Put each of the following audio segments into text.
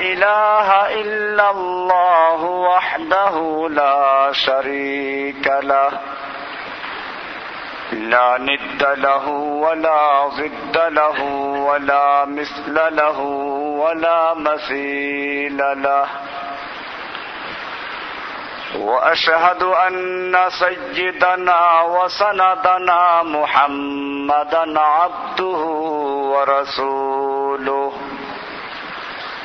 إله إلا الله وحده لا شريك له. لا ند له ولا ضد له ولا مثل له ولا مثيل له. وأشهد أن سيدنا وسندنا محمدا عبده ورسوله.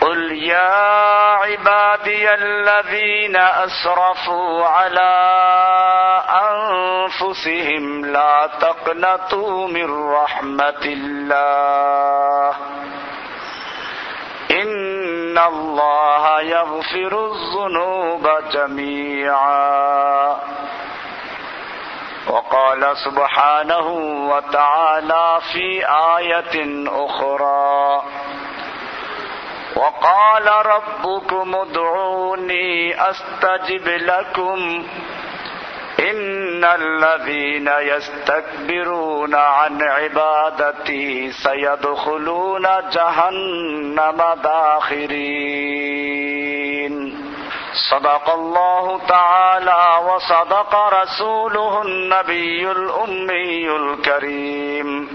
قل يا عبادي الذين أسرفوا على أنفسهم لا تقنطوا من رحمة الله. إن الله يغفر الذنوب جميعا. وقال سبحانه وتعالى في آية أخرى وقال ربكم ادعوني أستجب لكم إن الذين يستكبرون عن عبادتي سيدخلون جهنم داخرين. صدق الله تعالى وصدق رسوله النبي الأمي الكريم.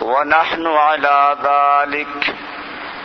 ونحن على ذلك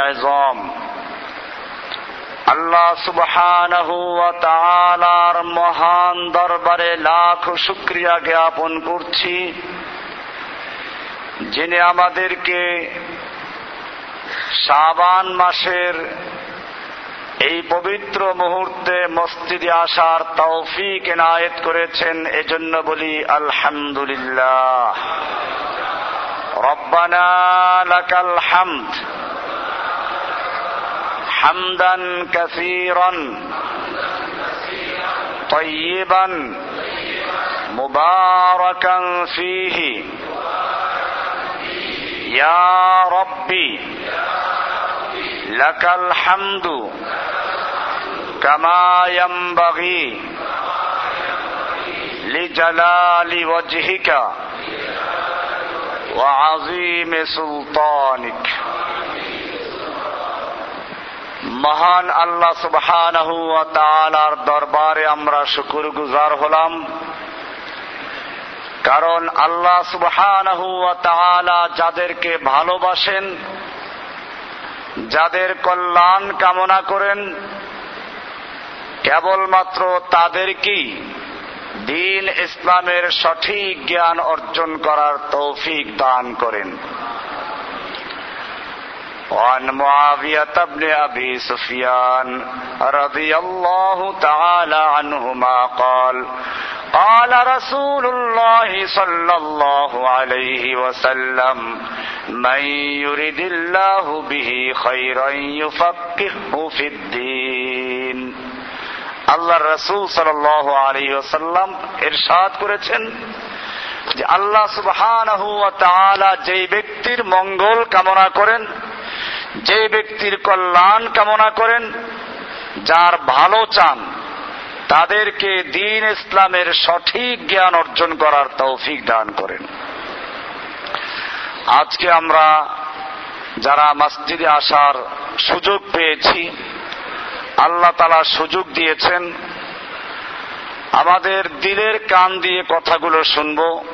আজম আল্লাহ মহান দরবারে লাখ শুকরিয়া জ্ঞাপন করছি যিনি আমাদেরকে শাবান মাসের এই পবিত্র মুহূর্তে মসজিদে আসার তৌফিক এনায়েত করেছেন এজন্য বলি আলহামদুলিল্লাহ রব্বানা লাকাল হামদ হামদান কাসীরান طيبا مباركا فيه يا ربي لك الحمد كما ينبغي لجلال وجهك وعظيم سلطانك মহান আল্লাহ সুবহানাহু ওয়া তাআলার দরবারে আমরা শুকুর গুজার হলাম কারণ আল্লাহ সুবহানাহু ওয়া তাআলা যাদেরকে ভালোবাসেন যাদের কল্যাণ কামনা করেন কেবলমাত্র তাদেরকেই দিন ইসলামের সঠিক জ্ঞান অর্জন করার তৌফিক দান করেন وعن معاوية بن أبي سفيان رضي الله تعالى عنهما قال قال رسول الله صلى الله عليه وسلم من يرد الله به خيرا يفقهه في الدين আল্লাহ রসুল সাল আলী ওসাল্লাম এরশাদ করেছেন যে আল্লাহ সুবহান যেই ব্যক্তির মঙ্গল কামনা করেন যে ব্যক্তির কল্যাণ কামনা করেন, যার ভালো চান, তাদেরকে দিন ইসলামের সঠিক জ্ঞান অর্জন করার তৌফিক দান করেন। আজকে আমরা যারা মসজিদে আসার সুযোগ পেয়েছি আল্লাহ তালা সুযোগ দিয়েছেন। আমাদের দিলের কান দিয়ে কথাগুলো শুনব।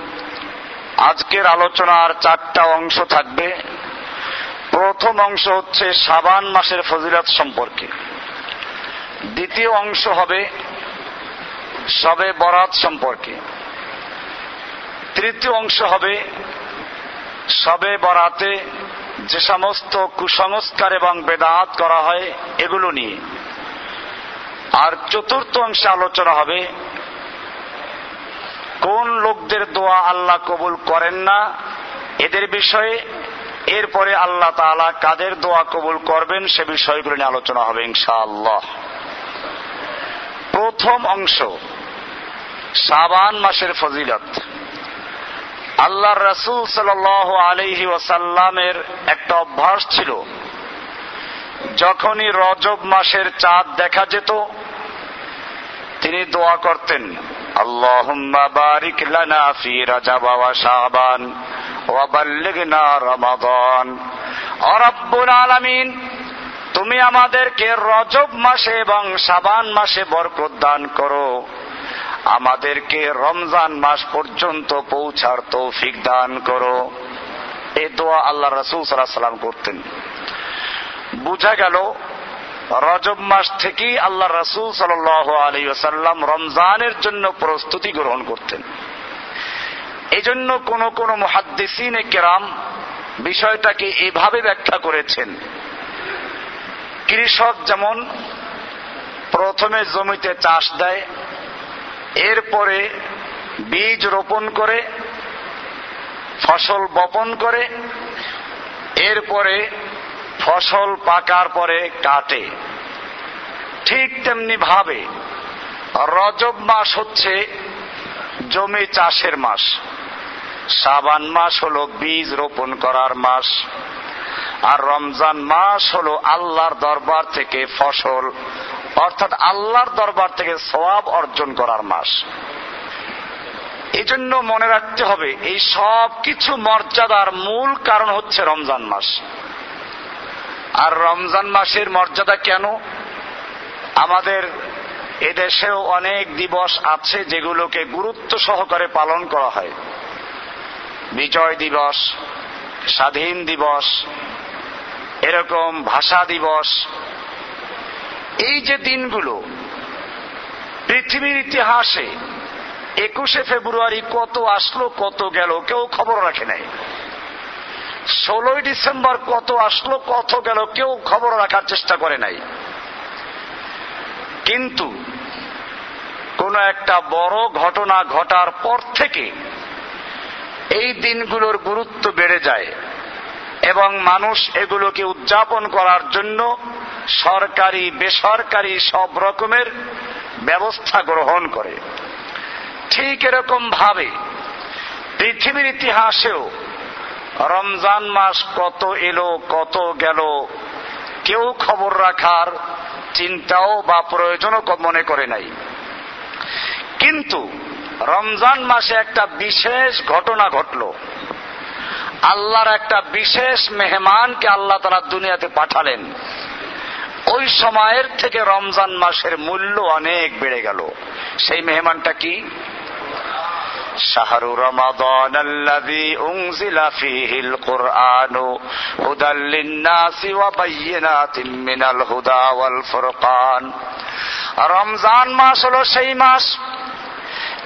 আজকের আলোচনার চারটা অংশ থাকবে। প্রথম অংশ হচ্ছে সাবান মাসের ফজিলত সম্পর্কে। দ্বিতীয় অংশ হবে সবে বরাত সম্পর্কে। তৃতীয় অংশ হবে সবে বরাতে যে সমস্ত কুসংস্কার এবং বেদাত করা হয় এগুলো নিয়ে। আর চতুর্থ অংশে আলোচনা হবে, কোন লোকদের দোয়া আল্লাহ কবুল করেন না, এদের বিষয়ে, এরপরে আল্লাহ তালা কাদের দোয়া কবুল করবেন সে বিষয়গুলো নিয়ে আলোচনা হবে ইনশাআল্লাহ। প্রথম অংশ, সাবান মাসের ফজিলত। আল্লাহ রসুল সাল আলহি ওসাল্লামের একটা অভ্যাস ছিল যখনই রজব মাসের চাঁদ দেখা যেত, তিনি দোয়া করতেন আলামিন, তুমি আমাদেরকে রজব মাসে এবং শাবান মাসে বরকত দান করো। আমাদেরকে রমজান মাস পর্যন্ত পৌঁছার তৌফিক দান করো। এ দোয়া আল্লাহ রসুল সাল্লাহ সাল্লাম করতেন। বুঝা গেল, রজব মাস থেকেই আল্লাহ রসুল সাল আলী সাল্লাম রমজানের জন্য প্রস্তুতি গ্রহণ করতেন। এই জন্য কোন কোন মহাদ্দেসিন কেরাম বিষয়টাকে এভাবে ব্যাখ্যা করেছেন। কৃষক যেমন প্রথমে জমিতে চাষ দেয়, এরপরে বীজ রোপণ করে, ফসল বপন করে, এরপরে ফসল পাকার পরে কাটে। ঠিক তেমনি ভাবে রজব মাস হচ্ছে জমি চাষের মাস। সাবান মাস হলো বীজ রোপণ করার মাস। আর রমজান মাস হলো আল্লাহর দরবার থেকে ফসল, অর্থাৎ আল্লাহর দরবার থেকে সবাব অর্জন করার মাস। এই জন্য মনে রাখতে হবে, এই সব কিছু মর্যাদার মূল কারণ হচ্ছে রমজান মাস। আর রমজান মাসের মর্যাদা কেন? আমাদের এদেশেও অনেক দিবস আছে যেগুলোকে গুরুত্ব সহকারে পালন করা হয়। বিজয় দিবস, স্বাধীন দিবস, এরকম ভাষা দিবস। এই যে দিনগুলো, পৃথিবীর ইতিহাসে একুশে ফেব্রুয়ারি কত আসলো, কত গেল, কেউ খবর রাখে নাই। ষোলোই ডিসেম্বর কত আসলো, কত গেল, কেউ খবর রাখার চেষ্টা করে নাই। কিন্তু কোন একটা বড় ঘটনা ঘটার পর থেকে এই দিনগুলোর গুরুত্ব বেড়ে যায় এবং মানুষ এগুলোকে উদযাপন করার জন্য সরকারি, বেসরকারি সব রকমের ব্যবস্থা গ্রহণ করে। ঠিক এরকম ভাবে পৃথিবীর ইতিহাসেও রমজান মাস কত এলো, কত গেল, কেউ খবর রাখার চিন্তাও বা প্রয়োজনও মনে করে নাই। কিন্তু রমজান মাসে একটা বিশেষ ঘটনা ঘটল। আল্লাহর একটা বিশেষ মেহমানকে আল্লাহ তারা দুনিয়াতে পাঠালেন। ওই সময়ের থেকে রমজান মাসের মূল্য অনেক বেড়ে গেল। সেই মেহমানটা কি? شهر رمضان الذي أنزل فيه القرآن هدى للناس وبينات من الهدى والفرقان রমজান মাস হল সেই মাস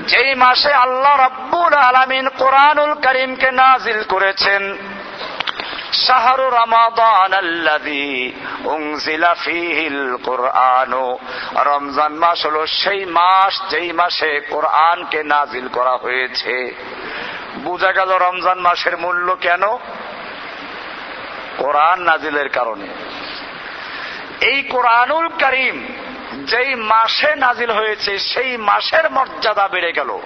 যেই মাসে আল্লাহ রব্বুল আলমিন কোরআনুল করিমকে নাজিল করেছেন শাহরু রমাদান রমজান মাস হলো সেই মাস, যেই মাসে কোরআনকে নাজিল করা হয়েছে। বোঝা গেল রমজান মাসের মূল্য কেন? কোরআন নাজিলের কারণে। এই কোরআনুল করিম যেই মাসে নাজিল হয়েছে, সেই মাসের মর্যাদা বেড়ে গেল।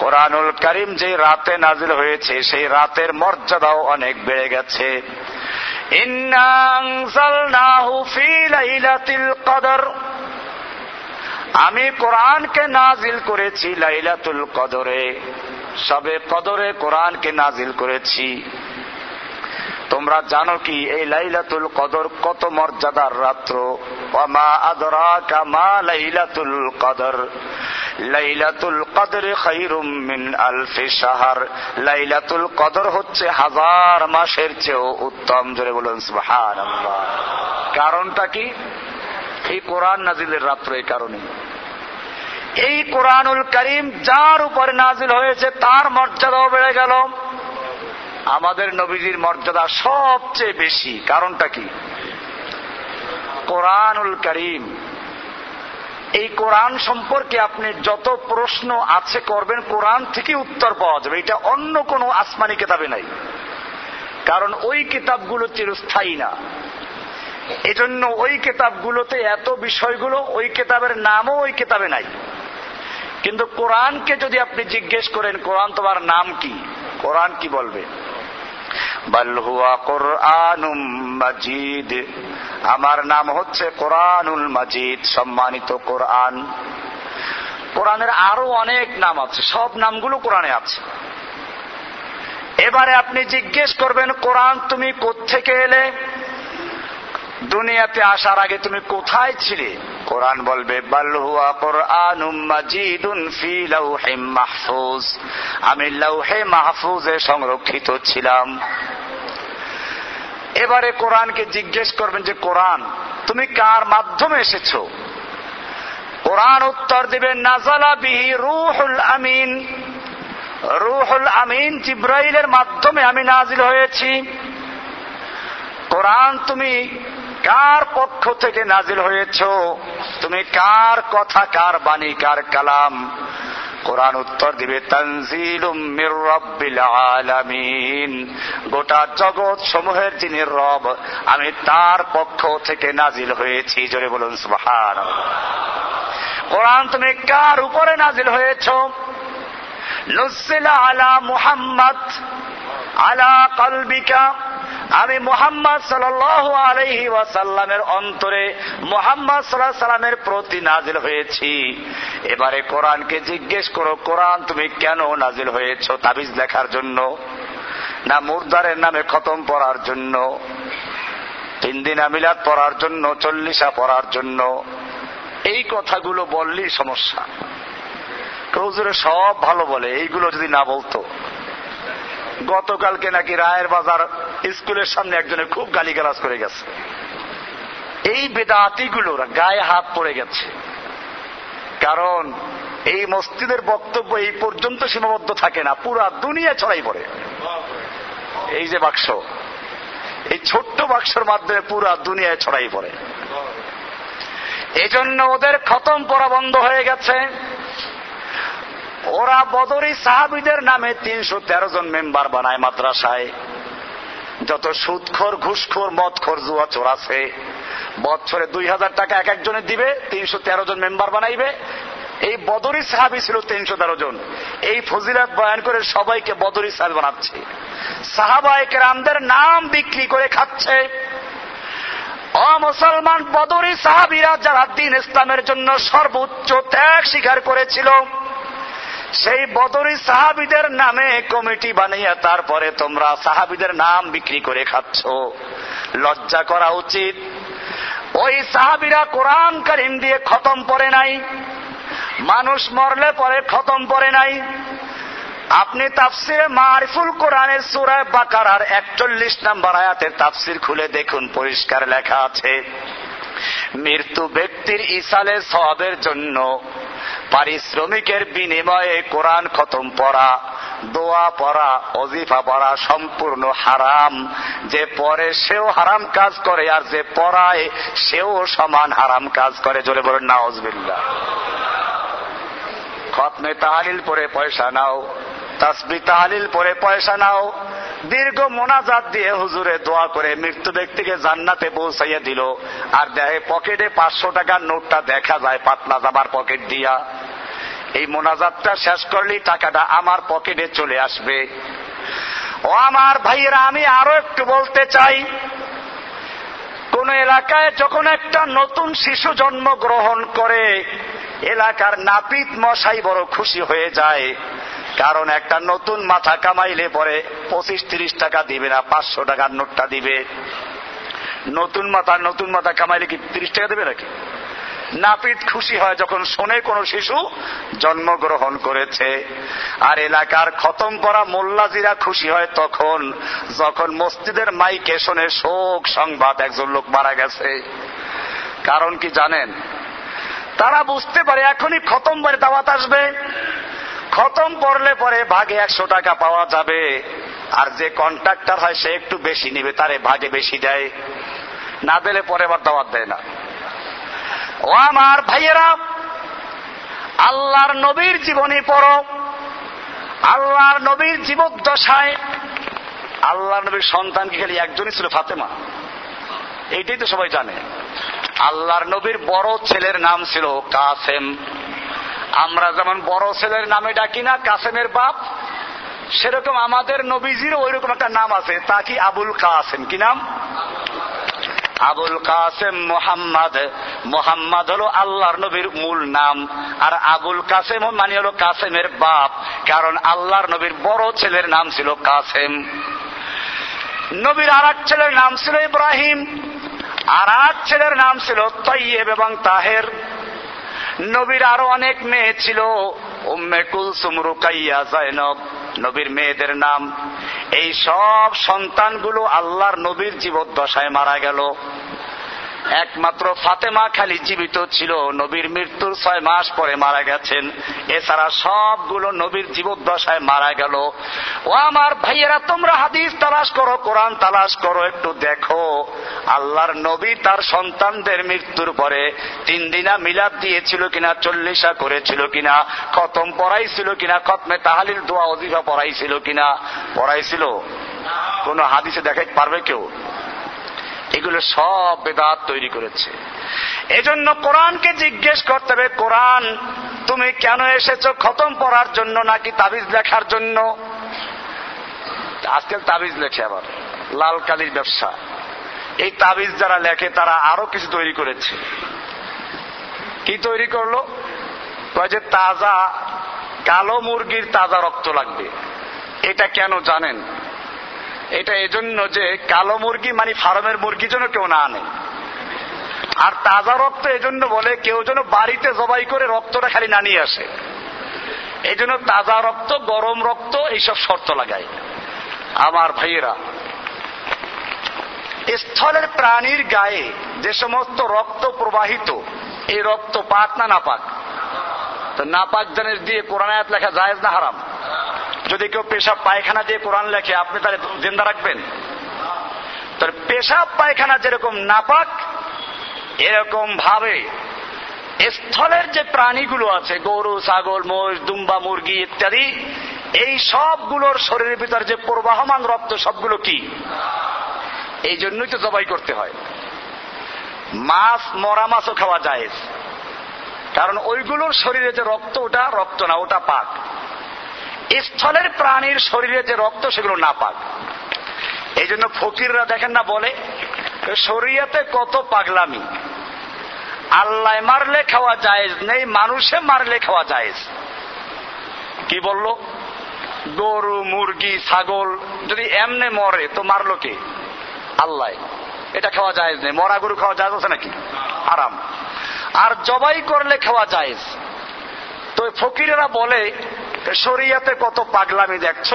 কোরআনুল করিম যে রাতে নাজিল হয়েছে, সেই রাতের মর্যাদাও অনেক বেড়ে গেছে। আমি কোরআনকে নাজিল করেছি লাইলাতুল কদরে। সবে কদরে কোরআনকে নাজিল করেছি। তোমরা জানো কি, এই লাইলাতুল কদর কত মর্যাদার রাত্র। অমা আদরা কামা লাইলাতুল কদর। লাইলাতুল কদর খাইরুম মিন আলফি সাহার লাইলাতুল কদর হচ্ছে হাজার মাসের চেয়েও উত্তম, জোরে বলুন সুবহান কারণটা কি? এই কোরআন নাজিলের রাত্র এই কারণে এই কোরআনুল করিম যার উপরে নাজিল হয়েছে, তার মর্যাদাও বেড়ে গেল। আমাদের নবীজির মর্যাদা সবচেয়ে বেশি। কারণটা কি? কোরআনুল করিম এই কোরআন সম্পর্কে আপনি যত প্রশ্ন আছে করবেন, কোরআন থেকে উত্তর পাওয়া যাবে। এটা অন্য কোনো আসমানি কিতাবে নাই। কারণ ওই কিতাবগুলো চিরস্থায়ী না। এজন্য ওই কিতাবগুলোতে এত বিষয়গুলো, ওই কিতাবের নামও ওই কিতাবে নাই। কিন্তু কোরআনকে যদি আপনি জিজ্ঞেস করেন, কোরআন তোমার নাম কি? কোরআন কি বলবে? আমার নাম হচ্ছে কোরআনুল মাজিদ, সম্মানিত কোরআন। কোরআনের আরও অনেক নাম আছে, সব নামগুলো কোরআনে আছে। এবারে আপনি জিজ্ঞেস করবেন, কোরআন তুমি কোথেকে এলে? দুনিয়াতে আসার আগে তুমি কোথায় ছিলে? কোরআন বলবে বাল্লুয়া কোরআন মাহফুজ। আমি মাহফুজে সংরক্ষিত ছিলাম। এবারে কোরআনকে জিজ্ঞেস করবেন যে, কোরআন, তুমি কার মাধ্যমে এসেছ? কোরআন উত্তর দিবেন নাজালা বিহি রুহুল আমিন। রুহুল আমিন জিব্রাইলের মাধ্যমে আমি নাজিল হয়েছি। কোরআন তুমি কার পক্ষ থেকে নাজিল হয়েছ? তুমি কার কথা, কার বাণী, কার কালাম? কোরআন উত্তর দিবে আলামিন। গোটা জগৎ সমূহের যিনি রব, আমি তার পক্ষ থেকে নাজিল হয়েছি। জোরে বলুন সুবহান কোরআন তুমি কার উপরে নাজিল হয়েছ? আলা আলা আমি মোহাম্মদ আলহি ওয়াসাল্লামের অন্তরে মোহাম্মদ সাল্লাহ সাল্লামের প্রতি নাজিল হয়েছি। এবারে কোরআনকে জিজ্ঞেস করো, কোরআন তুমি কেন নাজিল হয়েছ তাবিজ দেখার জন্য? না মুরদারের নামে খতম পড়ার জন্য? তিন দিন আমিলাত পড়ার জন্য? চল্লিশা পড়ার জন্য? এই কথাগুলো বললেই সমস্যা। কৌজুরে সব ভালো বলে, এইগুলো যদি না বলতো। গতকালকে নাকি রায়ের বাজার স্কুলের সামনে একজনে খুব গালিগালাজ করে গেছে। এই বেদাতিগুলোর গায়ে হাত পড়ে গেছে। কারণ এই মসজিদের বক্তব্য এই পর্যন্ত সীমাবদ্ধ থাকে না, পুরা দুনিয়া ছড়াই পড়ে। এই যে বাক্স, এই ছোট্ট বাক্সর মাধ্যমে পুরা দুনিয়ায় ছড়াই পড়ে। এজন্য ওদের খতম করা বন্ধ হয়ে গেছে। ওরা বদরি সাহাবিদের নামে তিনশো তেরো জন মেম্বার বানায় মাদ্রাসায়। যত সুদখোর, ঘুষখোর, মদখোর জুয়া চোর আছে বছরে দুই হাজার টাকা এক একজনের দিবে, তিনশো তেরো জন মেম্বার বানাইবে। এই বদরি সাহাবি ছিল তিনশো তেরো জন। এই ফজিলাত বয়ান করে সবাইকে বদরি সাহাবি বানাচ্ছে। সাহাবায়ক রামদের নাম বিক্রি করে খাচ্ছে। অ মুসলমান বদরি সাহাবিরা যারা দিন ইসলামের জন্য সর্বোচ্চ ত্যাগ স্বীকার করেছিল সেই বদরি সাহাবিদের নামে কমিটি বানিয়ে তারপরে তোমরা সাহাবিদের নাম বিক্রি করে খাচ্ছ। লজ্জা করা উচিত। ওই সাহাবিরা কোরআন কারিম দিয়ে খতম পড়ে নাই। মানুষ মরলে পরে খতম পড়ে নাই। আপনি তাফসিরে মারিফুল কোরআনের সুরায় বাকারার একচল্লিশ নাম্বার আয়াতের তাফসির খুলে দেখুন, পরিষ্কার লেখা আছে। মৃত্যু ব্যক্তির ইসালে সবের জন্য পারিশ্রমিকের বিনিময়ে কোরআন খতম পড়া, দোয়া পড়া অজিফা পড়া সম্পূর্ণ হারাম। যে পরে সেও হারাম কাজ করে আর যে পড়ায় সেও সমান হারাম কাজ করে। জোরে বলেন না অজবিল্লা খতমে তাহালিল পরে পয়সা নাও। তাসবি তাহালিল পরে পয়সা নাও। দীর্ঘ মোনাজাত দিয়ে হুজুরে দোয়া করে মৃত্যু ব্যক্তিকে জান্নাতে পৌঁছাইয়া দিল। আর দেখে পকেটে পাঁচশো টাকার নোটটা দেখা যায় পাতলা জামার পকেট দিয়া। এই মোনাজাতটা শেষ করলেই টাকাটা আমার পকেটে চলে আসবে। ও আমার ভাইয়েরা, আমি আরও একটু বলতে চাই। কোন এলাকায় যখন একটা নতুন শিশু জন্ম গ্রহণ করে, এলাকার নাপিত মশাই বড় খুশি হয়ে যায়। কারণ একটা নতুন মাথা কামাইলে পরে পঁচিশ, তিরিশ টাকা দিবে না, পাঁচশো টাকার নোটটা দিবে। নতুন মাথা নতুন মাথা কামাইলে কি তিরিশ টাকা দেবে নাকি? নাপিত খুশি হয় যখন শোনে কোন শিশু জন্মগ্রহণ করেছে। আর এলাকার খতম করা মোল্লাজিরা খুশি হয় তখন, যখন মসজিদের মাইকে শোনে শোক সংবাদ একজন লোক মারা গেছে। কারণ কি জানেন? তারা বুঝতে পারে এখনই খতম বারে দাওয়াত আসবে। খতম পড়লে পরে ভাগে একশো টাকা পাওয়া যাবে। আর যে কন্ট্রাক্টর হয়, সে একটু বেশি নিবে, তারে ভাগে বেশি দেয়। না দিলে পরে আবার দাওয়াত দেয় না। ও আমার ভাইয়েরা, আল্লাহর নবীর জীবনী পড়ো। আল্লাহর নবীর জীবদ্দশায় আল্লাহ নবীর সন্তানকে খালি একজনই ছিল ফাতেমা। এইটাই তো সবাই জানে। আল্লাহর নবীর বড় ছেলের নাম ছিল কাসেম। আমরা যেমন বড় ছেলের নামে ডাকি না, কাসেমের বাপ, সেরকম আমাদের নবীজির ওই রকম একটা নাম আছে, তা কি আবুল কাসেম? কি নাম? আবুল কাসেম মোহাম্মদ। মোহাম্মদ হলো আল্লাহর নবীর মূল নাম, আর আবুল কাসেম মানে হলো কাসেমের বাপ, কারণ আল্লাহর নবীর বড় ছেলের নাম ছিল কাসেম। নবীর আর ছেলের নাম ছিল ইব্রাহিম আর ছেলের নাম ছিল তৈয়েব এবং তাহের। নবীর আরও অনেক মেয়ে ছিল। উম্মে কুলসুম, রুকাইয়া জয়নব নবীর মেয়েদের নাম। এই সব সন্তানগুলো আল্লাহর নবীর জীবদ্দশায় মারা গেল। একমাত্র ফাতেমা খালি জীবিত ছিল। নবীর মৃত্যুর ছয় মাস পরে মারা গেছেন। এছাড়া সবগুলো নবীর জীবদ্দশায় মারা গেল। ও আমার ভাইয়েরা, তোমরা হাদিস তালাশ করো, কোরআন তালাশ করো, একটু দেখো। আল্লাহর নবী তার সন্তানদের মৃত্যুর পরে তিন দিনা মিলাদ দিয়েছিল কিনা, চল্লিশা করেছিল কিনা, খতম পড়াইছিল কিনা, খতমে তাহালিল দোয়া অজিফা পড়াইছিল কিনা, পড়াইছিল? কোন হাদিসে দেখাই পারবে কেউ? এগুলো সব বেদাত তৈরি করেছে। এজন্য কোরআনকে জিজ্ঞেস করতে হবে, কোরআন, তুমি কেন এসেছ? খতম পড়ার জন্য নাকি তাবিজ লেখার জন্য? আজকাল তাবিজ লেখে আবার, লাল কালির ব্যবসা। এই তাবিজ যারা লেখে, তারা আরও কিছু তৈরি করেছে। কি তৈরি করল? যে তাজা, কালো মুরগির তাজা রক্ত লাগবে। এটা কেন জানেন? এটা এজন্য যে কালো মুরগি মানে ফার্মের মুরগি যেন কেউ না আনে। আর তাজা রক্ত এজন্য বলে কেউ যেন বাড়িতে জবাই করে রক্তটা খালি না নিয়ে আসে। এই জন্য তাজা রক্ত, গরম রক্ত এইসব শর্ত লাগায়। আমার ভাইয়েরা, স্থলের প্রাণীর গায়ে যে সমস্ত রক্ত প্রবাহিত, এই রক্ত পাক না নাপাক? তো নাপাক জানের দিয়ে কোরআন লেখা জায়েজ না হারাম? যদি কেউ পেশাব পায়খানা দিয়ে কোরআন লেখে, আপনি তাহলে জিন্দা রাখবেন? তার পেশাব পায়খানা যেরকম নাপাক, এরকম ভাবে স্থলের যে প্রাণীগুলো আছে, গরু, ছাগল মোষ দুম্বা, মুরগি ইত্যাদি, এই সবগুলোর শরীরের ভিতর যে প্রবাহমান রক্ত, সবগুলো কি? এই জন্যই তো জবাই করতে হয়। মাছ, মরা মাছও খাওয়া যায় কারণ ওইগুলোর শরীরে যে রক্ত, ওটা রক্ত না, ওটা পাক। স্থলের প্রাণীর শরীরে যে রক্ত, সেগুলো না পাক। এই জন্য ফকিররা দেখেন না, বলে, শরীয়তে কত পাগলামি। আল্লাহ মারলে খাওয়া যায় নেই, মানুষে মারলে খাওয়া যায় কি বলল? গরু, মুরগি, ছাগল, যদি এমনে মরে, তো মারলো কে? আল্লাহ। এটা খাওয়া যায় নেই। মরা গরু খাওয়া যায় আছে নাকি? আরাম আর জবাই করলে খাওয়া যায় তো ফকিরেরা বলে শরিয়াতে কত পাগলামি দেখছ?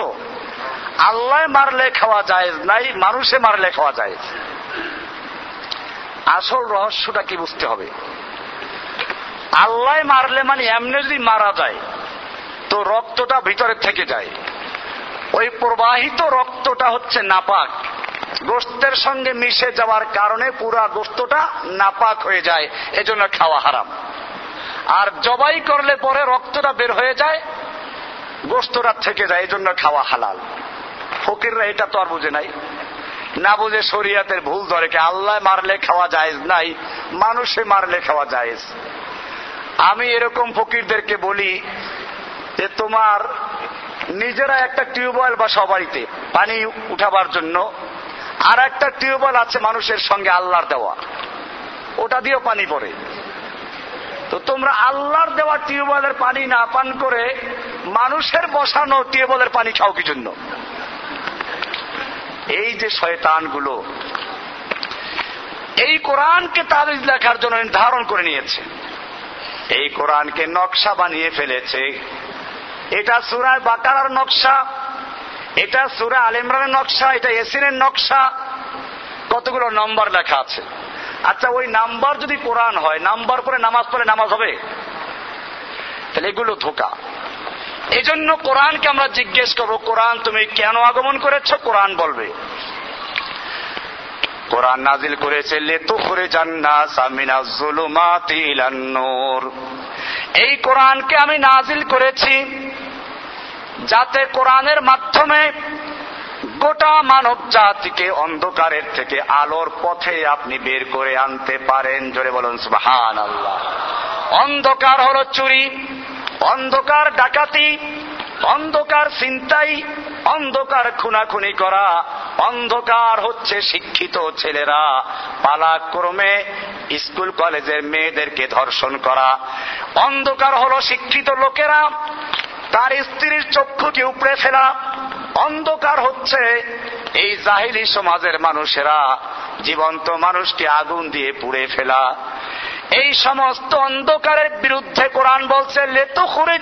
আল্লাহ মারলে খাওয়া যায় নাই, মানুষে মারলে খাওয়া যায় আসল রহস্যটা কি বুঝতে হবে? আল্লাহ মারলে মানে এমনি যদি মারা যায়, তো রক্তটা ভিতরে থেকে যায়। ওই প্রবাহিত রক্তটা হচ্ছে নাপাক। গোস্তের সঙ্গে মিশে যাওয়ার কারণে পুরা গোস্তটা নাপাক হয়ে যায়, এজন্য খাওয়া হারাম। আর জবাই করলে পরে রক্তটা বের হয়ে যায় গোস্তটা থেকে যায় এই জন্য খাওয়া হালাল। ফকিররা এটা তো আর বুঝে নাই। না বুঝে শরিয়াতের ভুল ধরে কে আল্লাহ মারলে খাওয়া যায় নাই, মানুষে মারলে খাওয়া যায় আমি এরকম ফকিরদেরকে বলি যে তোমার নিজেরা একটা টিউবওয়েল বা সবারিতে পানি উঠাবার জন্য আর একটা টিউবওয়েল আছে মানুষের সঙ্গে আল্লাহর দেওয়া। ওটা দিয়েও পানি পড়ে। তো তোমরা আল্লাহর দেওয়া টিউবওয়েলের পানি না পান করে মানুষের বসানো টিউবওয়েলের পানি খাও কি জন্য? এই যে শয়তানগুলো এই কোরআনকে তাবিজ লেখার জন্য নির্ধারণ করে নিয়েছে। এই কোরআনকে নকশা বানিয়ে ফেলেছে। এটা সুরায় বাকারার নকশা, এটা সুরা আল ইমরানের নকশা, এটা এসিনের নকশা, কতগুলো নম্বর লেখা আছে। আচ্ছা ওই নাম্বার যদি কোরআন হয়, নাম্বার করে নামাজ পড়ে নামাজ হবে? তাহলে এগুলো ধোকা। এই জন্য কোরআনকে আমরা জিজ্ঞেস করব, কোরআন তুমি কেন আগমন করেছ? কোরআন বলবে। কোরআন নাজিল করেছে লেতু করে জান্নার এই কোরআনকে আমি নাজিল করেছি যাতে কোরআনের মাধ্যমে গোটা মানব জাতিকে অন্ধকারের থেকে আলোর পথে আপনি বের করে আনতে পারেন। জোরে বলুন সুবাহান আল্লাহ অন্ধকার হল চুরি, অন্ধকার ডাকাতি, অন্ধকার চিন্তাই অন্ধকার খুনাখুনি করা, অন্ধকার হচ্ছে শিক্ষিত ছেলেরা, পালাক্রমে স্কুল কলেজের মেয়েদেরকে ধর্ষণ করা। অন্ধকার হল শিক্ষিত লোকেরা, তার স্ত্রীর চক্ষুকে উপড়ে ফেলা অন্ধকার হচ্ছে। এই জাহিলি সমাজের মানুষেরা জীবন্ত মানুষকে আগুন দিয়ে পুড়ে ফেলা। এই সমস্ত অন্ধকারের বিরুদ্ধে কোরআন বলছে লেতুখুরে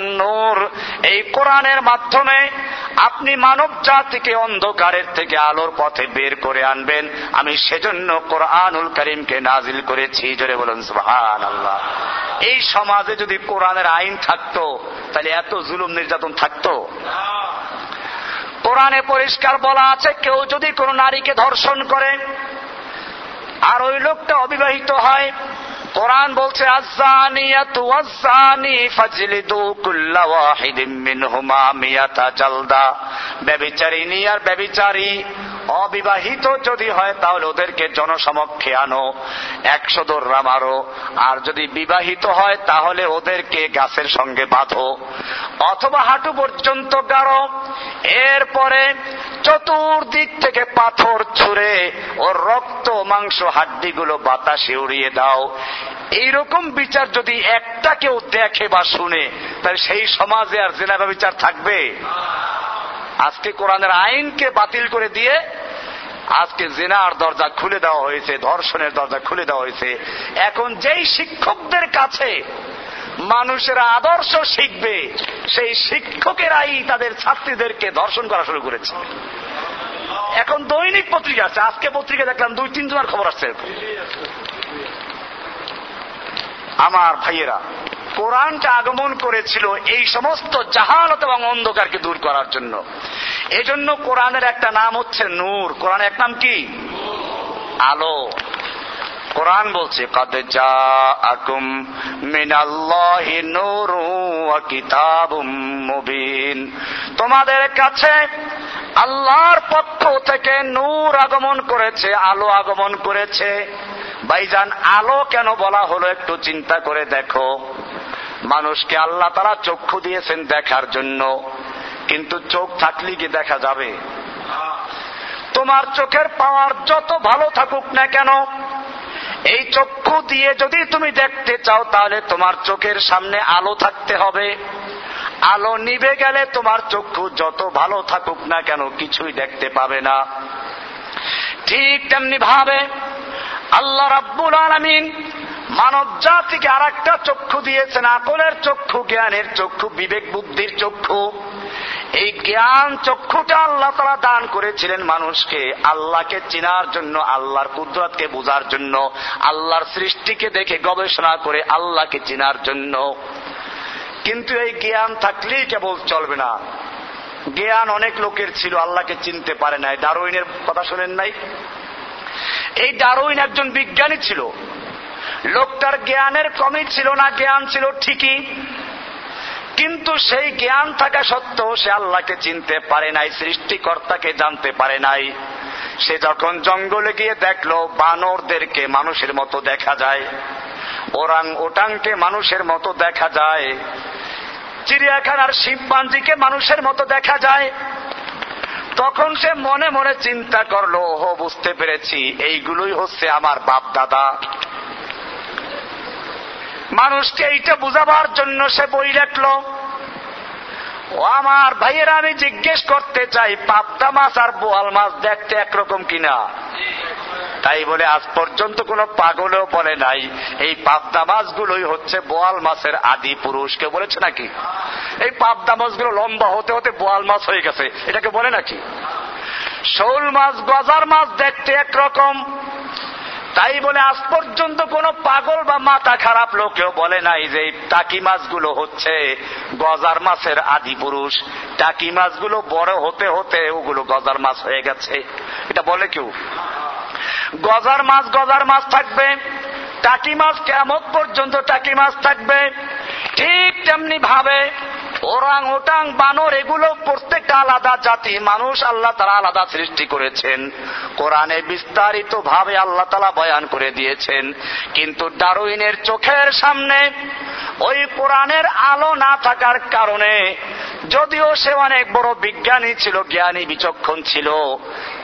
নূর এই কোরআনের মাধ্যমে আপনি মানব জাতিকে অন্ধকারের থেকে আলোর পথে বের করে আনবেন। আমি সেজন্য কোরআনুল করিমকে নাজিল করেছি। জোরে বলুন সুহান আল্লাহ এই সমাজে যদি কোরআনের আইন থাকতো, তাহলে এত জুলুম নির্যাতন থাকতো? কোরআনে পরিষ্কার বলা আছে, কেউ যদি কোনো নারীকে ধর্ষণ করে, আর ওই লোকটা অবিবাহিত হয় কোরআন বলছে অবিবাহিত যদি হয়, তাহলে ওদেরকে জনসমক্ষে আনো, একশো দোররা মারো। আর যদি বিবাহিত হয়, তাহলে ওদেরকে গাছের সঙ্গে বাঁধো। অথবা হাঁটু পর্যন্ত গাড়ো। এরপরে চতুর্দিক থেকে পাথর ছুঁড়ে ওর রক্ত, মাংস, হাড্ডিগুলো বাতাসে উড়িয়ে দাও। এইরকম বিচার যদি একটা কেউ দেখে বা শুনে, তাহলে সেই সমাজে আর জেনাবা বিচার থাকবে? আজকে কোরআনের আইনকে বাতিল করে দিয়ে, আজকে জেনার দরজা খুলে দেওয়া হয়েছে, ধর্ষণের দরজা খুলে দেওয়া হয়েছে। এখন যেই শিক্ষকদের কাছে মানুষেরা আদর্শ শিখবে, সেই শিক্ষকেরাই তাদের ছাত্রীদেরকে ধর্ষণ করা শুরু করেছে। এখন দৈনিক পত্রিকা আছে, আজকে পত্রিকা দেখলাম দুই তিন জনের খবর আসছে আমার ভাইয়েরা, কোরআনটা আগমন করেছিল এই সমস্ত জাহালত এবং অন্ধকারকে দূর করার জন্য। এজন্য কোরআনের একটা নাম হচ্ছে নূর। কোরআনের এক নাম কি? আলো। কোরআন বলছে, কদ যা আকুম মিনাল্লাহি নূরু ওয়া কিতাবুম মুবিন। তোমাদের কাছে আল্লাহর পক্ষ থেকে নূর আগমন করেছে, আলো আগমন করেছে। ভাইজান, আলো কেন বলা হলো একটু চিন্তা করে দেখো। মানুষকে আল্লাহ তারা চক্ষু দিয়েছেন দেখার জন্য। কিন্তু চোখ থাকলে কি দেখা যাবে? তোমার চোখের পাওয়ার যত ভালো থাকুক না কেন, এই চক্ষু দিয়ে যদি তুমি দেখতে চাও, তাহলে তোমার চোখের সামনে আলো থাকতে হবে। আলো নিভে গেলে তোমার চক্ষু যত ভালো থাকুক না কেন, কিছুই দেখতে পাবে না। ঠিক তেমনি ভাবে আল্লাহ রাব্বুল আলমিন মানব জাতিকে আর একটা চক্ষু দিয়েছেন, আকলের চক্ষু, জ্ঞানের চক্ষু, বিবেক বুদ্ধির চক্ষু। এই জ্ঞান চক্ষুটা আল্লাহ তারা দান করেছিলেন মানুষকে, আল্লাহকে চেনার জন্য, আল্লাহর কুদরতকে বোঝার জন্য, আল্লাহর সৃষ্টিকে দেখে গবেষণা করে আল্লাহকে চেনার জন্য। কিন্তু এই জ্ঞান থাকলেই কেবল চলবে না। জ্ঞান অনেক লোকের ছিল, আল্লাহকে চিনতে পারে নাই। ডারুইনের কথা শোনেন নাই? এই ডারুইন একজন বিজ্ঞানী ছিল। লোকটার জ্ঞানের কমই ছিল না, জ্ঞান ছিল ঠিকই। কিন্তু সেই জ্ঞান থাকা সত্ত্বেও সে আল্লাহকে চিনতে পারে নাই, সৃষ্টিকর্তাকে জানতে পারে নাই। সে যখন জঙ্গলে গিয়ে দেখল, বানরদেরকে মানুষের মতো দেখা যায়। ওরাং ওটাংকে মানুষের মতো দেখা যায়। চিড়িয়াখানার শিবপাঞ্জিকে মানুষের মতো দেখা যায়। তখন সে মনে মনে চিন্তা করল ও বুঝতে পেরেছি, এইগুলোই হচ্ছে আমার বাপ দাদা মানুষকে এইটা বুঝাবার জন্য সে বই লেখল ও আমার ভাইয়েরা, আমি জিজ্ঞেস করতে চাই, পাবদা মাছ আর বোয়াল মাছ দেখতে একরকম কিনা? তাই বলে আজ পর্যন্ত কোন পাগলেও বলে নাই, এই পাবদা মাছগুলোই হচ্ছে বোয়াল মাছের আদি পুরুষ। কেউ বলেছে নাকি? এই পাবদা মাছগুলো লম্বা হতে হতে বোয়াল মাছ হয়ে গেছে, এটাকে বলে নাকি? শোল মাছ, গজার মাছ দেখতে একরকম। তাই বলে আজ পর্যন্ত কোন পাগল বা মাথা খারাপ লোকেও বলে নাই যে টাকি মাছগুলো হচ্ছে গজার মাছের আদি পুরুষ। টাকি মাছগুলো বড় হতে হতে ওগুলো গজার মাছ হয়ে গেছে। এটা বলে কেউ? গজার মাছ গজার মাছ থাকবে। টাকি মাছ কেমন পর্যন্ত টাকি মাছ থাকবে? ঠিক তেমনি ভাবে ওরাং ওটাং বানর, এগুলো প্রত্যেকটা আলাদা জাতি। মানুষ আল্লাহ তারা আলাদা সৃষ্টি করেছেন। কোরআনে বিস্তারিত ভাবে আল্লাহ তালা বয়ান করে দিয়েছেন। কিন্তু ডারুইনের চোখের সামনে ওই কোরআনের আলো না থাকার কারণে যদিও সে অনেক বড় বিজ্ঞানী ছিল, জ্ঞানী বিচক্ষণ ছিল,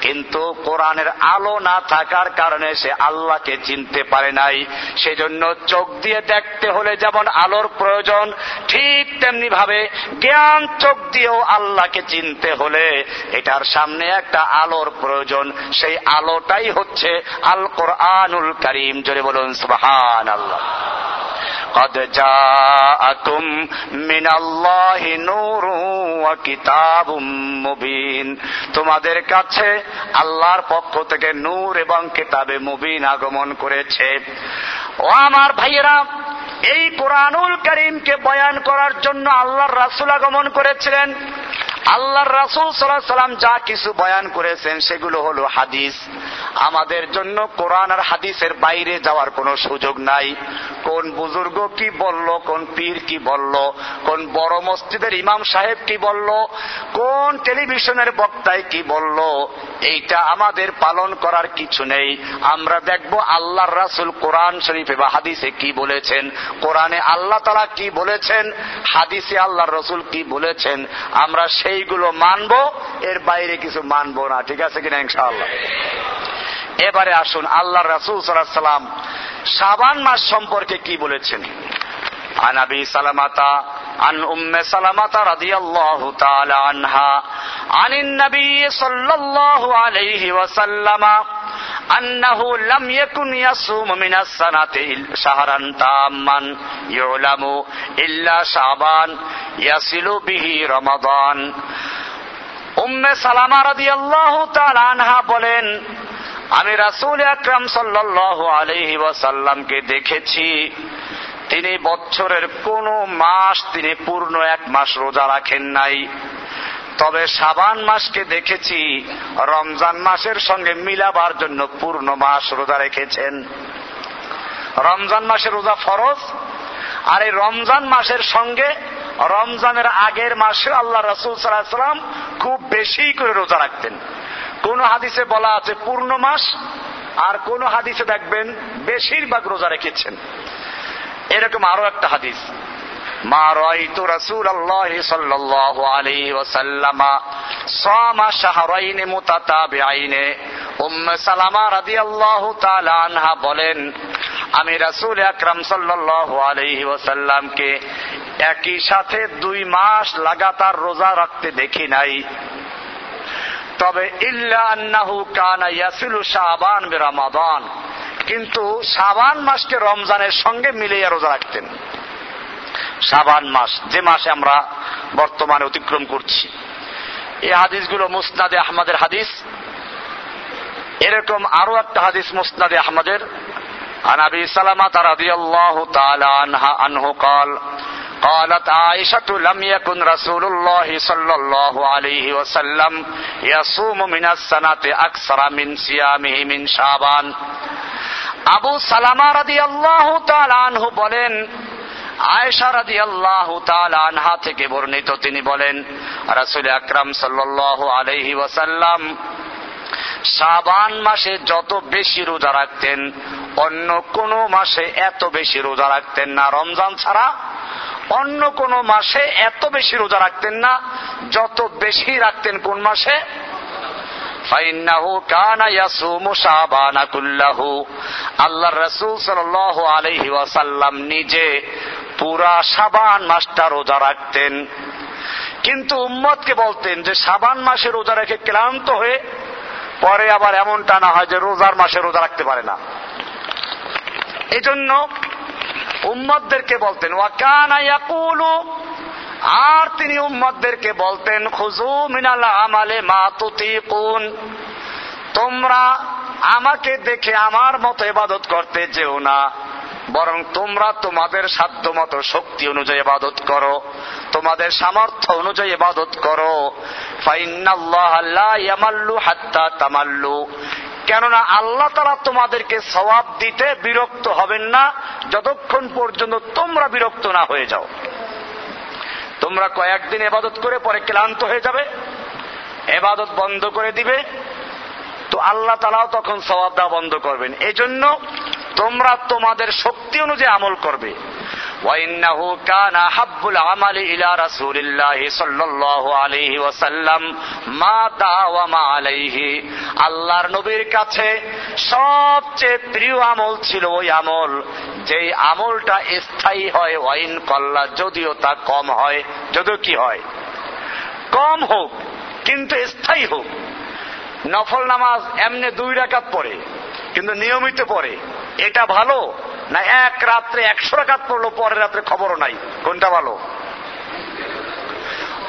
কিন্তু কোরআনের আলো না থাকার কারণে সে আল্লাহকে চিনতে পারে নাই। সেজন্য চোখ দিয়ে দেখতে হলে যেমন আলোর প্রয়োজন, ঠিক তেমনি ভাবে জ্ঞান চোখ দিয়েও আল্লাহকে চিনতে হলে এটার সামনে একটা আলোর প্রয়োজন সেই আলোটাই হচ্ছে আল কোরআনুল করিম জোরে বলুন সুবাহান আল্লাহ قد جاءكم من الله نور وكتاب مبين তোমাদের কাছে আল্লাহর পক্ষ থেকে নূর এবং কিতাবে মুবিন আগমন করেছে ও আমার ভাইয়েরা এই কোরআনুল করিমকে বয়ান করার জন্য আল্লাহর রাসুল আগমন করেছিলেন। আল্লাহর রাসুল সাল্লাহ সাল্লাম যা কিছু বয়ান করেছেন সেগুলো হলো হাদিস। আমাদের জন্য কোরআন আর হাদিসের বাইরে যাওয়ার কোনো সুযোগ নাই। কোন বুজুর্গ কি বলল, কোন পীর কি বলল, কোন বড় মসজিদের ইমাম সাহেব কি বলল, কোন টেলিভিশনের বক্তায় কি বলল, এইটা আমাদের পালন করার কিছু নেই। আমরা দেখব আল্লাহর রাসুল কোরআন শরীফে বা হাদিসে কি বলেছেন, কোরআনে আল্লাহ তালা কি বলেছেন, হাদিসে আল্লাহর রসুল কি বলেছেন। আমরা সেইগুলো মানব, এর বাইরে কিছু মানব না। ঠিক আছে কিনা ইনশাআল্লাহ? এবারে আসুন আল্লাহ রাসুল সাল্লাহ সাল্লাম সাবান মাস সম্পর্কে কি বলেছেন? আনাবি সালামাতা عن أم سلمة رضي الله تعالى عنها عن النبي صلى الله عليه وسلم أنه لم يكن يصوم من السنة شهرا تاما يعلم إلا شعبان يصل به رمضان উম্মে সালামা রাদি আল্লাহ আনহা বলেন আমি রাসুল আকরাম সাল্লাহ আলহি ওয়াসাল্লামকে দেখেছি তিনি বছরের কোন মাস তিনি পূর্ণ এক মাস রোজা রাখেন নাই। তবে সাবান মাসকে দেখেছি, রমজান মাসের সঙ্গে মিলাবার জন্য পূর্ণ মাস রোজা রেখেছেন। রমজান মাসের রোজা ফরজ, আর এই রমজান মাসের সঙ্গে রমজানের আগের মাসে আল্লাহ রসুল সাল্লাম খুব বেশি করে রোজা রাখতেন। কোন হাদিসে বলা আছে পূর্ণ মাস, আর কোন হাদিসে দেখবেন বেশিরভাগ রোজা রেখেছেন। এরকম আরও একটা হাদিস। সাল্লাল্লাহু আলাইহি বলেন, আমি রাসুল আকরাম আলহি ওসাল্লামকে একই সাথে দুই মাস লাগাতার রোজা রাখতে দেখি নাই। তবে ইল্লা কানা ইয়াসিলু শাবান বিরামাদান। কিন্তু সাবান মাসকে রমজানের সঙ্গে মিলিয়ে রোজা রাখতেন। সাবান মাস, যে মাসে আমরা বর্তমানে অতিক্রম করছি। এই হাদিসগুলো মুসনাদে আহমদের হাদিস। এরকম আরও একটা হাদিস মুসনাদে আহমদের। عن ابي سلمة رضي الله تعالى عنها عنه قال قالت عائشة لم يكن رسول الله صلى الله عليه وسلم يصوم من السنة أكثر من صيامه من شعبان আবু সালামা রাদি আল্লাহ আনহু বলেন আয়েশা রাদি আল্লাহ আনহা থেকে বর্ণিত তিনি বলেন রাসুল আকরাম সাল্লাহ আলহি ওয়াসাল্লাম সাবান মাসে যত বেশি রোজা রাখতেন, অন্য কোন মাসে এত বেশি রোজা রাখতেন না। রমজান ছাড়া অন্য কোন মাসে এত বেশি রোজা রাখতেন না, যত বেশি রাখতেন কোন মাসে? নিজে পুরা সাবান মাসটা রোজা রাখতেন। কিন্তু উম্মতকে বলতেন যে সাবান মাসে রোজা রেখে ক্লান্ত হয়ে পরে আবার এমনটা না হয় যে রোজার মাসে রোজা রাখতে পারে না। এজন্য উম্মদদেরকে বলতেন ওয়াকানায়াকুলু আর তিনি উম্মদদেরকে বলতেন খুজু মিনাল আমালে মা তুতিকুন তোমরা আমাকে দেখে আমার মতো ইবাদত করতে যেও না। বরং তোমরা তোমাদের সাধ্য মতো শক্তি অনুযায়ী ইবাদত করো, তোমাদের সামর্থ্য অনুযায়ী ইবাদত করো। তামাল্লু। কেননা আল্লাহ তারা তোমাদেরকে সবাব দিতে বিরক্ত হবেন না, যতক্ষণ পর্যন্ত তোমরা বিরক্ত না হয়ে যাও। তোমরা কয়েকদিন এবাদত করে পরে ক্লান্ত হয়ে যাবে এবাদত বন্ধ করে দিবে তো আল্লাহ তালাও তখন সবাব দেওয়া বন্ধ করবেন এজন্য তোমরা তোমাদের শক্তি অনুযায়ী আমল করবে وإنه كان أحب العمل إلى رسول الله صلى الله عليه وسلم ما داوم عليه আল্লাহর নবীর কাছে সবচেয়ে প্রিয় আমল ছিল ওই আমল যে আমলটা স্থায়ী হয় ওয়াইন কল্লা যদিও তা কম হয় যদিও কি হয় কম হোক কিন্তু স্থায়ী হোক নফল নামাজ এমনি দুই রাকাত পড়ে, কিন্তু নিয়মিত পড়ে। এটা ভালো? না এক রাত্রে একশো রাকাত পড়ল, পরের রাত্রে খবরও নাই। কোনটা ভালো?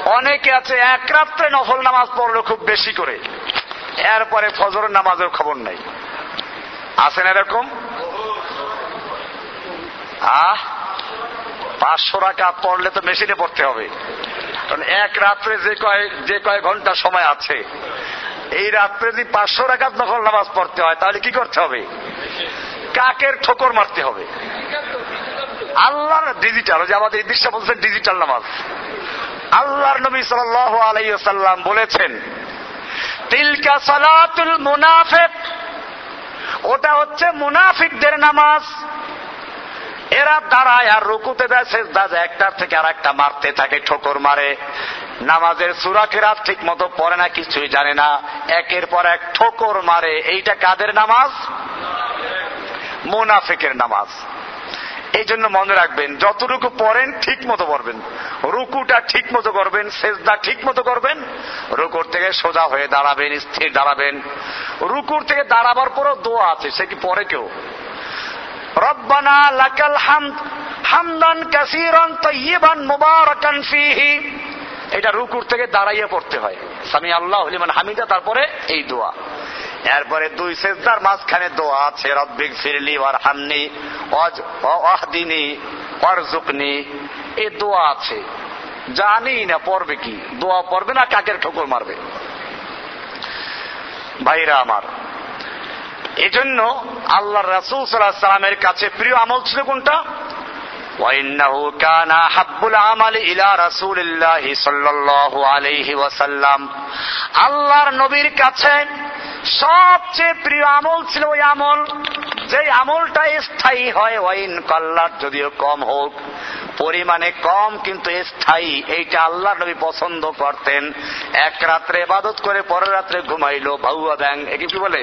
অনেকে আছে, এক রাত্রে নফল নামাজ পড়ল খুব বেশি করে। এরপরে ফজরের নামাজের খবর নাই। আছেন এরকম? আহ? পাঁচশো রাকাত পড়লে তো মেশিনে পড়তে হবে। কারণ এক রাত্রে যে কয় যে কয় ঘণ্টা সময় আছে। এই রাত্রে যদি পাঁচশো রাকাত নকল নামাজ পড়তে হয়, তাহলে কি করতে হবে? কাকের ঠোকর মারতে হবে। আল্লাহর ডিজিটাল যে আমাদের দৃশ্য বলছেন ডিজিটাল নামাজ। আল্লাহর নবী সাল আলাইসাল্লাম বলেছেন, তিলকা সালাতুল মুনাফেক। ওটা হচ্ছে মুনাফিকদের নামাজ। এরা দাঁড়ায় আর রুকুতে দেয় শেষ দায়, একটার থেকে আর একটা মারতে থাকে, ঠোকর মারে। নামাজের সুরাকেরাত ঠিক মতো পড়ে না, কিছুই জানে না। একের পর এক ঠোকর মারে। এইটা কাদের নামাজ? মোনাফেকের নামাজ। এই জন্য মনে রাখবেন, যতটুকু পড়েন ঠিক মতো পড়বেন। রুকুটা ঠিক মতো করবেন, সেজদা ঠিক মতো করবেন। রুকুর থেকে সোজা হয়ে দাঁড়াবেন, স্থির দাঁড়াবেন। রুকুর থেকে দাঁড়াবার পরও দোয়া আছে, সে কি পরে কেউ? রব্বানা লাকাল হামদ, হামদান কাসিরান তাইয়িবান মুবারাকান ফিহি। এটা রুকুর থেকে দাঁড়াইয়ে পড়তে হয়। স্বামী আল্লাহ লিমান হামিদা, তারপরে এই দোয়া। এরপরে দুই সেজদার মাঝখানে দোয়া আছে, রব্বিক ফিরলি ওয়ার হামনি অহদিনী অরজুকনি এই দোয়া আছে। জানি না পড়বে কি। দোয়া পড়বে না, কাকের ঠোকর মারবে? ভাইরা আমার, এজন্য আল্লাহ রাসুল সাল্লাহ সাল্লামের কাছে প্রিয় আমল ছিল কোনটা? وإنه كان أحب العمل إلى رسول الله صلى الله عليه وسلم আল্লাহর নবীর কাছে সবচেয়ে প্রিয় আমল ছিল ওই আমল যে আমলটা স্থায়ী হয় ওয়াইন কল্লার যদিও কম হোক পরিমাণে কম কিন্তু স্থায়ী এইটা আল্লাহ নবী পছন্দ করতেন এক রাত্রে এবাদত করে পরের রাত্রে ঘুমাইলো ভাউয়া ব্যাং একে কি বলে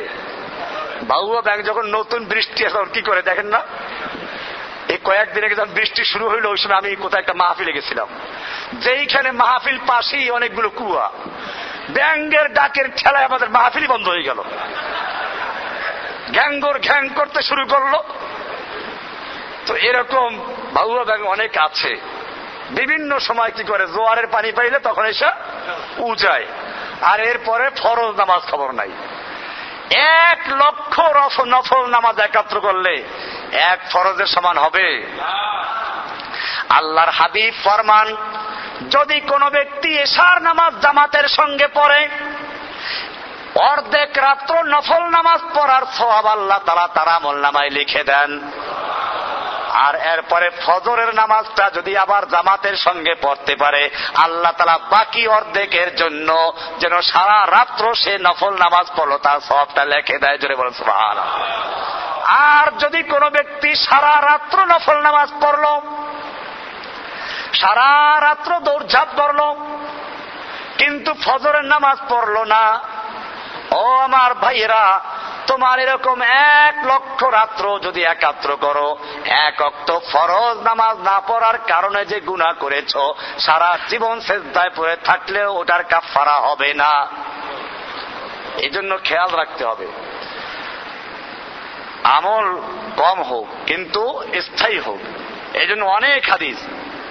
বাহুয়া ব্যাংক যখন নতুন বৃষ্টি এখন কি করে দেখেন না এই কয়েকদিন আগে যখন বৃষ্টি শুরু হইল, ওই সময় আমি কোথায় একটা মাহফিলে গেছিলাম। যেইখানে মাহফিল পাশেই অনেকগুলো কুয়া। ব্যাঙ্গের ডাকের ঠেলায় আমাদের মাহফিলই বন্ধ হয়ে গেল। ঘ্যাঙ্গর ঘ্যাং করতে শুরু করল। তো এরকম বাবুয়া ব্যাঙ্গ অনেক আছে। বিভিন্ন সময় কি করে জোয়ারের পানি পাইলে তখন এসে উজায়। আর এরপরে ফরজ নামাজ খবর নাই। এক লক্ষ নফল নামাজ একাত্র করলে এক ফরজের সমান হবে। আল্লাহর হাবিব ফরমান, যদি কোনো ব্যক্তি এশার নামাজ জামাতের সঙ্গে পড়ে, অর্ধেক রাত্র নফল নামাজ পড়ার সব আল্লাহ তারা তারা মোল্লামায় লিখে দেন। আর এরপরে ফজরের নামাজটা যদি আবার জামাতের সঙ্গে পড়তে পারে, আল্লাহ তালা বাকি অর্ধেকের জন্য যেন সারা রাত্র সে নফল নামাজ পড়ল, তার সবটা লেখে দেয়, জোরে বলেন আর যদি কোনো ব্যক্তি সারা রাত্র নফল নামাজ পড়ল, সারা রাত্র দৌড়ঝাঁপ করল কিন্তু ফজরের নামাজ পড়ল না ও আমার ভাইয়েরা, তোমার এরকম এক লক্ষ রাত্র যদি একাত্র করো, এক অক্ত ফরজ নামাজ না পড়ার কারণে যে গুণা করেছ, সারা জীবন শেষদায় পড়ে থাকলেও ওটার কাফারা হবে না। এই জন্য খেয়াল রাখতে হবে। আমল কম হোক, কিন্তু স্থায়ী হোক। এই জন্য অনেক হাদিস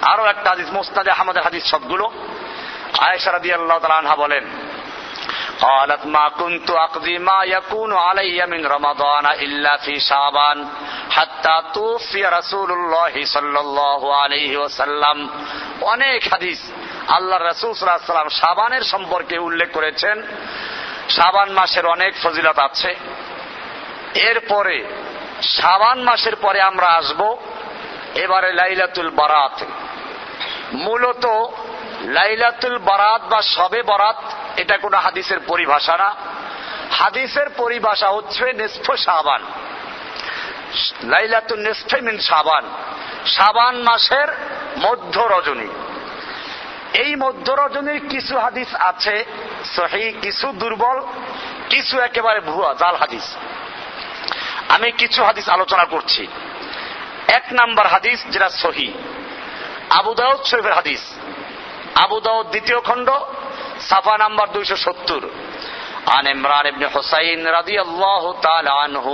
আরও একটা হাদিস মোস্তাদে আহমদের হাদিস সবগুলো। আয়েশারা দিয়ে আল্লাহ তালা বলেন قالت ما كنت أقضي ما يكون علي من رمضان إلا في شعبان حتى توفي رسول الله صلى الله عليه وسلم অনেক হাদিস আল্লাহ রসুল সাল্লাম সাবানের সম্পর্কে উল্লেখ করেছেন সাবান মাসের অনেক ফজিলত আছে এরপরে সাবান মাসের পরে আমরা আসব এবারে লাইলাতুল বারাত মূলত লাইলাতুল বারাত বা সবে বরাত এটা কোনো হাদিসের পরিভাষা না। হাদিসের পরিভাষা হচ্ছে নিষ্ফ সাবান লাইলাতুল নিষ্ফে মিন সাবান সাবান মাসের মধ্য রজনী। এই মধ্য রজনীর কিছু হাদিস আছে, সহি, কিছু দুর্বল, কিছু একেবারে ভুয়া, জাল হাদিস। আমি কিছু হাদিস আলোচনা করছি। এক নাম্বার হাদিস যেটা সহি, আবু দাউদ শরীফের হাদিস। আবু দাউদ দ্বিতীয় খণ্ড সাফা নাম্বার দুইশো সত্তর عن عمران بن حسين رضي الله تعالى عنه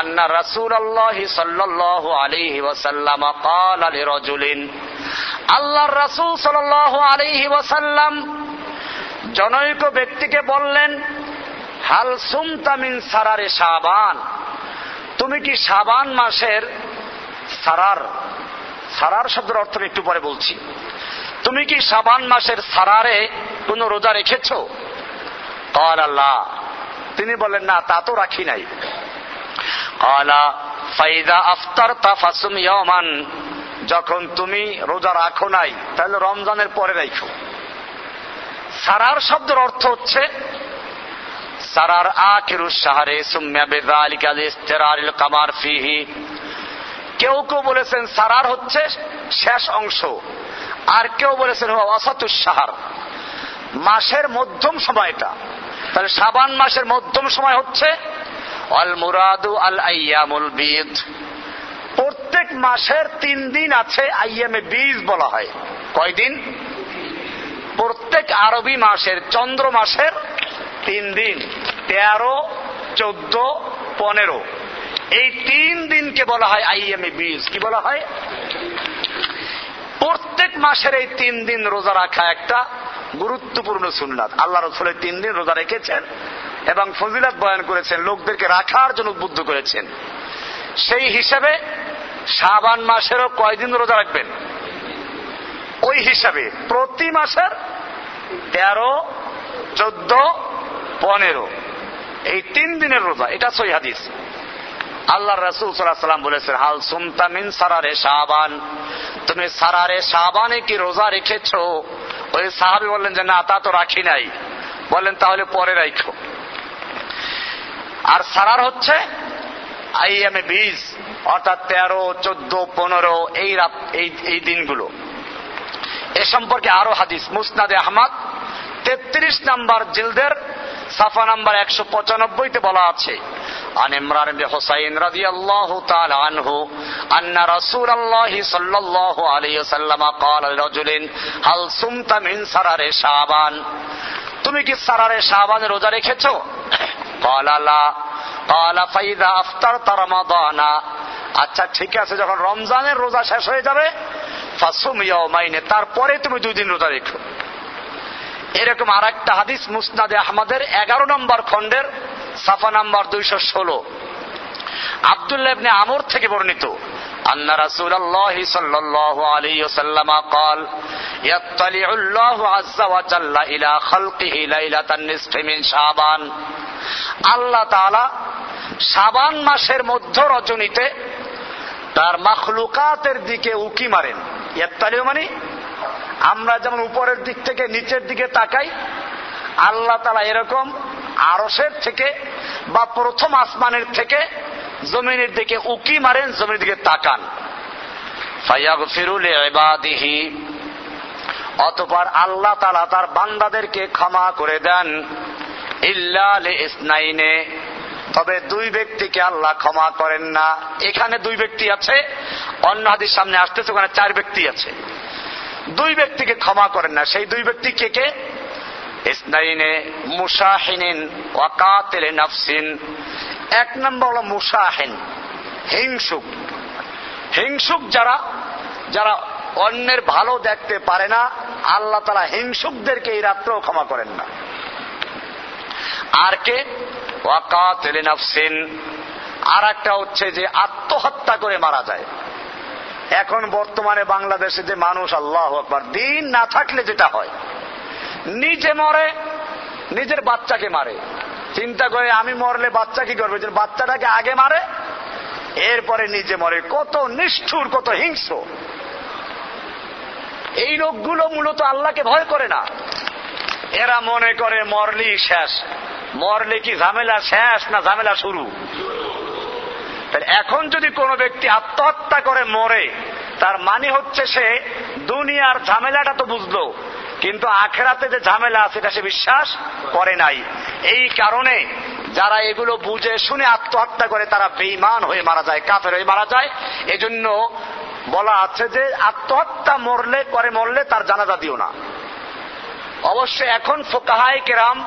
أن رسول الله صلى الله عليه وسلم قال لرجل আল্লাহ রাসূল সাল্লাল্লাহু আলাইহি ওয়াসাল্লাম জনৈক ব্যক্তিকে বললেন হাল সুমতা মিন সারারে শাবান তুমি কি শাবান মাসের সারার সারার শব্দের অর্থ আমি একটু পরে বলছি তুমি কি সাবান মাসের সারারে কোন রোজা রেখেছ? তিনি বলেন না, তা তো রাখি নাই। যখন তুমি রোজা রাখো নাই, তাহলে রমজানের পরে রাখো। সারার শব্দের অর্থ হচ্ছে, সারার আখিরুস সাহারে সুম্যা বেদালিকাল ইস্তেরারিল কামার ফিহি। কেউ কেউ বলেছেন সারার হচ্ছে শেষ অংশ, আর কেউ বলেছেন অসাতুস সাহার মাসের মধ্যম সময়টা তাহলে সাবান মাসের মধ্যম সময় হচ্ছে অল মুরাদু আল আইয়ামুল বিদ। প্রত্যেক মাসের তিন দিন আছে আইয়ামে বীজ বলা হয়। কয়দিন প্রত্যেক আরবি মাসের চন্দ্র মাসের তিন দিন, তেরো, চোদ্দ, পনেরো। এই তিন দিনকে বলা হয় আইএমএ বীজ। কি বলা হয়? প্রত্যেক মাসের এই তিন দিন রোজা রাখা একটা গুরুত্বপূর্ণ সুন্নাত। আল্লাহ রসুলের তিন দিন রোজা রেখেছেন এবং ফজিলাত বয়ান করেছেন, লোকদেরকে রাখার জন্য উদ্বুদ্ধ করেছেন। সেই হিসাবে শাবান মাসেরও কয়দিন রোজা রাখবেন? ওই হিসাবে প্রতি মাসের তেরো, চোদ্দ, পনেরো। এই তিন দিনের রোজা, এটা সই হাদিস। আল্লাহ রসুল সাল্লাম বলেছেন, হাল সুমতামিন সারারে শাহবান তুমি সারারে শাহবানে কি রোজা রেখেছ? ওই সাহাবি বললেন যে, না, তা তো রাখি নাই। বললেন, তাহলে পরে রাখো। আর সারার হচ্ছে আইএমএ বীজ, অর্থাৎ তেরো, চোদ্দ, পনেরো, এই রাত এই দিনগুলো। এ সম্পর্কে আরও হাদিস, মুসনাদে আহমদ তেত্রিশ নাম্বার জিলদের সাফা নাম্বার একশো পঁচানব্বইতে বলা আছে عن عمران بن حسين رضي الله تعالى عنه أن رسول الله صلى الله عليه وسلم قال لرجل هل صمت من سرر شعبان তুমি কি সারারে শাবানের রোজা রেখেছো قال لا قال فإذا أفطرت رمضان আচ্ছা ঠিক আছে যখন রমজানের রোজা শেষ হয়ে যাবে ফাসুম ইয়াউমাইনে তারপরে তুমি দুই দিন রোজা রেখো এরকম আর একটা হাদিস মুসনাদে আহমদের এগারো নম্বর খণ্ডের সাফা নাম্বার দুইশো ষোলো আবদুল্লাহ ইবনে আমর থেকে বর্ণিত أن رسول الله صلى الله عليه وسلم قال يطلع الله عز وجل إلى خلقه ليلة النصف من شعبان আল্লাহ তাআলা শাবান মাসের মধ্য রজনীতে তার মাখলুকাতের দিকে উকি মারেন ইয়াত্তালিও মানে আমরা যেমন উপরের দিক থেকে নিচের দিকে তাকাই, আল্লাহ তালা এরকম আরসের থেকে বা প্রথম আসমানের থেকে জমিনের দিকে উকি মারেন জমির দিকে তাকান। অতপর আল্লাহ তালা তার বান্দাদেরকে ক্ষমা করে দেন। ইসনাইনে তবে দুই ব্যক্তিকে আল্লাহ ক্ষমা করেন না। এখানে দুই ব্যক্তি আছে, অন্য হাদির সামনে আসতেছে, ওখানে চার ব্যক্তি আছে। দুই ব্যক্তিকে ক্ষমা করেন না। সেই দুই ব্যক্তি কে কে? ইসনাইনে মুসাহিনিন ওয়াকাতেলে এক নম্বর হলো মুসাহিন, হিংসুক। হিংসুক যারা যারা অন্যের ভালো দেখতে পারে না, আল্লাহ তালা হিংসুকদেরকে এই রাত্রেও ক্ষমা করেন না। আর কে? নাফসিন। আর একটা হচ্ছে যে আত্মহত্যা করে মারা যায়। এখন বর্তমানে বাংলাদেশে যে মানুষ, আল্লাহ আকবার, দিন না থাকলে যেটা হয়? নিজে মরে, নিজের বাচ্চাকে মারে। চিন্তা করে আমি মরলে বাচ্চা কি করবে? যে বাচ্চাটাকে আগে মারে, এরপরে নিজে মরে। কত নিষ্ঠুর, কত হিংস্র। এই লোকগুলো মূলত আল্লাহকে ভয় করে না। এরা মনে করে মরলি শেষ। মরলে কি ঝামেলা শেষ না ঝামেলা শুরু? এখন যদি কোনো ব্যক্তি আত্মহত্যা করে, মরে, তার মানে হচ্ছে সে দুনিয়ার ঝামেলাটা তো বুঝলো, কিন্তু আখেরাতে যে ঝামেলা আছে এটা সে বিশ্বাস করে নাই। এই কারণে যারা এগুলো বুঝে শুনে আত্মহত্যা করে, তারা বেইমান হয়ে মারা যায়, কাফের হয়ে মারা যায়। এজন্য বলা আছে যে, আত্মহত্যা মরলে করে মরলে তার জানাজা দিও না। অবশ্য এখন ফোকাহায় কেরাম,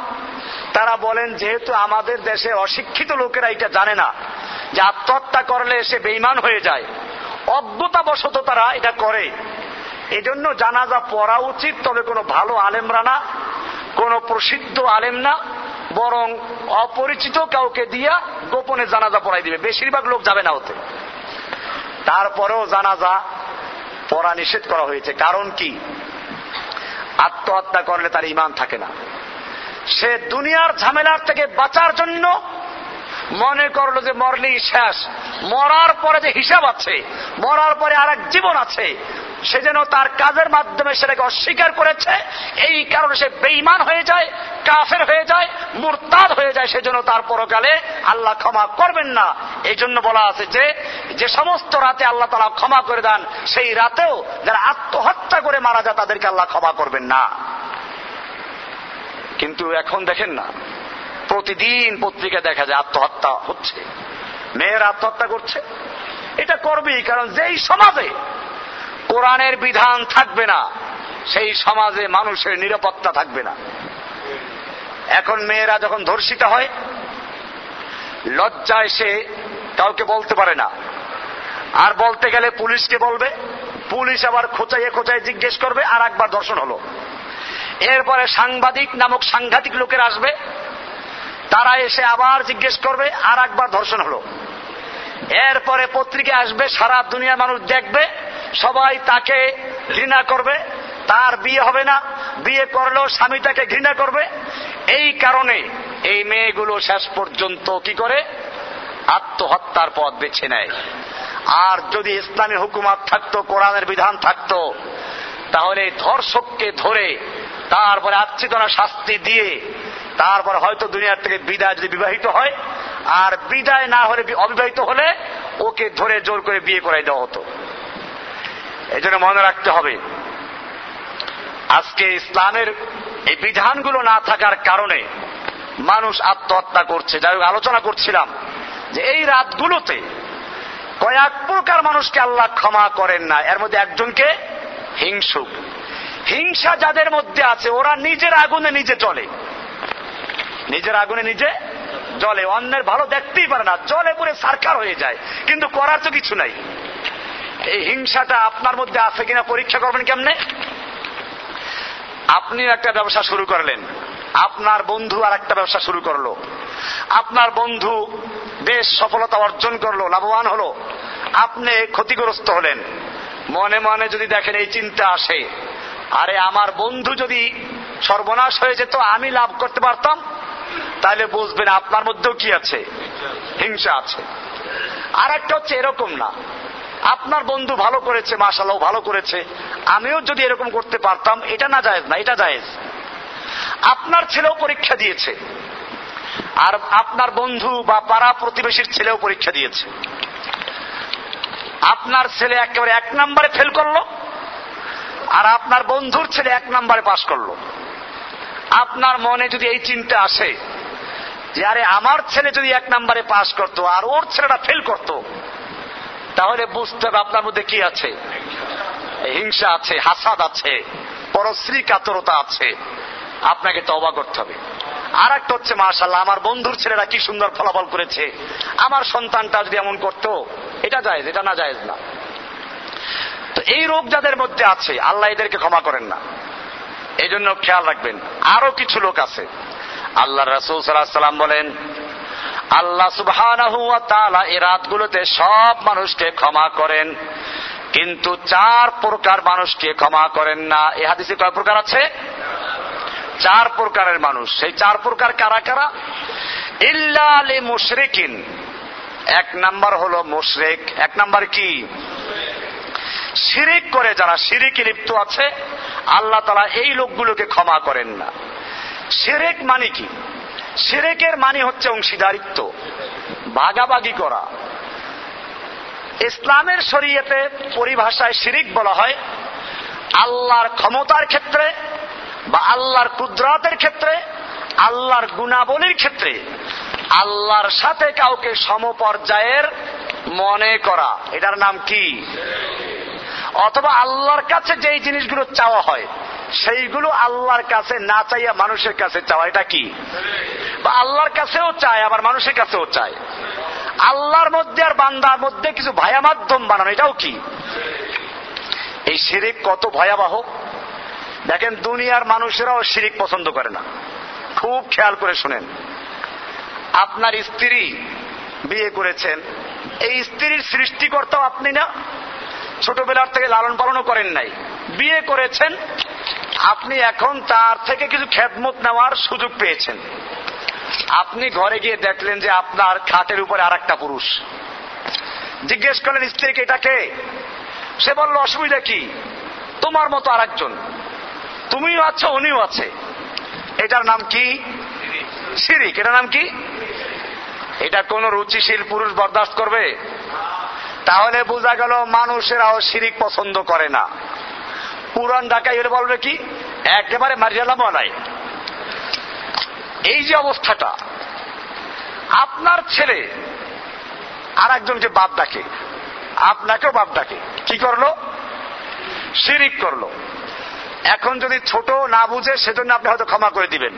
তারা বলেন যেহেতু আমাদের দেশে অশিক্ষিত লোকেরা এটা জানে না, যে আত্মহত্যা করলে সে বেইমান হয়ে যায়। অজ্ঞতাবশত তারা এটা করে। এজন্য জানাজা পড়া উচিত, তবে কোনো ভালো আলেমরা না, কোনো প্রসিদ্ধ আলেম না, বরং অপরিচিত কাউকে দিয়া গোপনে জানাজা পড়াই দিবে। বেশিরভাগ লোক যাবে না ওতে। তারপরেও জানাজা পড়া নিষেধ করা হয়েছে। কারণ কি? আত্মহত্যা করলে তার ইমান থাকে না। সে দুনিয়ার ঝামেলার থেকে বাঁচার জন্য মনে করল যে মরলেই শেষ। মরার পরে যে হিসাব আছে, মরার পরে আর জীবন আছে, সে যেন তার কাজের মাধ্যমে সেটাকে অস্বীকার করেছে, এই কারণে সে বেইমান হয়ে যায়, কাফের হয়ে যায়, মুরতাদ হয়ে যায়, সেজন্য তার পরকালে আল্লাহ ক্ষমা করবেন না। এই জন্য বলা আছে যে যে সমস্ত রাতে আল্লাহ তালা ক্ষমা করে দেন, সেই রাতেও যারা আত্মহত্যা করে মারা যায়, তাদেরকে আল্লাহ ক্ষমা করবেন না। কিন্তু এখন দেখেন না প্রতিদিন পত্রিকা দেখা যায় আত্মহত্যা হচ্ছে। মেয়ের আত্মহত্যা করছে। এটা করবেই, কারণ যেই সমাজে কোরআনের বিধান থাকবে না, সেই সমাজে মানুষের নিরাপত্তা থাকবে না। এখন মেয়েরা যখন ধর্ষিত হয়, লজ্জায় সে কাউকে বলতে পারে না। আর বলতে গেলে পুলিশকে বলবে, পুলিশ আবার খোঁচাইয়ে খোঁচাই জিজ্ঞেস করবে, আর একবার ধর্ষণ হলো। এরপরে সাংবাদিক নামক সাংঘাতিক লোকের আসবে তারা এসে আবার জিজ্ঞেস করবে, আর একবার ধর্ষণ হলো। এরপরে পত্রিকা আসবে, সারা দুনিয়ার মানুষ দেখবে, সবাই তাকে ঘৃণা করবে, তার বিয়ে হবে না, বিয়ে করলেও স্বামী তাকে ঘৃণা করবে। এই কারণে এই মেয়েগুলো শেষ পর্যন্ত কি করে? আত্মহত্যার পথ বেছে নেয়। আর যদি ইসলামী হুকুমাত থাকতো, কোরআনের বিধান থাকতো, তাহলে ধর্ষককে ধরে তারপরে আচ্ছিদনা শাস্তি দিয়ে তারপর হয়তো দুনিয়ার থেকে বিদায় যদি বিবাহিত হয়, আর বিদায় না হলে অবিবাহিত হলে ওকে ধরে জোর করে বিয়ে করাই দেওয়া হতো। এই জন্য মনে রাখতে হবে, আজকে ইসলামের এই বিধানগুলো না থাকার কারণে মানুষ আত্মহত্যা করছে। যাই আলোচনা করছিলাম যে এই রাতগুলোতে কয়েক প্রকার মানুষকে আল্লাহ ক্ষমা করেন না। এর মধ্যে একজনকে হিংসুক। হিংসা যাদের মধ্যে আছে, ওরা নিজের আগুনে নিজে চলে নিজের আগুনে নিজে জলে অন্যের ভালো দেখতেই পারে না জলে পুরে সার্কার হয়ে যায়। কিন্তু করার তো কিছু নাই। এই হিংসাটা আপনার মধ্যে আছে কিনা পরীক্ষা করবেন কেমনে? আপনি একটা ব্যবসা শুরু করলেন। আপনার বন্ধু আর একটা ব্যবসা শুরু করল। আপনার বন্ধু বেশ সফলতা অর্জন করল, লাভবান হলো। আপনি ক্ষতিগ্রস্ত হলেন। মনে মনে যদি দেখেন এই চিন্তা আসে, আরে আমার বন্ধু যদি সর্বনাশ হয়ে যেত, আমি লাভ করতে পারতাম? তাহলে বুঝবেন আপনার মধ্যেও কি আছে? হিংসা আছে। আর একটা হচ্ছে এরকম না। আপনার বন্ধু ভালো করেছে মাসাল্লাহ ভালো করেছে। আমিও যদি এরকম করতে পারতাম, এটা না জায়েজ না, এটা জায়েজ। আপনার ছেলেও পরীক্ষা দিয়েছে। আর আপনার বন্ধু বা পাড়া প্রতিবেশীর ছেলেও পরীক্ষা দিয়েছে। আপনার ছেলে একেবারে এক নম্বরে ফেল করল, আর আপনার বন্ধুর ছেলে এক নম্বরে পাশ করল। আপনার মনে যদি এই চিন্তা আসে যে আরে আমার ছেলে যদি এক নম্বরে পাশ করতো আর ওর ছেলেটা ফেল করতো, তাহলে বুঝতে হবে আপনার মধ্যে কি আছে? হিংসা আছে, হাসাদ আছে পরশ্রী কাতরতা আছে। আপনাকে তবা করতে হবে। আর একটা হচ্ছে মার্শাল্লাহ আমার বন্ধুর ছেলেরা কি সুন্দর ফলাফল করেছে। আমার সন্তানটা যদি এমন করতো, এটা যায় এটা না যায় না। তো এই রোগ যাদের মধ্যে আছে, আল্লাহ এদেরকে ক্ষমা করেন না। এই জন্য খেয়াল রাখবেন, আরও কিছু লোক আছে। আল্লাহ রসুল সাল্লাম বলেন, আল্লাহ সুবাহ এই রাতগুলোতে সব মানুষকে ক্ষমা করেন, কিন্তু চার প্রকার মানুষকে ক্ষমা করেন না। এ হাদিসে কয় প্রকার আছে? চার প্রকারের মানুষ। সেই চার প্রকার কারা কারা? ইল্লা আলী মুশরিকিন। এক নাম্বার হলো মুশরেক। এক নাম্বার কি? শিরিক করে যারা শিরিকে লিপ্ত আছে, আল্লাহ তালা এই লোকগুলোকে ক্ষমা করেন না। সেরেক মানে কি? সেরেকের মানে হচ্ছে অংশীদারিত্ব, ভাগাভাগি করা। ইসলামের শরীয়তে পরিভাষায় শিরিক বলা হয় আল্লাহর ক্ষমতার ক্ষেত্রে বা আল্লাহর কুদরাতের ক্ষেত্রে, আল্লাহর গুণাবলীর ক্ষেত্রে, আল্লাহর সাথে কাউকে সমপর্যায়ের মনে করা। এটার নাম কি? অথবা আল্লাহর কাছে যেই জিনিসগুলো চাওয়া হয়, সেইগুলো আল্লাহর কাছে না চাইয়া মানুষের কাছে চাওয়া, এটা কি? বা আল্লাহর কাছেও চায়, আবার মানুষের কাছেও চায়। আল্লাহর মধ্যে আর বান্দার মধ্যে কিছু ভায়া মাধ্যম বানানো, এটাও কি? এই শিরিক কত ভয়াবহ। দেখেন, দুনিয়ার মানুষেরাও শিরিক পছন্দ করে না। খুব খেয়াল করে শুনেন। আপনার স্ত্রী বিয়ে করেছেন, এই স্ত্রীর সৃষ্টিকর্তাও আপনি না? ছোটবেলার থেকে লালন পালনও করেন নাই। বিয়ে করেছেন, আপনি এখন তার থেকে কিছু খেদমত নেওয়ার সুযোগ পেয়েছেন। আপনি ঘরে গিয়ে দেখলেন যে আপনার খাটের উপরে আর একটা পুরুষ। জিজ্ঞেস করলেন স্ত্রীকে এটাকে সে বলল, অসুবিধা কি? তোমার মতো আর একজন তুমিও আছো, উনিও আছে। এটার নাম কি? সিরিক এটার নাম কি? এটা কোন রুচিশীল পুরুষ বরদাস্ত করবে? তাহলে বোঝা গেল মানুষেরাও শিরিক পছন্দ করে না। পুরান ঢাকায় হলে বলবে কি? একেবারে মারিয়ালাম নাই এই যে অবস্থাটা, আপনার ছেলে আর একজনকে বাপ ডাকে, আপনাকেও বাপ ডাকে, কি করল? শিরিক করল। এখন যদি ছোট না বুঝে, সেজন্য আপনি হয়তো ক্ষমা করে দিবেন।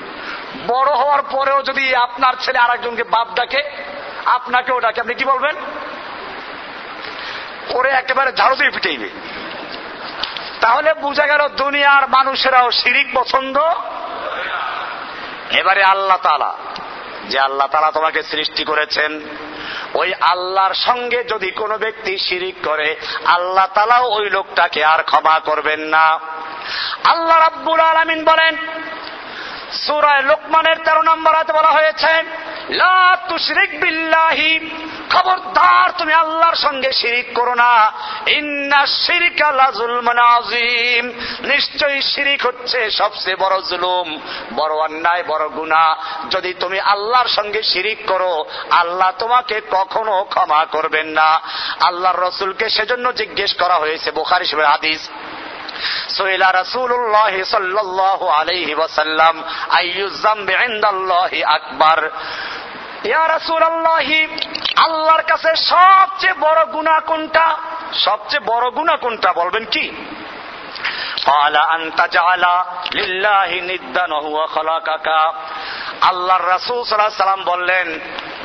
বড় হওয়ার পরেও যদি আপনার ছেলে আর একজনকে বাপ ডাকে, আপনাকেও ডাকে, আপনি কি বলবেন? ওরে একেবারে ঝাড়ু দিয়ে পিটাইবে। তাহলে বোঝা গেল দুনিয়ার মানুষেরাও শিরিক পছন্দ। এবারে আল্লাহ তালা যে আল্লাহ তালা তোমাকে সৃষ্টি করেছেন, ওই আল্লাহর সঙ্গে যদি কোনো ব্যক্তি শিরিক করে, আল্লাহ তালাও ওই লোকটাকে আর ক্ষমা করবেন না। আল্লাহ রাব্বুল আলমিন বলেন সুরায় লোকমানের তেরো নম্বর হাতে বলা হয়েছে খবরদার তুমি আল্লাহর সঙ্গে শিরিক করো না। ইন্না শিরিকা আজিম নিশ্চয়ই শিরিক হচ্ছে সবচেয়ে বড় জুলুম, বড় অন্যায়, বড় গুণা যদি তুমি আল্লাহর সঙ্গে শিরিক করো, আল্লাহ তোমাকে কখনো ক্ষমা করবেন না। আল্লাহর রসুলকে সেজন্য জিজ্ঞেস করা হয়েছে, বোখারি হিসেবে হাদিস। সোহেলা রাসুল্লাহ সাল্লাহ আলাইহি ওয়াসাল্লাম আইয়ুজাম বেন্দাল্লাহি আকবার। ইয়া রাসুল আল্লাহর কাছে সবচেয়ে বড় গুণা কোনটা? সবচেয়ে বড় গুণা কোনটা বলবেন কি? আল্লাহর রাসুল বললেন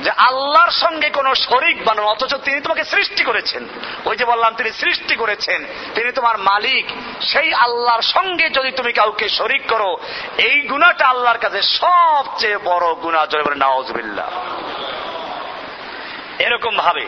যে আল্লাহর সঙ্গে কোন শরিক বানো অথচ তিনি তোমাকে সৃষ্টি করেছেন। ওই যে বললাম, তিনি সৃষ্টি করেছেন, তিনি তোমার মালিক। সেই আল্লাহর সঙ্গে যদি তুমি কাউকে শরিক করো, এই গুণাটা আল্লাহর কাছে সবচেয়ে বড় গুণা। জয় বলে নওয়াজবিল্লা এরকম ভাবে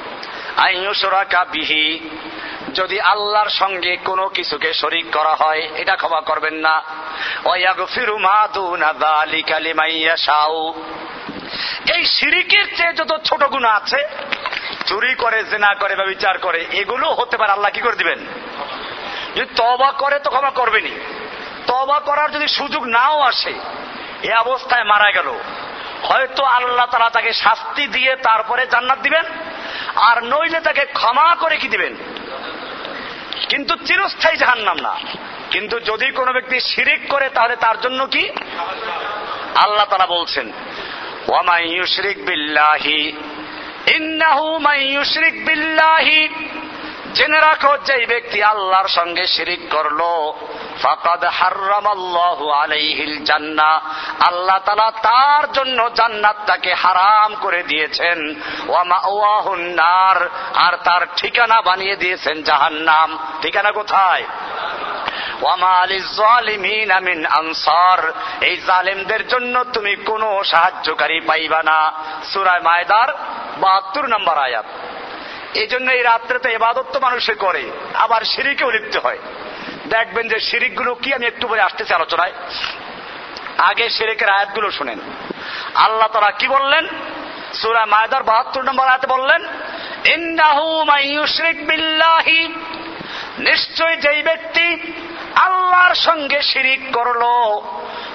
বিহি। যদি আল্লাহর সঙ্গে কোনো কিছুকে শরিক করা হয়, এটা ক্ষমা করবেন না। এই সিরিকের চেয়ে যত ছোট গুণা আছে, চুরি করে, জেনা করে বা বিচার করে, এগুলো হতে পারে আল্লাহ কি করে দিবেন? যদি তবা করে তো ক্ষমা করবেনি তবা করার যদি সুযোগ নাও আসে, এ অবস্থায় মারা গেল। হয়তো আল্লাহ তারা তাকে শাস্তি দিয়ে তারপরে জান্নাত দিবেন, আর নইলে তাকে ক্ষমা করে কি দিবেন? কিন্তু চিরস্থায়ী জাহান্নাম না। কিন্তু যদি কোনো ব্যক্তি শিরিক করে, তাহলে তার জন্য কি? আল্লাহ তারা বলছেন ওয়ামাই ইউশরিক বিল্লাহি, ইন্নাহু মাই ইউশরিক বিল্লাহি। জেনে রাখো যে ব্যক্তি আল্লাহর সঙ্গে শিরিক করল, ফাকাদ হার্রামাল্লাহু আলাইহিল জান্নাহ আল্লাহ তাআলা তার জন্য জান্নাতটাকে হারাম করে দিয়েছেন। নার, আর তার ঠিকানা বানিয়ে দিয়েছেন জাহান্নাম। ঠিকানা কোথায়? আনসার, এই জালেমদের জন্য তুমি কোনো সাহায্যকারী পাইবা না। সুরায় মায়দার বাহাত্তর নম্বর আয়াত। এই জন্য এই রাত্রে তো এবাদত তো মানুষে করে, আবার সিঁড়িকেও লিখতে হয়। দেখবেন যে সিঁড়িগুলো গুলো কি আমি একটু পরে আসতেছি আলোচনায়। আগে শিরিকের আয়াতগুলো শুনেন। আল্লাহ তারা কি বললেন? সুরা মায়দার বাহাত্তর নম্বর আয়াতে বললেন ইন্দাহু মাইয়ুশরিক বিল্লাহি। নিশ্চয় যেই ব্যক্তি আল্লাহর সঙ্গে শিরিক করল।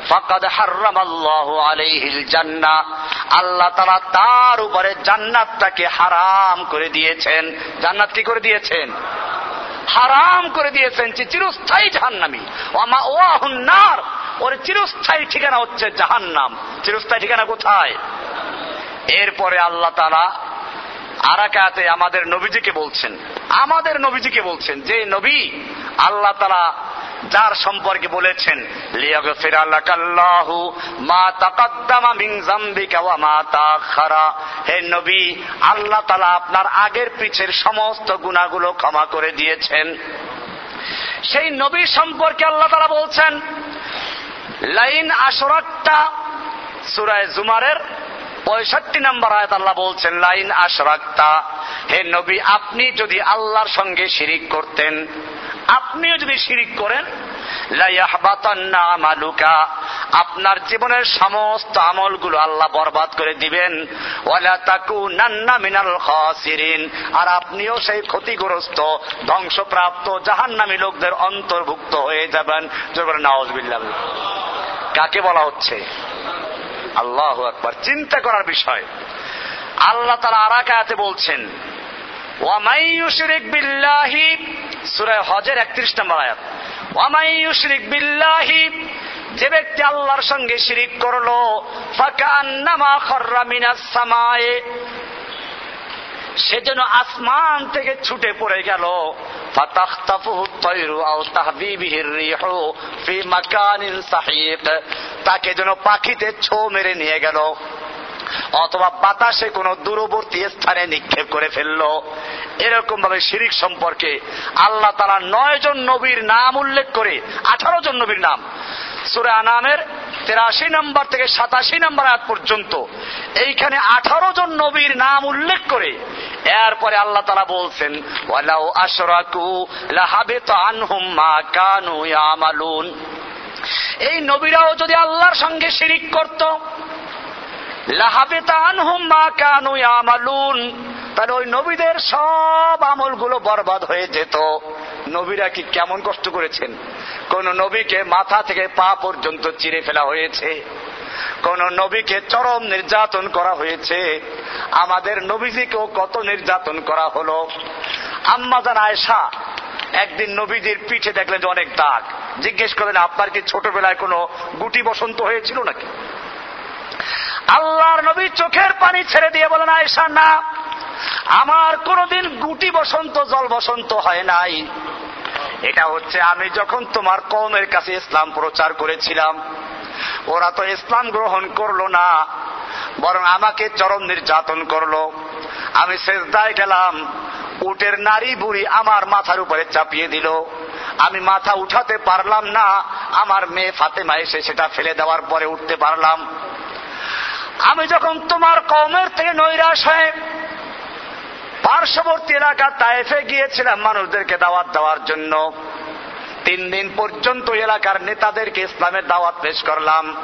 ফাকাদ হার্রাম আল্লাহ আলাইহিল জান্নাহ আল্লাহ তারা তার উপরে জান্নাতটাকে হারাম করে দিয়েছেন। জান্নাত কি করে দিয়েছেন? হারাম করে দিয়েছেন যে চিরস্থায়ী জাহান্নামি। ওমা ওয়াহুন্নার ওর চিরস্থায়ী ঠিকানা হচ্ছে জাহান্নাম। চিরস্থায়ী ঠিকানা কোথায়? এরপরে আল্লাহ তারা আরাকাতে আমাদের নবীজিকে বলছেন, আমাদের নবীজিকে বলছেন যে, নবী, আল্লাহ তারা যার সম্পর্কে বলেছেন নবী, আল্লাহ তালা আপনার আগের পিছের সমস্ত গুণাগুলো ক্ষমা করে দিয়েছেন। সেই নবী সম্পর্কে আল্লাহ তালা বলছেন, লাইন আসরাকটা সুরায় জুমারের পঁয়ষট্টি নম্বর আয়াত আল্লাহ বলছেন, লাইন আশরাক্তা। হে নবী, আপনি যদি আল্লাহর সঙ্গে শিরিক করতেন, আপনিও যদি শিরিক করেন আপনার জীবনের সমস্ত আমলগুলো আল্লাহ বরবাদ করে দিবেন। আর আপনিও সেই ক্ষতিগ্রস্ত, ধ্বংসপ্রাপ্ত, জাহান্নামী লোকদের অন্তর্ভুক্ত হয়ে যাবেন। কাকে বলা হচ্ছে? আল্লাহ একবার চিন্তা করার বিষয়। আল্লাহ তারা আরাকাতে বলছেন বিল্লাহি সূরা হজের 31 নম্বর আয়াত ওয়ামাইয়ুশরিক বিল্লাহি যে ব্যক্তি আল্লাহর সঙ্গে শিরিক করল ফাঁকা খাররা মিনাস সামায়ে সে যেন আসমান থেকে ছুটে পড়ে গেল। তাকে যেন পাখিতে ছো মেরে নিয়ে গেল, অথবা বাতাসে কোনো দূরবর্তী স্থানে নিক্ষেপ করে ফেলল। এরকম ভাবে শিরিক সম্পর্কে আল্লাহ তারা নয় জন নবীর নাম উল্লেখ করে, আঠারো জন নবীর নাম সুরে আনামের তেরাশি নম্বর থেকে সাতাশি নম্বর আয়াত পর্যন্ত। এইখানে আঠারো জন নবীর নাম উল্লেখ করে এরপরে আল্লাহ তারা বলছেন এই নবীরাও যদি আল্লাহর সঙ্গে শিরিক করত লাহাবিত আনহুম মা কানু ইয়ামালুন তাহলে ওই নবীদের সব আমলগুলো বরবাদ হয়ে যেত। নবীরা কি কেমন কষ্ট করেছেন? কোন নবীকে মাথা থেকে পা পর্যন্ত চিরে ফেলা হয়েছে। কোন নবীকে চরম নির্যাতন করা হয়েছে। আমাদের নবীজিকেও কত নির্যাতন করা হলো। আম্মাজান আয়সা একদিন নবীজির পিঠে দেখলেন যে অনেক দাগ। জিজ্ঞেস করলেন, আপনার কি ছোটবেলায় কোনো গুটি বসন্ত হয়েছিল নাকি? আল্লাহর নবী চোখের পানি ছেড়ে দিয়ে বলেন আয়সা না, আমার কোনদিন গুটি বসন্ত, জল বসন্ত হয় নাই। এটা হচ্ছে আমি যখন তোমার কমের কাছে ইসলাম প্রচার করেছিলাম, ওরা তো ইসলাম গ্রহণ করল না, বরং আমাকে চরম নির্যাতন করল। আমি শেষদায় গেলাম, উটের নারী বুড়ি আমার মাথার উপরে চাপিয়ে দিল। আমি মাথা উঠাতে পারলাম না, আমার মেয়ে ফাতেমা এসে সেটা ফেলে দেওয়ার পরে উঠতে পারলাম। আমি যখন তোমার কমের থেকে নৈরাশ হয়ে পার্শ্ববর্তী এলাকা তাইফে গিয়েছিলাম মানুষদেরকে দাওয়াত দেওয়ার জন্য, তিন দিন পর্যন্ত এলাকার নেতাদেরকে ইসলামের দাওয়াত পেশ করলাম।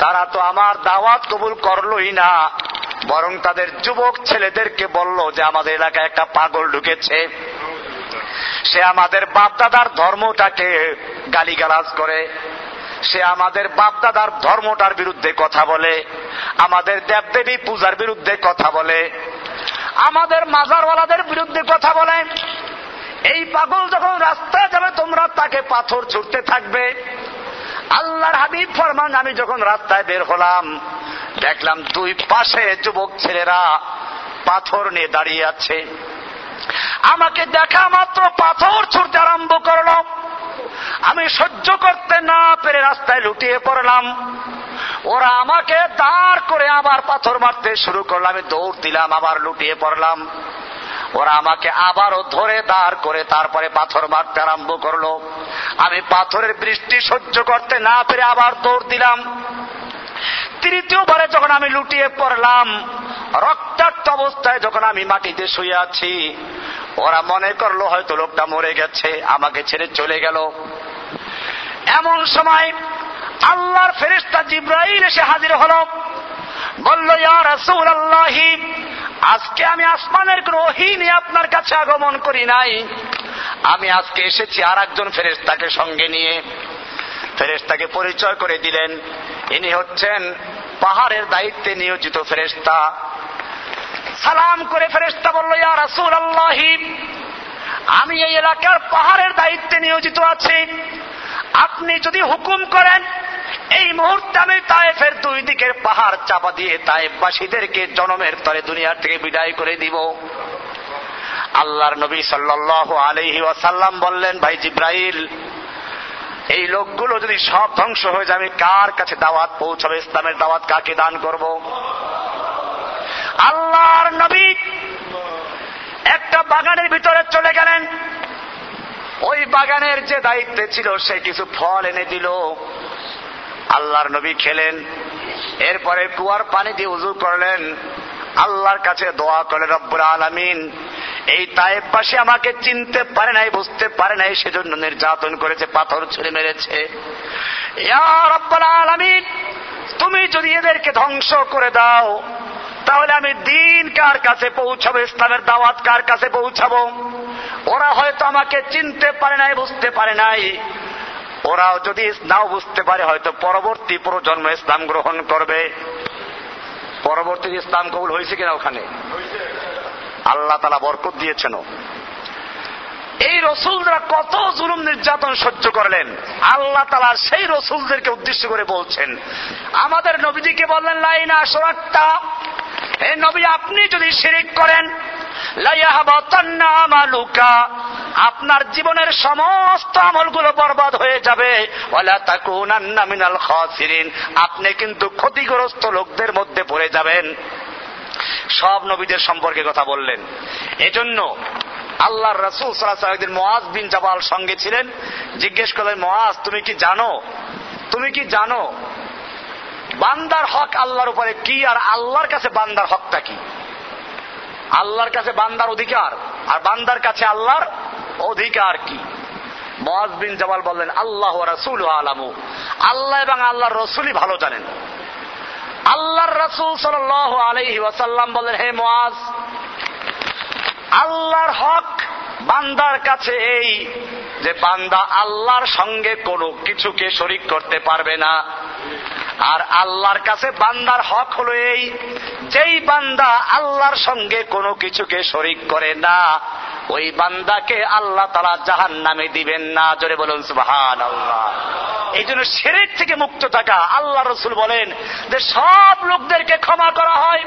তারা তো আমার দাওয়াত কবুল করলোই না, বরং তাদের যুবক ছেলেদেরকে বলল যে আমাদের এলাকায় একটা পাগল ঢুকেছে। সে আমাদের বাপদাদার ধর্মটাকে গালিগালাজ করে সে আমাদের বাপদাদার ধর্মটার বিরুদ্ধে কথা বলে, আমাদের দেবদেবী পূজার বিরুদ্ধে কথা বলে, আমাদের মাজারওয়ালাদের বিরুদ্ধে কথা বলে। এই পাগল যখন রাস্তায় যাবে, তোমরা তাকে পাথর ছুটতে থাকবে। আল্লাহর হাবিব ফরমান, আমি যখন রাস্তায় বের হলাম, দেখলাম দুই পাশে যুবক ছেলেরা পাথর নিয়ে দাঁড়িয়ে আছে। আমাকে দেখা মাত্র পাথর ছুটতে আরম্ভ করল। আমি সহ্য করতে না পেরে রাস্তায় লুটিয়ে পড়লাম। ওরা আমাকে দাঁড় করে আবার পাথর মারতে শুরু করলাম আমি দৌড় দিলাম, আবার লুটিয়ে পড়লাম। ওরা আমাকে আবারও ধরে দাঁড় করে তারপরে পাথর মারতে আরম্ভ করল। আমি পাথরের বৃষ্টি সহ্য করতে না পেরে আবার দৌড় দিলাম। তৃতীয়বারে যখন আমি লুটিয়ে পড়লাম, রক্তাক্ত অবস্থায় যখন আমি মাটিতে শুয়ে আছি, ওরা মনে করল হয়তো লোকটা মরে গেছে, আমাকে ছেড়ে চলে গেল। এমন সময় আল্লাহর ফেরিস্তা জিব্রাইল এসে হাজির হল। বলল ইয়ার রসুল আজকে আমি আসমানের কোন আপনার কাছে আগমন করি নাই। আমি আজকে এসেছি আর একজন ফেরেস্তাকে সঙ্গে নিয়ে। ফেরেস্তাকে পরিচয় করে দিলেন। ইনি হচ্ছেন পাহাড়ের দায়িত্বে নিয়োজিত ফেরেস্তা সালাম করে ফেরেস্তা বলল, ইয়া রাসুল আল্লাহি আমি এই এলাকার পাহাড়ের দায়িত্বে নিয়োজিত আছি। আপনি যদি হুকুম করেন, এই মুহূর্তে আমি তায়েফের দুই দিকের পাহাড় চাপা দিয়ে তায়েফবাসীদেরকে জনমের তরে দুনিয়ার থেকে বিদায় করে দিব। আল্লাহর নবী সাল্লাহ আলহি ওয়াসাল্লাম বললেন, ভাই জিব্রাইল এই লোকগুলো যদি সব ধ্বংস হয়ে যাবে কার কাছে দাওয়াত পৌঁছাবে? ইসলামের দাওয়াত কাকে দান করব? আল্লাহর নবী একটা বাগানের ভিতরে চলে গেলেন। ওই বাগানের যে দায়িত্বে ছিল, সে কিছু ফল এনে দিল। আল্লাহর নবী খেলেন। এরপরে কুয়ার পানি দিয়ে উজু করলেন। আল্লাহর কাছে দোয়া করে রব্বুর আলমিন। এই তায়েব পাশে আমাকে চিনতে পারে নাই, বুঝতে পারে নাই, সেজন্য নির্যাতন করেছে, পাথর ছুঁড়ে মেরেছে। আলমিন, তুমি যদি এদেরকে ধ্বংস করে দাও, তাহলে আমি দিন কার কাছে পৌঁছাবো, ইসলামের দাওয়াত কার কাছে পৌঁছাবো? ওরা হয়তো আমাকে চিনতে পারে নাই, বুঝতে পারে নাই। ওরাও যদি নাও বুঝতে পারে, হয়তো পরবর্তী প্রজন্ম ইসলাম গ্রহণ করবে। পরবর্তী ইসলাম কবুল হয়েছে কিনা ওখানে? আল্লাহ তালা বরকত দিয়েছেন এই রসুলরা কত জুলুম নির্যাতন সহ্য করলেন। আল্লাহ তালা সেই রসুলদেরকে উদ্দেশ্য করে বলছেন আমাদের নবীজিকে বললেন লাইনা সোরাক্তা হে নবী আপনি যদি শিরিক করেন আপনার জীবনের সমস্ত আমলগুলো বরবাদ হয়ে যাবে। আপনি কিন্তু ক্ষতিগ্রস্ত লোকদের মধ্যে পড়ে যাবেন। সব নবীদের সম্পর্কে কথা বললেন। এজন্য আল্লাহর রসুল সাল্লাহ একদিন মোয়াজ বিন জাবাল সঙ্গে ছিলেন। জিজ্ঞেস করলেন মোয়াজ তুমি কি জানো? তুমি কি জানো বান্দার হক আল্লাহর উপরে কি আর আল্লাহর কাছে বান্দার হকটা কি? আল্লাহর কাছে বান্দার অধিকার আর বান্দার কাছে আল্লাহর অধিকার কি? মহাজ বিন জবাল বললেন, আল্লাহ রসুল আলামু। আল্লাহ এবং আল্লাহর রসুলই ভালো জানেন। আল্লাহর রসুল সাল আলহি ওয়াসাল্লাম বললেন, হে মোয়াজ আল্লাহর হক বান্দার কাছে এই যে বান্দা আল্লাহর সঙ্গে কোনো কিছুকে শরিক করতে পারবে না। আর আল্লাহর কাছে বান্দার হক হলো এই, যেই বান্দা আল্লাহর সঙ্গে কোনো কিছুকে শরিক করে না ওই বান্দাকে আল্লাহ তারা জাহান নামে দিবেন না। জোরে বলুন সুবাহান আল্লাহ এই জন্য সেরেক থেকে মুক্ত থাকা। আল্লাহ রসুল বলেন যে, সব লোকদেরকে ক্ষমা করা হয়।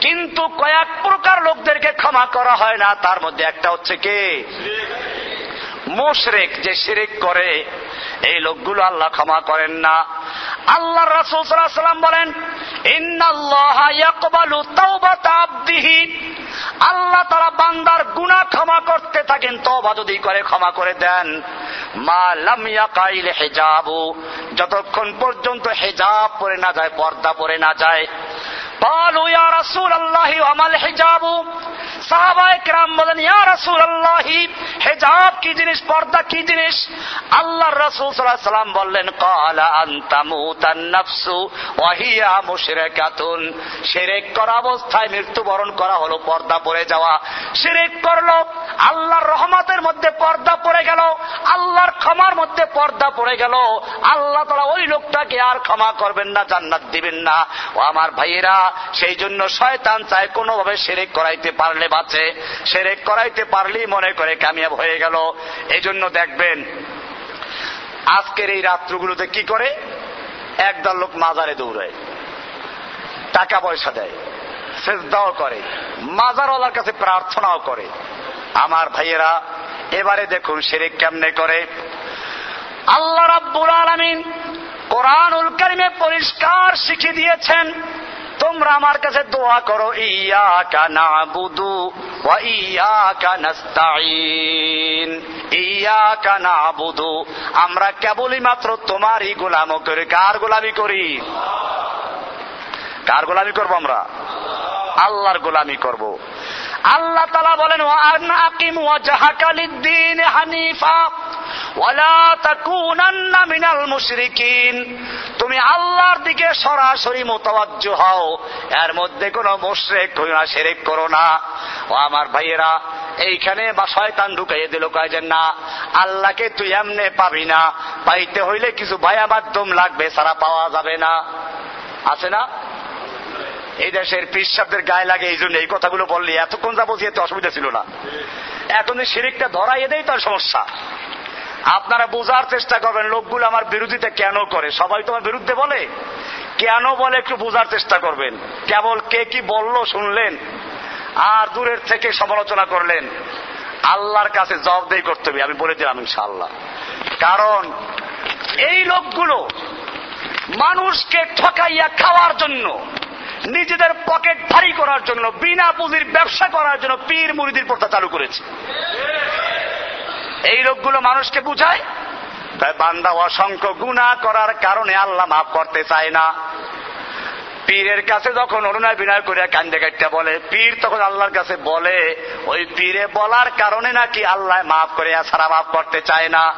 কিন্তু কয়েক প্রকার লোকদেরকে ক্ষমা করা হয় না। তার মধ্যে একটা হচ্ছে কে? মোশরেক যে শিরিক করে, এই লোকগুলো আল্লাহ ক্ষমা করেন না। আল্লাহ রাসূল সাল্লাম বলেন আল্লাহ তারা বান্দার গুনাহ ক্ষমা করতে থাকেন, তওবা যদি করে ক্ষমা করে দেন। মা হিজাবু, যতক্ষণ পর্যন্ত হিজাব পরে না যায়, পর্দা পরে না যায়। قالوا يا رسول الله وما الحجاب সাহাবায়ে কেরাম বলেন ইয়া রাসূলুল্লাহি হিজাব কি জিনিস পর্দা কি জিনিস আল্লাহর রাসূল সাল্লাল্লাহু আলাইহি সাল্লাম বললেন ক্বালা আনতা মুতান নাফসু ওয়া হিয়া মুশরিকাতুন শিরক করা অবস্থায় মৃত্যুবরণ করা হলো পর্দা পড়ে যাওয়া শিরক করলো আল্লাহর রহমতের মধ্যে পর্দা পড়ে গেল আল্লাহর ক্ষমার মধ্যে পর্দা পড়ে গেল আল্লাহ তাআলা ওই লোকটাকে আর ক্ষমা করবেন না জান্নাত দিবেন না ও আমার ভাইয়েরা সেই জন্য শয়তান চায় কোনোভাবে শিরক করাইতে পারলে বাঁচে। সেরেক করাইতে পারলেই মনে করে কামিয়াব হয়ে গেল। এই জন্য দেখবেন, আজকের এই রাত্রগুলোতে কি করে? একদল লোক মাজারে দৌড়ায়। টাকা পয়সা দেয়, সেজদাও করে, মাজারওয়ালার কাছে প্রার্থনাও করে। আমার ভাইয়েরা, এবারে দেখুন সেরেক কেমনে করে। আল্লাহ রাব্বুল আলামিন কোরআনুল কারিমে পরিষ্কার শিখিয়ে দিয়েছেন তোমরা আমার কাছে দোয়া করো ইয়া কানা বুধু আমরা কেবলই মাত্র তোমারই গোলাম করি। কার গোলামি করি? কার গোলামি করব আমরা? আল্লাহর গোলামি করব। আল্লাহ তালা বলেন আকিম ওয়াজাহাকালিদ্দিন হানিফা মিনাল মুশরিকিন। তুমি আল্লাহর দিকে সরাসরি মোতাবাজ্য হও। এর মধ্যে কোনো মুশরিক হই না শিরক করো না। ও আমার ভাইয়েরা, এইখানে বা শয়তান ঢুকাইয়ে দিল কয়েছেন না, আল্লাহকে তুই এমনে পাবি না। পাইতে হইলে কিছু ভায়া মাধ্যম লাগবে সারা পাওয়া যাবে না। আছে না? এই দেশের পিসাবদের গায়ে লাগে, এই জন্য এই কথাগুলো বললি এতক্ষণ যা বলছি এত অসুবিধা ছিল না। এখন শিরিকটা ধরাইয়ে দেয় তার সমস্যা। আপনারা বোঝার চেষ্টা করবেন, লোকগুলো আমার বিরোধিতা কেন করে? সবাই তোমার বিরুদ্ধে বলে? কেন বলে একটু বোঝার চেষ্টা করবেন? কেবল কে কি বলল শুনলেন? আর দূরের থেকে সমালোচনা করলেন? আল্লাহর কাছে জবাবদেহি করতে হবে, আমি বলে দিলাম ইনশাআল্লাহ। কারণ এই লোকগুলো মানুষকে ঠকাইয়া খাওয়ার জন্য নিজেদের পকেট ভারী করার জন্য, বিনা পুঁজির ব্যবসা করার জন্য পীর মুরিদির প্রথা চালু করেছে। এই লোকগুলো মানুষকে বুঝায়, তাই বান্দা অসংখ্য গুণা করার কারণে আল্লাহ মাফ করতে চায় না। পীরের কাছে যখন অরুণায় বিনয় করিয়া কান্দে কাটটা বলে, পীর তখন আল্লাহর কাছে বলে, ওই পীরে বলার কারণে নাকি আল্লাহ মাফ করিয়া সারা মাফ করতে চায় না।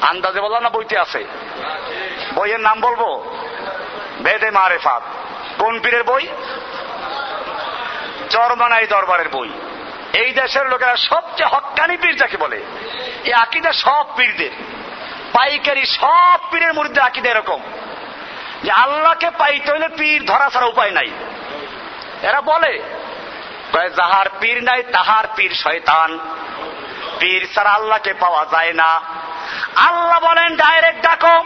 আন্দাজে বললাম না বইতে আছে? বইয়ের নাম বলব? বেদে মারেফাত। কোন পীরের বই? চরমানাই দরবারের বই। এই দেশের লোকেরা সবচেয়ে হকানি পীর যাকে বলে, এই আকিদা সব পীরদের। পাইকারি সব পীরের মধ্যে আকিদা এরকম। যে আল্লাহকে পাইতে হইলে পীর ধরা ছাড়া উপায় নাই। এরা বলে যাহার পীর নাই, তাহার পীর শয়তান। পীর ছাড়া আল্লাহকে পাওয়া যায় না। আল্লাহ বলেন, ডাইরেক্ট ডাকো।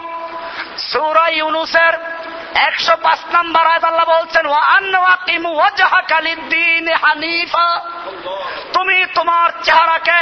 সৌরা ইউনুসের একশো পাঁচ নাম্বার আয়াত আল্লাহ বলছেন হানিফা। তুমি তোমার চেহারাকে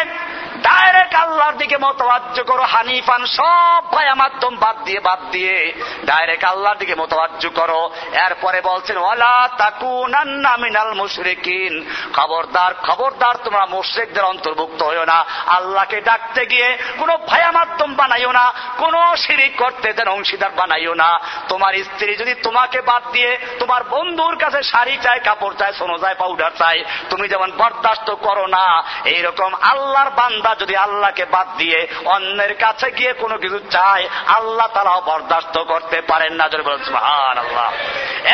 ডাইরেক্ট আল্লাহর দিকে মতবাজ্য করো, হানিফান সব ভায়া মাধ্যম বাদ দিয়ে বাদ দিয়ে ডাইরেক্ট আল্লাহর দিকে মতবাজ্য করো। এরপরে বলছেন, ওয়ালা তাকুনান্না মিনাল মুশরিকিন। খবরদার খবরদার, তোমরা মুশরিকদের অন্তর্ভুক্ত হইও না। আল্লাহকে ডাকতে গিয়ে কোনো ভায়া মাধ্যম বানাইও না, কোনো শিরিক করতে দেন অংশীদার বানাইও না। তোমার স্ত্রী যদি তোমাকে বাদ দিয়ে তোমার বন্ধুর কাছে শাড়ি চায় কাপড় চায় সোনো চায় পাউডার চায় তুমি যেমন বরদাস্ত করো না, এইরকম আল্লাহর বান্দা যদি আল্লাহকে বাদ দিয়ে অন্যের কাছে গিয়ে কোনো কিছু চায়, আল্লাহ তালাও বরদাস্ত করতে পারেন না। আল্লাহ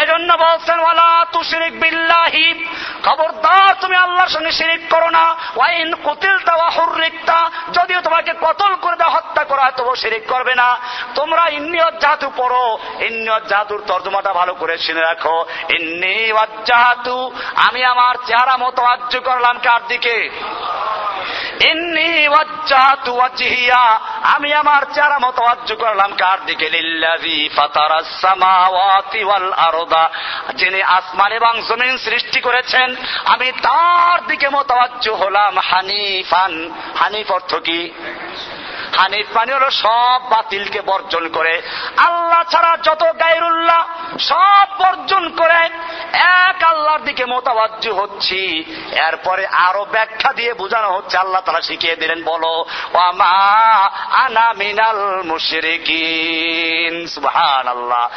এজন্য বলছেন, ওয়ালা তুশরিক বিল্লাহি। খবরদার, তুমি আল্লাহর সঙ্গে শিরিক করো না। ওয়াইন কুতিল তাওয়া হুররিকতা। যদিও তোমাকে কতল করে দেওয়া হত্যা করা হয় তবু শিরিক করবে না। তোমরা ইন্নিয়ত জাদু পড়ো, ইন্নিয়ত জাদুর তর্জমাটা ভালো করে শুনে রাখো। জাদু আমি আমার চেহারা মতো আজ্য করলাম কার দিকে? আমি আমার চেহারা মতো আজ্য করলাম কার দিকে? যিনি আসমান এবং জমিন সৃষ্টি করেছেন, আমি তার দিকে মোতাবাজ্য হলাম হানিফান। হানিফ অর্থ কি? হানিফ মানে হলো সব বাতিলকে বর্জন করে। আল্লাহ ছাড়া যত গায়রুল্লাহ সব বর্জন করে। এক আল্লাহর দিকে মোতাবাজ্য হচ্ছি। এরপরে আরও ব্যাখ্যা দিয়ে বোঝানো হচ্ছে, আল্লাহ তারা শিখিয়ে দিলেন, বলো, ওয়ামা আনা মিনাল মুশরিকিন। আল্লাহ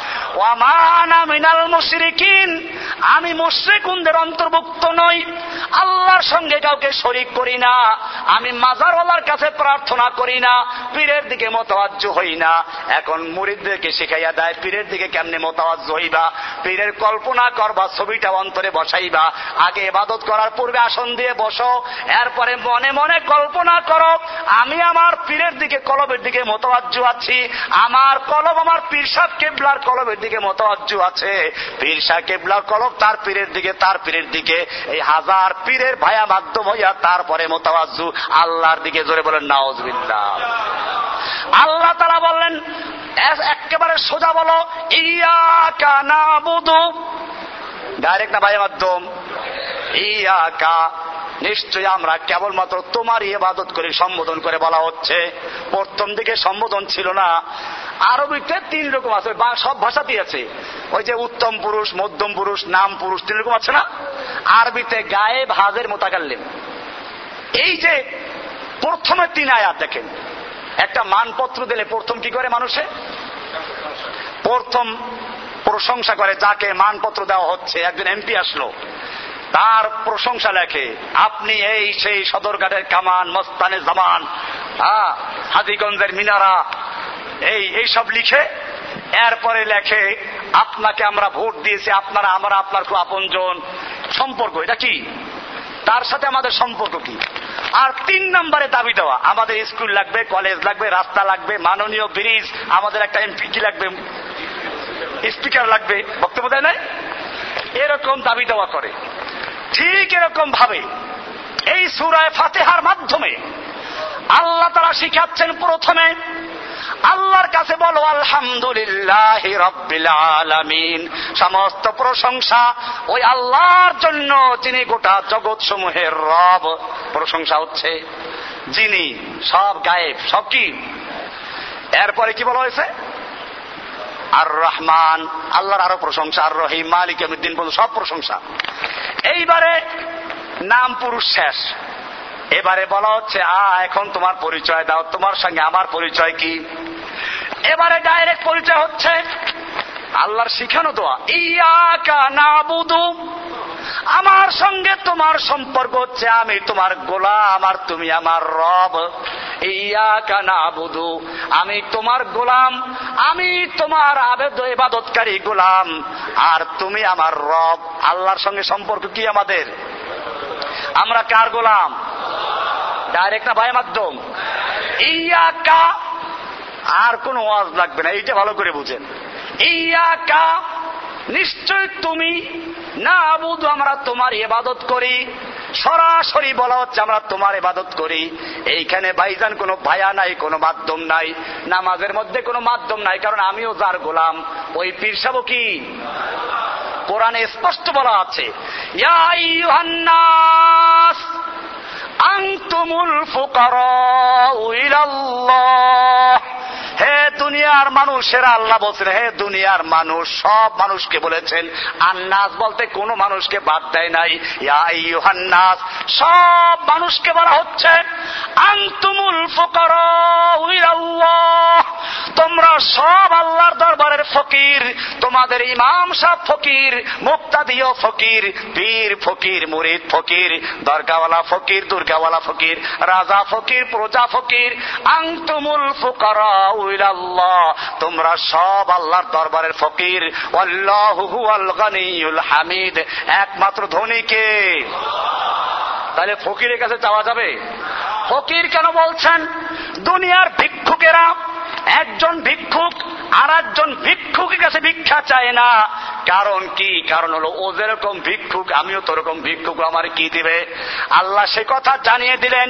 আনা মিনাল মুশরিকিন। আমি মুশরিকুনদের অন্তর্ভুক্ত নই। আল্লাহর সঙ্গে কাউকে শরিক করি না। আমি মাজারওয়ালার কাছে প্রার্থনা করি না। পীরের দিকে মোতাবাজ্য হই না। এখন মুরিদদেরকে শিখাইয়া দেয়, পীরের দিকে কেমনে মোতাবাজ্য হইবা? পীরের কল্পনা করবা, ছবিটা অন্তরে বসাইবা। আগে এবাদত করার পূর্বে আসন দিয়ে বসো, এরপরে মনে মনে কল্পনা করো, আমি আমার পীরের দিকে, কলবের দিকে মোতাবাজ্য আছি। আমার কলব আমার পীরসাদ কেবলার কলবের দিকে মোতাবাজ্য আছে। পীরসা কেবলার কলব তার পীরের দিকে, তার পীরের দিকে। এই হাজার পীরের ভায়া মাধ্যম হইয়া তারপরে মোতাবাজ্য আল্লাহর দিকে জোরে বলেন নাওজবিল্লা আল্লাহ তারা বললেন একেবারে সোজা বলো ইয়া কানা বুধু ডাইরেক্ট না ভাই মাধ্যম। ইয়া কা নিশ্চয়ই আমরা কেবলমাত্র তোমারই ইবাদত করে, সম্বোধন করে বলা হচ্ছে। প্রথম দিকে সম্বোধন ছিল না। আরবিতে তিন রকম আছে, বা সব ভাষাতেই আছে ওই যে উত্তম পুরুষ, মধ্যম পুরুষ, নাম পুরুষ, তিন রকম আছে না? আরবিতে গায়ে ভাজের মোতাকাল্লিম। এই যে প্রথমে তিন আয়াত দেখেন। একটা মানপত্র দিলে প্রথম কি করে মানুষে? প্রথম প্রশংসা করে যাকে মানপত্র দেওয়া হচ্ছে। একজন এমপি আসলো। তার প্রশংসা লেখে, আপনি এই সেই সদরঘাটের কামান মস্তানের জামান হাজিগঞ্জের মিনারা, এই এই সব লিখে এরপরে লেখে, আপনাকে আমরা ভোট দিয়েছি, আপনারা, আমরা, আপনার খুব আপনজন। সম্পর্ক, এটা কি? তার সাথে আমাদের সম্পর্ক কি? আর তিন নম্বরে দাবি দেওয়া, আমাদের স্কুল লাগবে, কলেজ লাগবে, রাস্তা লাগবে, মাননীয় ব্রিজ, আমাদের একটা এমপি কি লাগবে, স্পিকার লাগবে, বক্তব্য দেয় নাই? এরকম দাবি দেওয়া করে। ঠিক এরকম ভাবে এই সুরায় ফাতেহার মাধ্যমে আল্লাহ তারা শিখাচ্ছেন প্রথমে আল্লাহর কাছে বলো, আলহামদুলিল্লাহ রব্বিল আলামিন। সমস্ত প্রশংসা ওই আল্লাহর জন্য, যিনি গোটা জগৎ সমূহের রব। প্রশংসা হচ্ছে যিনি, সব গায়েব, সব কি? এরপরে কি বলা হয়েছে? আর রহমান আল্লাহর আরও প্রশংসা আর রহিম মালিক আমিদ্দিন বলুন সব প্রশংসা। এইবারে নাম পুরুষ শেষ। এবারে বলা হচ্ছে, আ, এখন তোমার পরিচয় দাও। তোমার সঙ্গে আমার পরিচয় কি? এবারে ডাইরেক্ট পরিচয় হচ্ছে, আল্লাহর শিখানো দোয়া। ইয়াকা না বুধু আমার সঙ্গে তোমার সম্পর্ক হচ্ছে, আমি তোমার গোলা আমার তুমি আমার রব। ইয়াকা না বুধু আমি তোমার গোলাম। আমি তোমার আবেদ ইবাদতকারী গোলাম। আর তুমি আমার রব। আল্লাহর সঙ্গে সম্পর্ক কি আমাদের? আমরা কার গোলাম? ডাইরেক্ট না ভাই মাধ্যম? আর কোন ওয়াজ লাগবে না, এইটা ভালো করে বুঝেন। ইয়াকা নিশ্চয় তুমি না বুধ আমরা তোমার ইবাদত করি। সরাসরি বলা হচ্ছে আমরা তোমার ইবাদত করি। এইখানে ভাইজান কোনো ভায়া নাই, কোনো মাধ্যম নাই। নামাজের মধ্যে কোনো মাধ্যম নাই, কারণ আমিও যার গোলাম। ওই পীরসাব কি? কোরআনে স্পষ্ট বলা আছে আংতুমুল ফুকার হে দুনিয়ার মানুষেরা আল্লাহ বলছেন, হে দুনিয়ার মানুষ, সব মানুষকে বলেছেন, আন্নাস বলতে কোন মানুষকে বাদ দেয় নাই। ইহান্নাস সব মানুষকে বলা হচ্ছে, আন্তুমুল ফকর তোমরা সব আল্লাহর দরবারের ফকির, তোমাদের ইমাম সাহ ফকির, মুক্তাদিও ফকির, পীর ফকির, মুরিদ ফকির, দরগাওয়ালা ফকির দুর্গাওয়ালা ফকির, রাজা ফকির, প্রজা ফকির আংতুমুল ফুকারা উইলাল্লাহ তোমরা সব আল্লাহর দরবারের ফকির আল্লাহু গানিউল হামিদ, একমাত্র ধনীকে তাহলে ফকিরের কাছে চাওয়া যাবে? ফকির কেন বলছেন? দুনিয়ার ভিক্ষুকেরা, একজন ভিক্ষুক আর একজন ভিক্ষুকের কাছে ভিক্ষা চায় না। কারণ কি? কারণ হলো, ও যেরকম ভিক্ষুক, আমিও তো রকম ভিক্ষুক, আমার কি দিবে? আল্লাহ সে কথা জানিয়ে দিলেন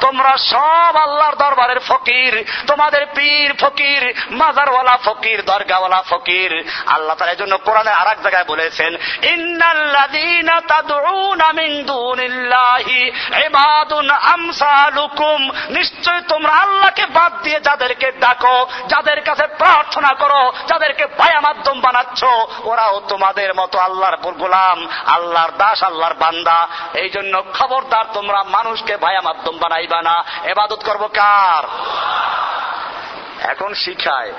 তোমরা সব আল্লাহর দরবারের ফকির, তোমাদের পীর ফকির, মাজারওয়ালা ফকির, দরগাওয়ালা ফকির। আল্লাহ তার জন্য কোরআনের আর এক জায়গায় বলেছেন, ইন্নাল্লাযীনা তাদউনা মিন দুনিল্লাহি ইবাদুন আমসালুকুম, নিশ্চয় তোমরা আল্লাহকে বাদ দিয়ে যাদেরকে ডাকো, যাদের কাছে প্রার্থনা করো, যাদেরকে ভায়া মাধ্যম বানাচ্ছ, ওরাও তোমাদের মতো আল্লাহর গোলাম, আল্লাহর দাস, আল্লাহর বান্দা। এই জন্য খবরদার তোমরা মানুষকে ভায়া মাধ্যম বানাইবা না। এবাদত করব কার? এখন শিখায়।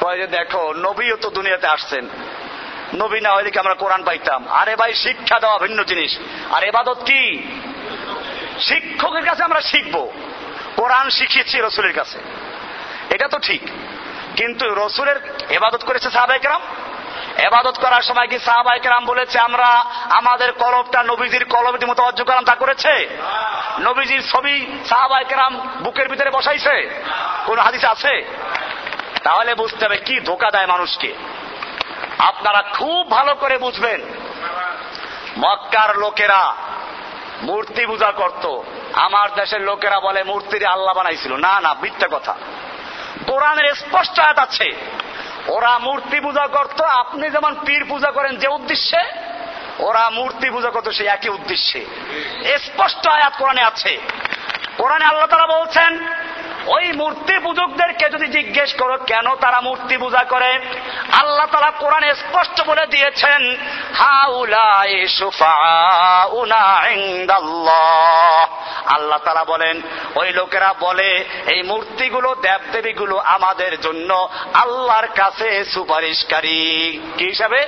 কয় যে দেখো, নবীও তো দুনিয়াতে আসছেন। নবী না হইলে কি আমরা কোরআন পাইতাম? আরে ভাই, শিক্ষা দেওয়া ভিন্ন জিনিস। আর এবাদত কি? শিক্ষকের কাছে আমরা শিখব। কোরআন শিখিয়েছি রসুলের কাছে। এটা তো ঠিক। কিন্তু রসুলের এবাদত করেছে সাহাবাইকরাম এবাদত করার সময় কি সাহাবাইকরাম বলেছে, আমরা আমাদের কলবটা নবীজির কলবের মতো অর্জ করাম তা করেছে? নবীজির ছবি সাহাবাইকরাম বুকের ভিতরে বসাইছে। কোন হাদিস আছে? তাহলে বুঝতে হবে কি ধোকা দেয় মানুষকে। আপনারা খুব ভালো করে বুঝবেন। মক্কার লোকেরা মূর্তি পূজা করত। আমার দেশের লোকেরা বলে, মূর্তির আল্লাহ বানাইছিল। না না, মিথ্যা কথা। কোরআনের স্পষ্ট আয়াত আছে। ওরা মূর্তি পূজা করত। আপনি যেমন পীর পূজা করেন যে উদ্দেশ্যে, ওরা মূর্তি পূজা করতো সেই একই উদ্দেশ্যে। স্পষ্ট আয়াত কোরআনে আছে। কোরআনে আল্লাহ তারা বলছেন ওই মূর্তি পূজকদেরকে যদি জিজ্ঞেস করো, কেন তারা মূর্তি পূজা করে? আল্লাহ তারা কোরআনে স্পষ্ট বলে দিয়েছেন আল্লাহ তারা বলেন, ওই লোকেরা বলে, এই মূর্তিগুলো দেবদেবীগুলো আমাদের জন্য আল্লাহর কাছে সুপারিশকারী। কি হিসাবে?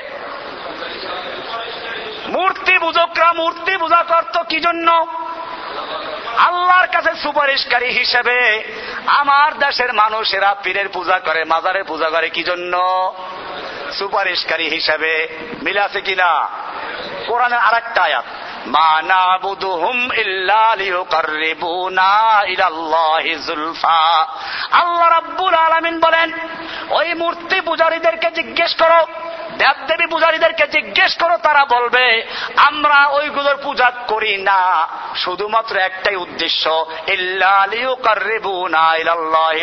মূর্তি পূজকরা মূর্তি পূজা করত কি জন্য? আল্লাহর কাছে সুপারিশকারী হিসেবে আমার দেশের মানুষেরা পীরের পূজা করে, মাজারের পূজা করে কি জন্য সুপারিশকারী হিসেবে মিলাছে কিনা? কোরআনের আর একটা আয়াত জিজ্ঞেস করো পূজারীদেরকে জিজ্ঞেস করো, তারা বলবে, আমরা ওইগুলোর পূজা করি না। শুধুমাত্র একটাই উদ্দেশ্য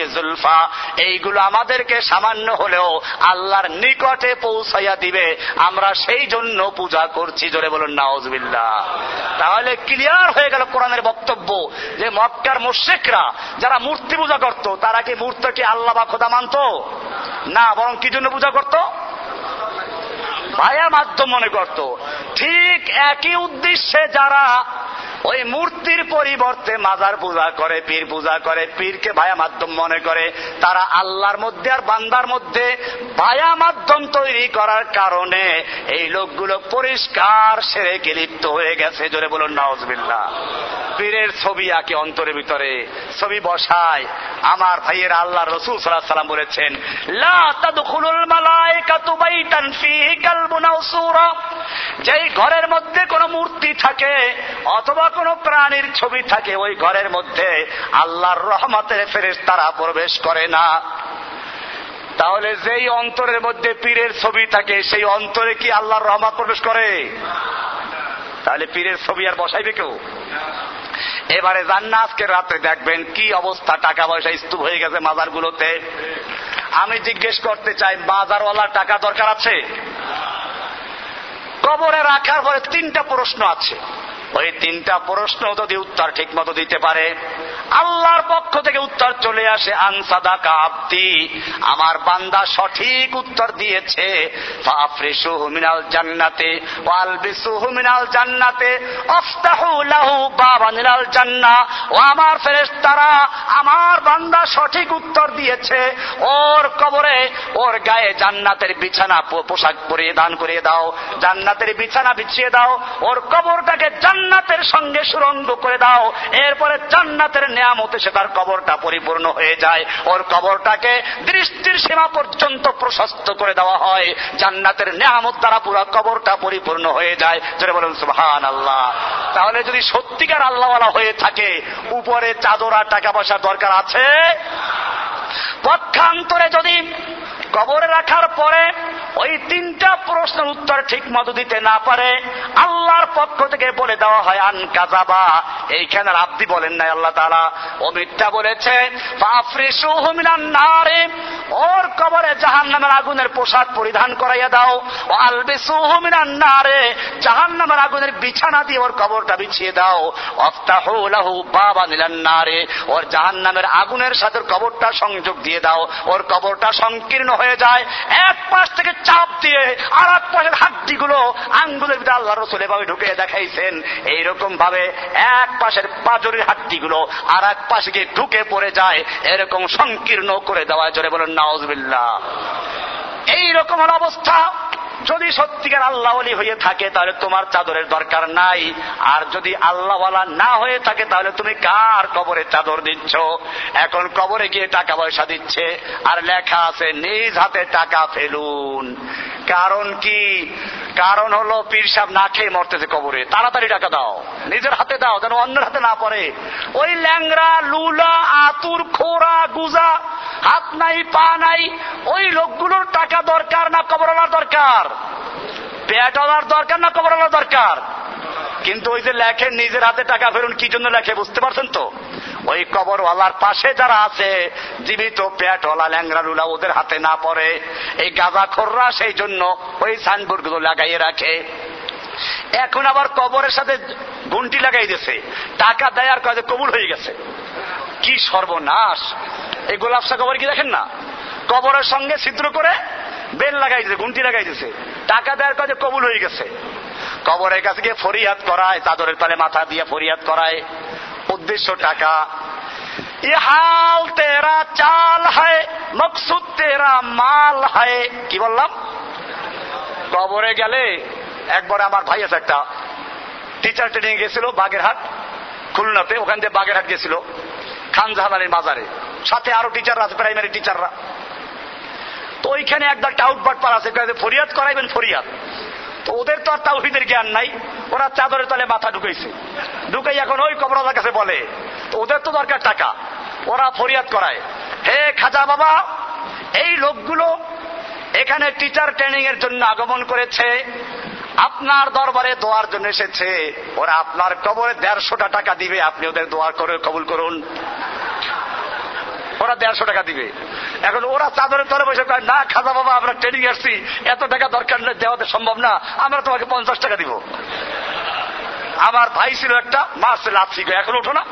জুলফা। এইগুলো আমাদেরকে সামান্য হলেও আল্লাহর নিকটে পৌঁছাইয়া দিবে। আমরা সেই জন্য পূজা করছি, জোরে বলুন নাওজবিল্লা তাহলে ক্লিয়ার হয়ে গেল কোরআনের বক্তব্য যে মক্কার মোশেকরা যারা মূর্তি পূজা করত, তারা কি মূর্তকে আল্লাহ বা খোদা মানত? না, বরং কি জন্য পূজা করতো? ভায়া মাধ্যম মনে করত। ঠিক একই উদ্দেশ্যে যারা ওই মূর্তির পরিবর্তে মাজার পূজা করে, পীর পূজা করে, পীরকে ভায়া মাধ্যম মনে করে, তারা আল্লাহর মধ্যে আর বান্দার মধ্যে ভায়া মাধ্যম তৈরি করার কারণে এই লোকগুলো পরিষ্কার সেরে লিপ্ত হয়ে গেছে? জোরে বলুন নওয়াজবিল্লা পীরের ছবি আঁকে অন্তরের ভিতরে। ছবি বসায়। আমার ভাইয়ের আল্লাহ রসুল সাল্লাহ সাল্লাম বলেছেন যেই ঘরের মধ্যে কোনো মূর্তি থাকে অথবা কোনো প্রাণীর ছবি থাকে, ওই ঘরের মধ্যে আল্লাহর রহমতের ফেরেস তারা প্রবেশ করে না। তাহলে যেই অন্তরের মধ্যে পীরের ছবি থাকে, সেই অন্তরে কি আল্লাহর রহমত প্রবেশ করে? তাহলে পীরের ছবি আর বসাইবে কেউ? এবারে জান্না আজকে রাতে দেখবেন কি অবস্থা টাকা পয়সা স্তূপ হয়ে গেছে মাজারগুলোতে। আমি জিজ্ঞেস করতে চাই, বাজারওয়ালার টাকা দরকার আছে? কবরে রাখার পরে তিনটা প্রশ্ন আছে। ওই তিনটা প্রশ্ন যদি উত্তর ঠিক মতো দিতে পারে, আল্লাহর পক্ষ থেকে উত্তর চলে আসে আনসাদা কাপ্তি আমার বান্দা সঠিক উত্তর দিয়েছে মিনাল জান্নাতে মিনাল জান্নাতে আফতাহু জান্না। ও আমার আমার বান্দা সঠিক উত্তর দিয়েছে, ওর কবরে ওর গায়ে জান্নাতের বিছানা পোশাক পরিয়ে দান করিয়ে দাও, জান্নাতের বিছানা বিছিয়ে দাও, ওর কবরটাকে জান্নাতের সঙ্গে সুরঙ্গ করে দাও। এরপরে জান্নাতের নেয়ামতে সে তার কবরটা পরিপূর্ণ হয়ে যায়। ওর কবরটাকে দৃষ্টির সীমা পর্যন্ত প্রশস্ত করে দেওয়া হয়। জান্নাতের নেয়ামত দ্বারা পুরো কবরটা পরিপূর্ণ হয়ে যায়। যেটা বলুন সুহান আল্লাহ তাহলে যদি সত্যিকার আল্লাহওয়ালা হয়ে থাকে, উপরে চাদর টাকা পয়সার দরকার আছে? পক্ষান্তরে যদি কবরে রাখার পরে ওই তিনটা প্রশ্নের উত্তর ঠিক মতো দিতে না পারে, আল্লাহর পক্ষ থেকে বলে দেওয়া হয়, আন কাজাবা এইখানে আব্দি বলেন নাই আল্লাহ তারা ও মিথ্যা বলেছে ওর কবরে জাহান নামের আগুনের পোশাক পরিধান করাইয়া দাও। ও আলবে সুহমিনান নারে। জাহান নামের আগুনের বিছানা দিয়ে ওর কবরটা বিছিয়ে দাও। অফতাহু বাবা নিলান নারে। ওর জাহান নামের আগুনের সাথে কবরটা সংযোগ দিয়ে দাও। ওর কবরটা সংকীর্ণ হয়ে যায়। এক পাশ থেকে চাপ দিয়ে আর এক পাশের হাড্ডি গুলো আঙ্গুলের ভিতরে আল্লাহ রসুল এভাবে ঢুকে দেখাইছেন। এইরকম ভাবে এক পাশের পাজরের হাড্ডি গুলো আর এক পাশে গিয়ে ঢুকে পড়ে যায়। এরকম সংকীর্ণ করে দেওয়া জোরে বলেন নাওজবিল্লা এইরকম অবস্থা যদি সত্যিকার আল্লাহ হয়ে থাকে, তাহলে তোমার চাদরের দরকার নাই। আর যদি আল্লাহওয়ালা না হয়ে থাকে, তাহলে তুমি কার কবরে চাদর দিচ্ছ? এখন কবরে গিয়ে টাকা পয়সা দিচ্ছে, আর লেখা আছে, নিজ হাতে টাকা ফেলুন। কারণ কি? কারণ হলো পীর সাহেব না খেয়ে মরতেছে কবরে। তাড়াতাড়ি টাকা দাও, নিজের হাতে দাও, যেন অন্যের হাতে না পড়ে। ওই ল্যাংরা লুলা, আতুর, খোরা, গুজা, হাত নাই, পা নাই, ওই লোকগুলোর টাকা দরকার না, কবরওয়ালার দরকার? পেয়াটলার দরকার না কবরওয়ালার দরকার? কিন্তু ওই যে লেখে নিজের হাতে টাকা ফেরুন, কি জন্য লেখে, বুঝতে পারছেন তো? ওই কবরওয়ালার পাশে যারা আছে, জীবিত পেটওয়ালা ল্যাংরা লুলা ওদের হাতে না পড়ে, এই গাঁজা খোররা সেই জন্য ওই সাইনবোর্ডগুলো লাগাইয়ে রাখে। এখন আবার কবরের সাথে ঘুন্টি লাগাই দিয়েছে। টাকা দেয় আর কাজে কবুল হয়ে গেছে। কি সর্বনাশ! এই গোলাপসা কবর কি দেখেন না? কবরের সঙ্গে ছিদ্র করে বেল লাগাই দিয়েছে ঘুন্টি লাগাই দিয়েছে টাকা দেওয়ার কাজে কবুল হয়ে গেছে। কবরের কাছে গিয়ে ফরিয়াদ করায়, চাদরের তালে মাথা দিয়ে ফরিয়াদ করায়। উদ্দেশ্য টাকা। হাল তেরা চাল হয়, মকসুদ তেরা মাল হয়। কি বললাম? কবরে গেলে একবার আমার ভাই আছে একটা। টিচার ট্রেনিং গেছিল বাগেরহাট, খুলনাতে। ওখান থেকে বাগেরহাট গেছিল খান জাহানের মাজারে। সাথে আরও টিচাররা আছে প্রাইমারি টিচাররা ওইখানে একদল টাউট বাটপার আছে ফরিয়াদ করাইবেন ফরিয়াদ। তো ওদের তো আর তাওহিদের জ্ঞান নাই, ওরা চাদরের তলে মাথা ঢুকাইছে। ঢুকাই এখন ওই কবরাদার কাছে বলে, তো ওদের তো দরকার টাকা, ওরা ফরিয়াদ করায়। হে খাজা বাবা, এই লোকগুলো এখানে টিচার ট্রেনিং এর জন্য আগমন করেছে, আপনার দরবারে দোয়ার জন্য এসেছে। ওরা আপনার কবরে দেড়শোটা টাকা দিবে, আপনি ওদের দোয়ার করে কবুল করুন। ওরা দেড়শো টাকা দিবে। এখন ওরা চাদরের তলে বসে কয়, না খাজা বাবা, আমরা ট্রেনিং আসছি। এত টাকা দরকার নেই দেওয়াতে সম্ভব না। আমরা তোমাকে পঞ্চাশ টাকা দিব। আমার ভাই ছিল একটা মা ছিল লাচ্ছি এখন ওঠো না।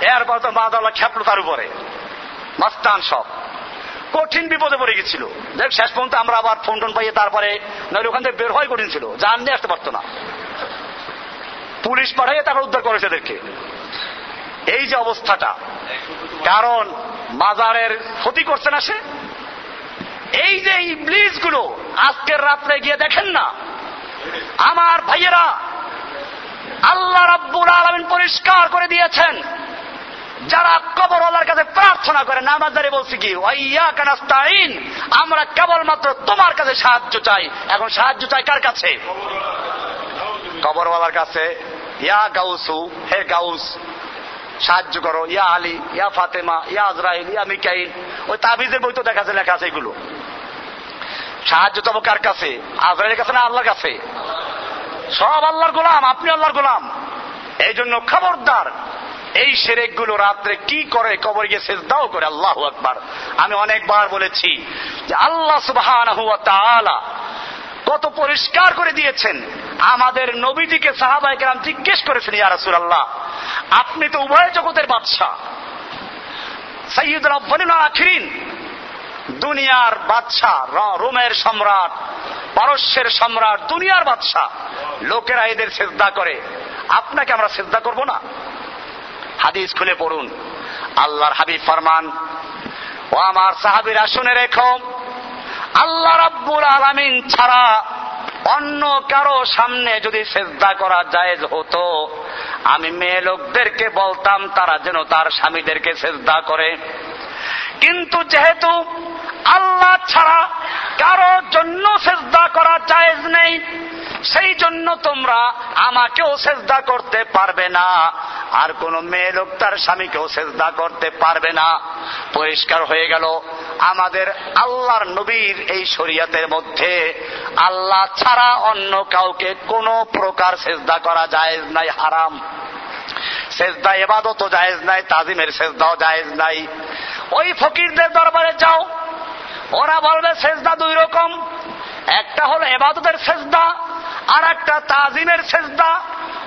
এরপর তো মা দাওয়া খেপলো তার উপরে। মাস্তান সব। কঠিন বিপদে পড়ে গেছিল। দেখ, শেষ পর্যন্ত আমরা আবার ফোন টোন পাইয়ে তারপরে নইলে ওখান থেকে বের হয় কঠিন ছিল। জান নিয়ে আসতে পারতো না। পুলিশ পাঠাইয়ে তারপর উদ্ধার করেছে এদেরকে এই যে অবস্থাটা, কারণ মাজারের ক্ষতি করছে না সে। এই যে ইবলিসগুলো আজকের রাত্রে গিয়ে দেখেন না, আমার ভাইয়েরা আল্লাহ রাব্বুল আলমিন পরিষ্কার করে দিয়েছেন, যারা কবরওয়ালার কাছে প্রার্থনা করে নামাজারে বলছি কি ওয়াইয়া কানাস্তাইন আমরা কেবলমাত্র তোমার কাছে সাহায্য চাই। এখন সাহায্য চাই কার কাছে? কবরওয়ালার কাছে। ইয়া গাউসু, হে গাউস সাহায্য করো। ইয়া আলী, ইয়া ফাতেমা, ইয়া আজরাইল, ইয়া মিকাইল। ওই তাবিজের বই তো দেখা যায়, লেখা আছে এগুলো। সাহায্য তবে কার কাছে? আজরাইলের কাছে না আল্লাহর কাছে? সব আল্লাহর গোলাম, আপনি আল্লাহর গোলাম। এই জন্য খবরদার, এই সেরেকগুলো রাত্রে কি করে কবর গিয়ে শেষ দাও করে, আল্লাহ আকবার। আমি অনেকবার বলেছি যে আল্লাহ সুবাহ কত পরিষ্কার করে দিয়েছেন। আমাদের নবীজিকে সাহাবাই কেরাম জিজ্ঞেস করেছেন, ইয়া রাসূলুল্লাহ, আপনি তো উভয় জগতের বাদশাহ। সৈয়দুল আব্বালিন আখিরিন, দুনিয়ার বাদশাহ রোমের সম্রাট, পারস্যের সম্রাট, দুনিয়ার বাদশাহ। লোকেরা এদের শ্রদ্ধা করে। আপনাকে আমরা শ্রদ্ধা করব না? হাদিস খুলে পড়ুন। আল্লাহর হাবিব ফরমান, ও আমার সাহাবিরা, শুনে রেখো আল্লাহ রাব্বুল আলামিন ছাড়া অন্য কারও সামনে যদি শ্রদ্ধা করা জায়েজ হতো, আমি মেয়ে লোকদেরকে বলতাম, তারা যেন তার স্বামীদেরকে শ্রদ্ধা করে। কিন্তু যেহেতু আল্লাহ ছাড়া কারও জন্য শ্রদ্ধা করা জায়েজ নেই, সেই জন্য তোমরা আমাকেও সেজদা করতে পারবে না। আর কোন মেয়ে লোক তার স্বামীকেও সেজদা করতে পারবে না। পরিষ্কার হয়ে গেল, আমাদের আল্লাহর নবীর এই শরিয়াতের মধ্যে আল্লাহ ছাড়া অন্য কাউকে কোনো প্রকার সেজদা করা যায় নাই, হারাম। সেজদা এবাদতও জায়েজ নাই, তাজিমের সেজদাও জায়েজ নাই। ওই ফকিরদের দরবারে যাও, ওরা বলবে সেজদা দুই রকম। একটা হলো এবাদতের সেজদা, আর একটা তাজিমের সেজদা।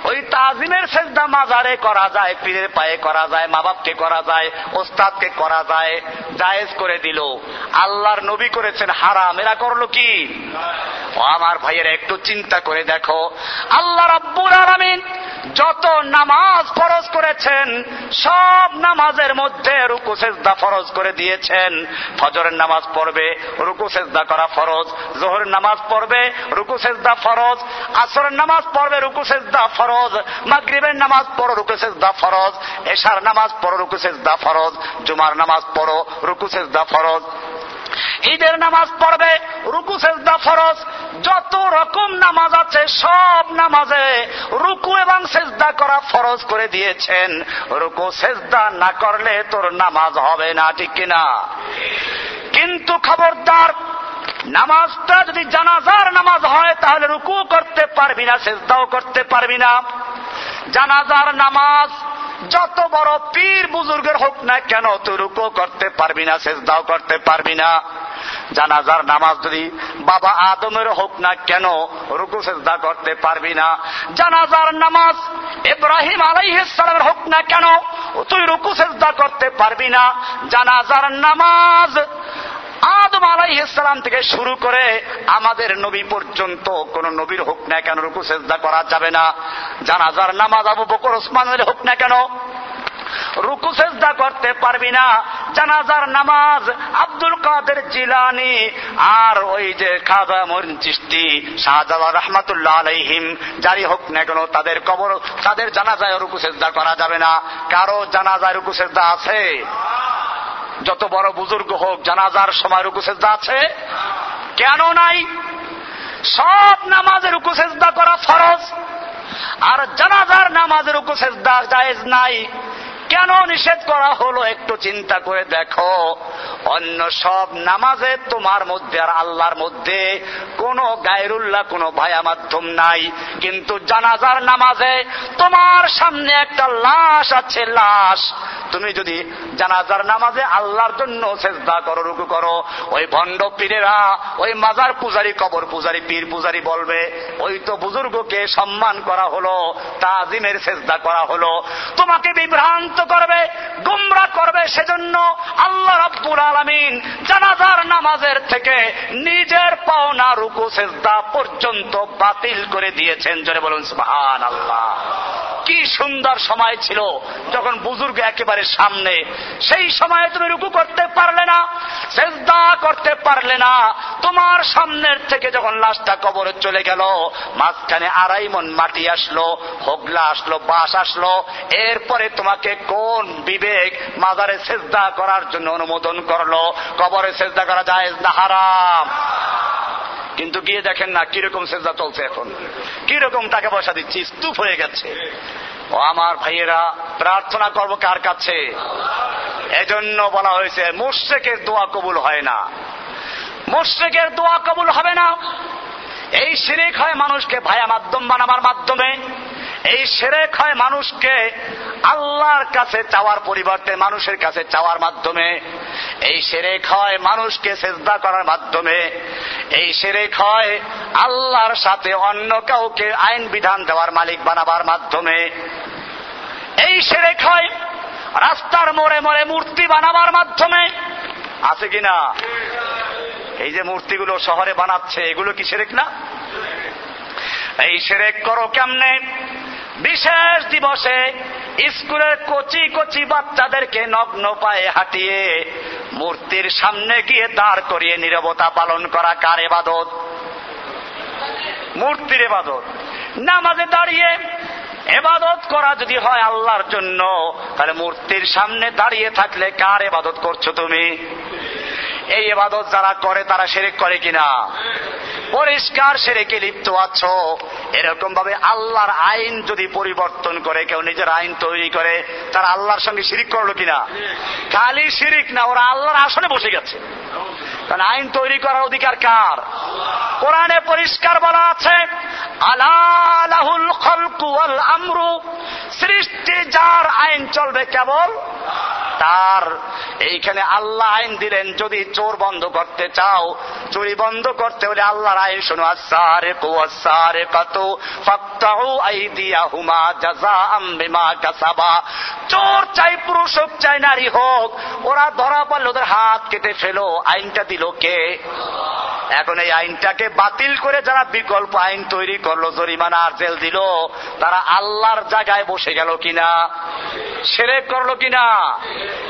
ওই তাজিমের সেজদা মাজারে করা যায়, পীরের পায়ে করা যায় মা বাপকে করা যায়, ওস্তাদকে করা যায়, জায়েজ করে দিল। আল্লাহর নবী করেছেন হারাম, এরা করল কি? আমার ভাইয়েরা, একটু চিন্তা করে দেখো। আল্লাহ রাব্বুল আলামিন যত নামাজ ফরজ করেছেন, সব নামাজের মধ্যে রুকু সেজদা ফরজ করে দিয়েছেন। ফজরের নামাজ পড়বে, রুকু সেজদা করা ফরজ। জোহরের নামাজ পড়বে, রুকু সেজদা ফরজ। আসরের নামাজ পড়বে, রুকু সেজদা ফরজ। মাগরিবের নামাজ পড়ো, রুকু সেজদা ফরজ। এশার নামাজ পড়ো, রুকু সেজদা ফরজ। জুমার নামাজ পড়ো, রুকু সেজদা ফরজ। ঈদের নামাজ পড়বে, রুকু, সেজদা, ফরজ, যত রকম নামাজ আছে সব নামাজে রুকু এবং সেজদা করা ফরজ করে দিয়েছেন। রুকু, সেজদা না করলে তোর নামাজ হবে না, ঠিক কিনা? কিন্তু খবরদার, নামাজটা যদি জানাজার নামাজ হয়, তাহলে রুকু করতে পারবি না, সেজদাও করতে পারবি না। জানাজার নামাজ যত বড় পীর বুজুর্গের হোক না কেন, তুই রুকু করতে পারবি না, সেজদাও করতে পারবি না। জানাজার নামাজ যদি বাবা আদমের হোক না কেন, রুকু, সেজদা করতে পারবি না। জানাজার নামাজ ইব্রাহিম আলাইহিসসালামের হোক না কেন, তুই রুকু, সেজদা করতে পারবি না। জানাজার নামাজ আদম আলাইহিসসালাম থেকে শুরু করে আমাদের নবী পর্যন্ত, কোন নবীর হোক না কেন রুকু, সেজদা করা যাবে না। জানাজার নামাজ আবু বকর, ওসমানের হোক না কেন, রুকু, সেজদা করতে পারবি না। জানাজার নামাজ আব্দুল কাদের জিলানি আর ওই যে খাজা মরিন চিস্তি শাহজালাল রহমাতুল্লাহ আলাইহিম জারি হোক না কেন, তাদের কবর, তাদের জানাজায় রুকু, সেজদা করা যাবে না। কারও জানাজায় রুকু, সেজদা আছে? যত বড় বুজুর্গ হোক, জানাজার সময় রুকু সেজদা আছে? কেন নাই? সব নামাজের রুকু সেজদা করা ফরজ। আর জানাজার নামাজের রুকু সেজদা জায়েজ নাই। কেন নিষেধ করা হলো একটু চিন্তা করে দেখো। অন্য সব নামাজে তোমার মধ্যে আর আল্লাহর মধ্যে কোনো গায়রুল্লাহ, কোনো ভায়া মাধ্যম নাই। কিন্তু জানাজার নামাজে তোমার সামনে একটা লাশ আছে, লাশ। তুমি যদি জানাজার নামাজে আল্লাহর জন্য চেষ্টা করো, রুকু করো, ওই ভণ্ড পীরেরা, ওই মাজার পূজারি, কবর পূজারি, পীর পূজারি বলবে, ওই তো বুজুর্গকে সম্মান করা হলো, তাজিমের চেষ্টা করা হলো। তোমাকে বিভ্রান্ত করবে, গুমরা করবে সেজন্য আল্লাহ রব্বুল আলমিন জানাজার নামাজের থেকে নিজের পাওনা, রুকু, সেজদা পর্যন্ত বাতিল করে দিয়েছেন। জোরে বলুন সুহান আল্লাহ কি সুন্দর সময় ছিল যখন বুজুর্গ একেবারে সামনে। সেই সময়ে তুমি রুকু করতে পারলে না, সেজদা করতে পারলে না। তোমার সামনের থেকে যখন লাশটা কবরে চলে গেল, মাঝখানে আড়াই মন মাটি আসলো, হোগলা আসলো বাস আসলো। এরপরে তোমাকে কোন বিবেক মাজারে সেজদা করার জন্য অনুমোদন করল? কবরে সেজদা করা যায় না হারাম? কিন্তু গিয়ে দেখেন না, কীরকম সেজদা চলছে এখন। কীরকম টাকা পয়সা দিচ্ছি, স্তূপ হয়ে গেছে। ও আমার ভাইয়েরা, প্রার্থনা করব কার কাছে? এজন্য বলা হয়েছে মুর্শেকের দোয়া কবুল হয় না। মুর্শেকের দোয়া কবুল হবে না। এই শিরিক হয় মানুষকে ভায়া মাধ্যম বানাবার মাধ্যমে। এই সেরেক হয় মানুষকে আল্লাহর কাছে চাওয়ার পরিবর্তে মানুষের কাছে চাওয়ার মাধ্যমে, এই সেরেক হয় মানুষকে চেষ্টা করার মাধ্যমে, এই সেরেক হয় আল্লাহর সাথে অন্য কাউকে আইন বিধান দেওয়ার মালিক বানাবার মাধ্যমে, এই সেরেক হয় রাস্তার মোড়ে মোড়ে মূর্তি বানাবার মাধ্যমে। আছে কিনা এই যে মূর্তিগুলো শহরে বানাচ্ছে, এগুলো কি সেরেক না? এই সেরেক করো কেমনে? বিশেষ দিবসে স্কুলের কচি কচি বাচ্চাদেরকে নগ্ন পায়ে হাঁটিয়ে মূর্তির সামনে গিয়ে দাঁড় করিয়ে নিরবতা পালন করা কার এবাদত? মূর্তির এবাদত। নামাজে দাঁড়িয়ে এবাদত করা যদি হয় আল্লাহর জন্য, তাহলে মূর্তির সামনে দাঁড়িয়ে থাকলে কার এবাদত করছ তুমি? এই এবাদত যারা করে, তারা সেরেক করে কিনা? পরিষ্কার সেরেকে লিপ্ত আছো? এরকম ভাবে আল্লাহর আইন যদি পরিবর্তন করে, কেউ নিজের আইন তৈরি করে, তারা আল্লাহর সঙ্গে শিরিক করল কিনা? খালি শিরিক না, ওরা আল্লাহর আসনে বসে গেছে। কারণ আইন তৈরি করার অধিকার কার? কোরআনে পরিষ্কার বলা আছে আলাহুল খলকুয়াল আমরু সৃষ্টি যার আইন চলবে কেবল তার এইখানে আল্লাহ আইন দিলেন, যদি চোর বন্ধ করতে চাও, চুরি বন্ধ করতে হলে আল্লাহর আইন শোনো আসারে কুয়াসারে কত ফক্তাহু আইদিয়া হুমা জাজা আম্বিমা কাসাবা। চোর চাই, পুরুষ হোক, চাই নারী হোক, ওরা ধরা পড়লে ওদের হাত কেটে ফেলো। আইনটা দিল কে? এখন এই আইনটাকে বাতিল করে যারা বিকল্প আইন তৈরি করল জরিমানা আর জেল দিল, তারা আল্লাহর জায়গায় বসে গেল কিনা? সেরেক করল কিনা?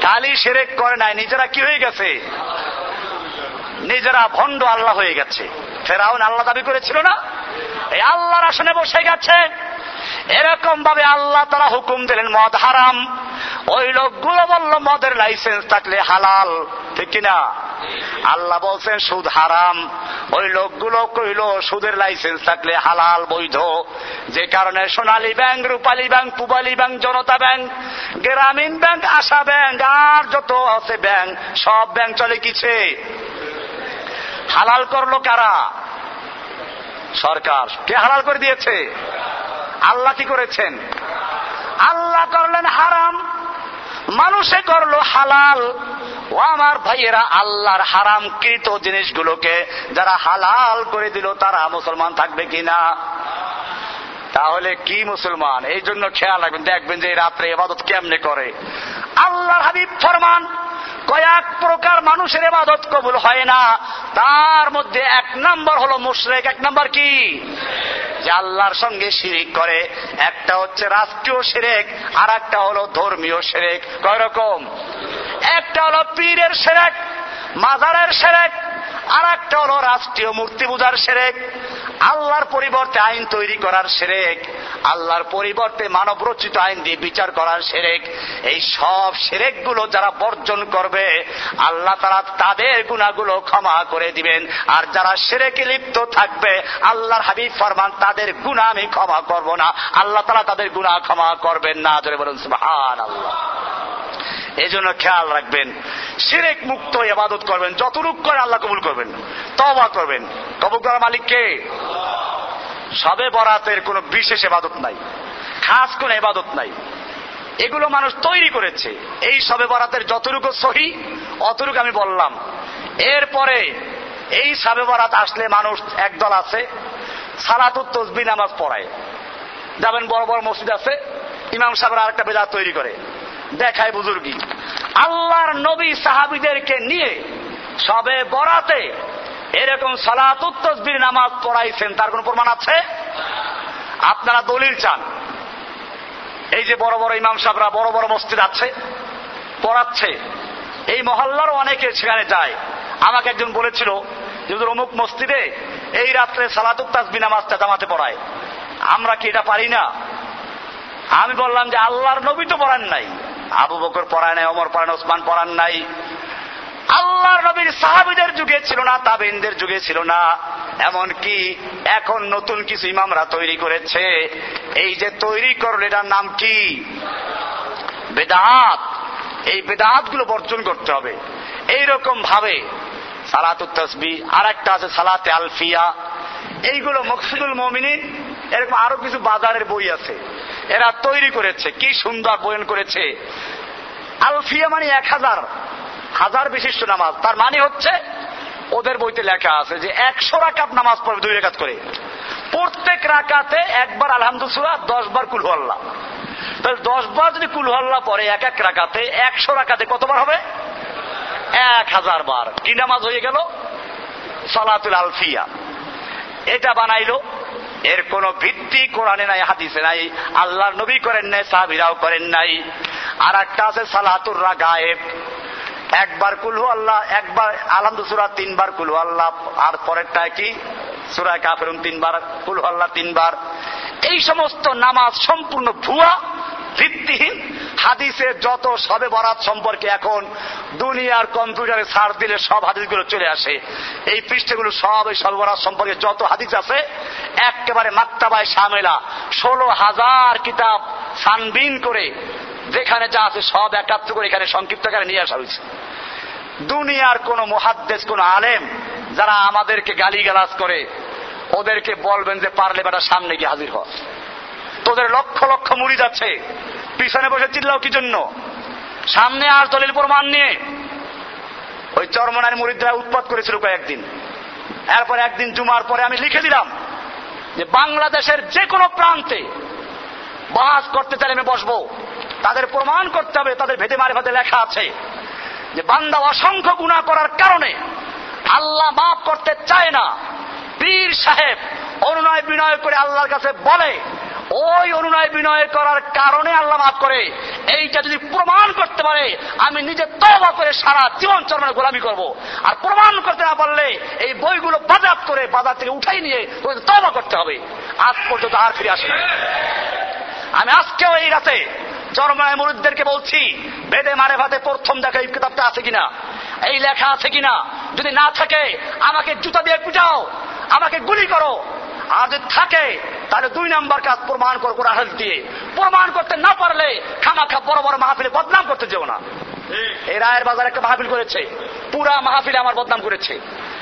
কালি সেরেক করে নাই, নিজেরা কি হয়ে গেছে? নিজেরা ভণ্ড আল্লাহ হয়ে গেছে। ফেরাউন আল্লাহ দাবি করেছিল না? এই আল্লাহর আসনে বসে গেছে। এরকম ভাবে আল্লাহ তারা হুকুম দিলেন, মদ হারাম। ওই লোকগুলো বলল, মদের লাইসেন্স থাকলে হালাল, ঠিক কিনা? আল্লাহ বলছেন, সুদ হারাম। ওই লোকগুলো কইল, সুদের লাইসেন্স থাকলে হালাল, বৈধ। যে কারণে Sonali bank, Rupali bank, Pubali bank, Janata bank, Grameen bank, Asha bank, আর যত আছে ব্যাংক, সব ব্যাংক চলে কিছে হালাল করল কারা? সরকার। কে হালাল করে দিয়েছে? আল্লাহ কি করেছেন? আল্লাহ করলেন হারাম। মানুষে করল হালাল। ও আমার ভাইয়েরা, আল্লাহর হারাম কৃত জিনিসগুলোকে যারা হালাল করে দিল, তারা মুসলমান থাকবে কিনা? তাহলে কি মুসলমান? এই জন্য খেয়াল রাখবেন, দেখবেন যে রাত্রে এবাদত কেমনে করে। আল্লাহ হাবিব ফরমান, কয়েক প্রকার মানুষের এবাদত কবুল হয় না। তার মধ্যে এক নম্বর হলো মুশরেক, এক নম্বর কি? যে আল্লাহর সঙ্গে শিরিক করে। একটা হচ্ছে রাষ্ট্রীয় সেরেক আর একটা হলো ধর্মীয় সেরেক কয় রকম? একটা হলো পীরের সেরেক মাজারের সেরেক আর একটা হলো রাষ্ট্রীয় মূর্তি পূজার সেরেক। আল্লাহর পরিবর্তে আইন তৈরি করার সেরেক, আল্লাহর পরিবর্তে মানব রচিত আইন দিয়ে বিচার করার সেরেক। এই সব সেরেকগুলো যারা বর্জন করবে, আল্লাহ তারা তাদের গুণাগুলো ক্ষমা করে দিবেন। আর যারা সেরেকে লিপ্ত থাকবে, আল্লাহর হাবিব ফরমান, তাদের গুণা আমি ক্ষমা করব না। আল্লাহ তারা তাদের গুণা ক্ষমা করবেন না। ধরে বলুন আল্লাহ এই জন্য খেয়াল রাখবেন। সিরেক মুক্ত এবাদত করবেন। যতটুক করে আল্লাহ কবুল করবেন। তবা করবেন। কবুল করার মালিক কে? সবে বরাতের কোনো বিশেষ এবাদত নাই। খাস কোন এবাদত নাই। এগুলো মানুষ তৈরি করেছে। এই সবে বরাতের যতটুকু সহি, অতটুকু আমি বললাম। এরপরে এই সাবে বরাত আসলে মানুষ একদল আছে, সালাতুত তসবি নামাজ পড়ায়। যাবেন বড় বড় মসজিদ আছে, ইমাম সাহেবরা আরেকটা বেদা তৈরি করে। দেখায় বুজুর্গি। আল্লাহর নবী সাহাবিদেরকে নিয়ে সবে বরাতে এরকম সালাতুত্তসবির নামাজ পড়াইছেন, তার কোন প্রমাণ আছে? আপনারা দলিল চান। এই যে বড় বড় ইমাম সাহেবরা বড় বড় মসজিদ আছে, পড়াচ্ছে। এই মহল্লারও অনেকে সেখানে যায়। আমাকে একজন বলেছিল, যে অমুক মসজিদে এই রাত্রে তাসবি নামাজটা জামাতে পড়ায়। আমরা কি এটা পারি না? আমি বললাম যে, আল্লাহর নবী তো পড়ান নাই। আবু বকর পড়ায় নাই অমর পড়ান ওসমান পড়ান নাই। আল্লাহর নবীর সাহাবিদের যুগে ছিল না তাবিনদের যুগে ছিল না। এমন কি এখন নতুন কিছু ইমামরা তৈরি করেছে। এই যে তৈরি করল, এটার নাম কি? বেদাত। এই বেদাতগুলো বর্জন করতে হবে। এইরকম ভাবে সালাত তসবি আর একটা আছে সালাতে আলফিয়া। এইগুলো মকসুদুল মমিনী এরকম আরও কিছু বাজারের বই আছে। এরা তৈরি করেছে। কি সুন্দর বয়ন করেছে। আলফিয়া মানে এক হাজার। হাজার বিশিষ্ট নামাজ। তার মানে হচ্ছে, ওদের বইতে লেখা আছে যে একশো রাকাত নামাজ পড়বে দুই রেখাত করে। প্রত্যেক রাকাতে একবার আলহামদুসুরা দশ বার কুলহল্লা তাহলে দশ বার যদি কুলহল্লা পরে এক এক রাকাতে একশো রাকাতে কতবার হবে? এক হাজার বার। কি নামাজ হয়ে গেল? সালাতুল আলফিয়া। এটা বানাইলো এর কোন ভিত্তি কোরআনে নাই, হাদিসে নাই। আল্লাহ নবী করেন নাই, সাহাবিরাও করেন নাই। আর একটা আছে, সালাতুর গায়েব একবার কুলহু আল্লাহ, একবার আলহামদুসুরা তিনবার কুলহু আল্লাহ। আর পরেরটা কি? সুরায় কাফেরুন তিনবার কুলহু আল্লাহ তিনবার। এই সমস্ত নামাজ সম্পূর্ণ ভুয়া, ভিত্তিহীন। হাদিসে যত সবে বরাত সম্পর্কে এখন দুনিয়ার কম্পিউটারে সার দিলে সব হাদিসগুলো চলে আসে। এই পৃষ্ঠগুলো সব এই সবে বরাত সম্পর্কে যত হাদিস আছে, একেবারে মাক্তাবায় সামেলা। ষোলো হাজার কিতাব সানবিন করে যেখানে যা আছে সব একাত্র করে এখানে সংক্ষিপ্ত আকারে নিয়ে আসা হয়েছে। দুনিয়ার কোন মহাদ্দেশ কোন আলেম যারা আমাদেরকে গালি গালাজ করে, ওদেরকে বলবেন যে পারলে বেটা সামনে গিয়ে হাজির হ। তোদের লক্ষ লক্ষ মুড়ি যাচ্ছে, পিছনে বসে চিল্লাও কি জন্য? সামনে আর দলিল প্রমাণ নিয়ে। ওই চরমনার মুড়িদরা উৎপাত করেছিল কয়েকদিন। এরপর একদিন জুমার পরে আমি লিখে দিলাম যে বাংলাদেশের যে কোনো প্রান্তে বাস করতে চাইলে আমি বসবো। তাদের প্রমাণ করতে হবে, তাদের ভেদে মারে ভাতে লেখা আছে। যে বান্দা অসংখ্য গুণা করার কারণে আল্লাহ মাফ করতে চায় না। পীর সাহেব অনুনয় বিনয় করে আল্লাহর কাছে বলে, ওই অনুনয় বিনয় করার কারণে আল্লাহ মাফ করে। এইটা যদি প্রমাণ করতে পারে, আমি নিজে তবা করে সারা জীবন চরমে গোলামি করব। আর প্রমাণ করতে না পারলে এই বইগুলো বাজাত করে বাজার থেকে উঠাই নিয়ে তবা করতে হবে। আজ পর্যন্ত আর ফিরে আসে আমি আজকেও এই রাতে চরমায় মুরুদদেরকে বলছি বেদে মারে ভাতে প্রথম দেখা এই কিতাবটা আছে কিনা? এই লেখা আছে কিনা? যদি না থাকে আমাকে জুতা দিয়ে পিটাও আমাকে গুলি করো। আর যদি থাকে তাহলে দুই নাম্বার কাজ প্রমাণ করো কোরআন দিয়ে। প্রমাণ করতে না পারলে খামাখা বড় বড় মাহফিলে বদনাম করতে যেও না। এই রায়ের বাজার একটা মাহফিল করেছে। পুরা মাহফিলে আমার বদনাম করেছে।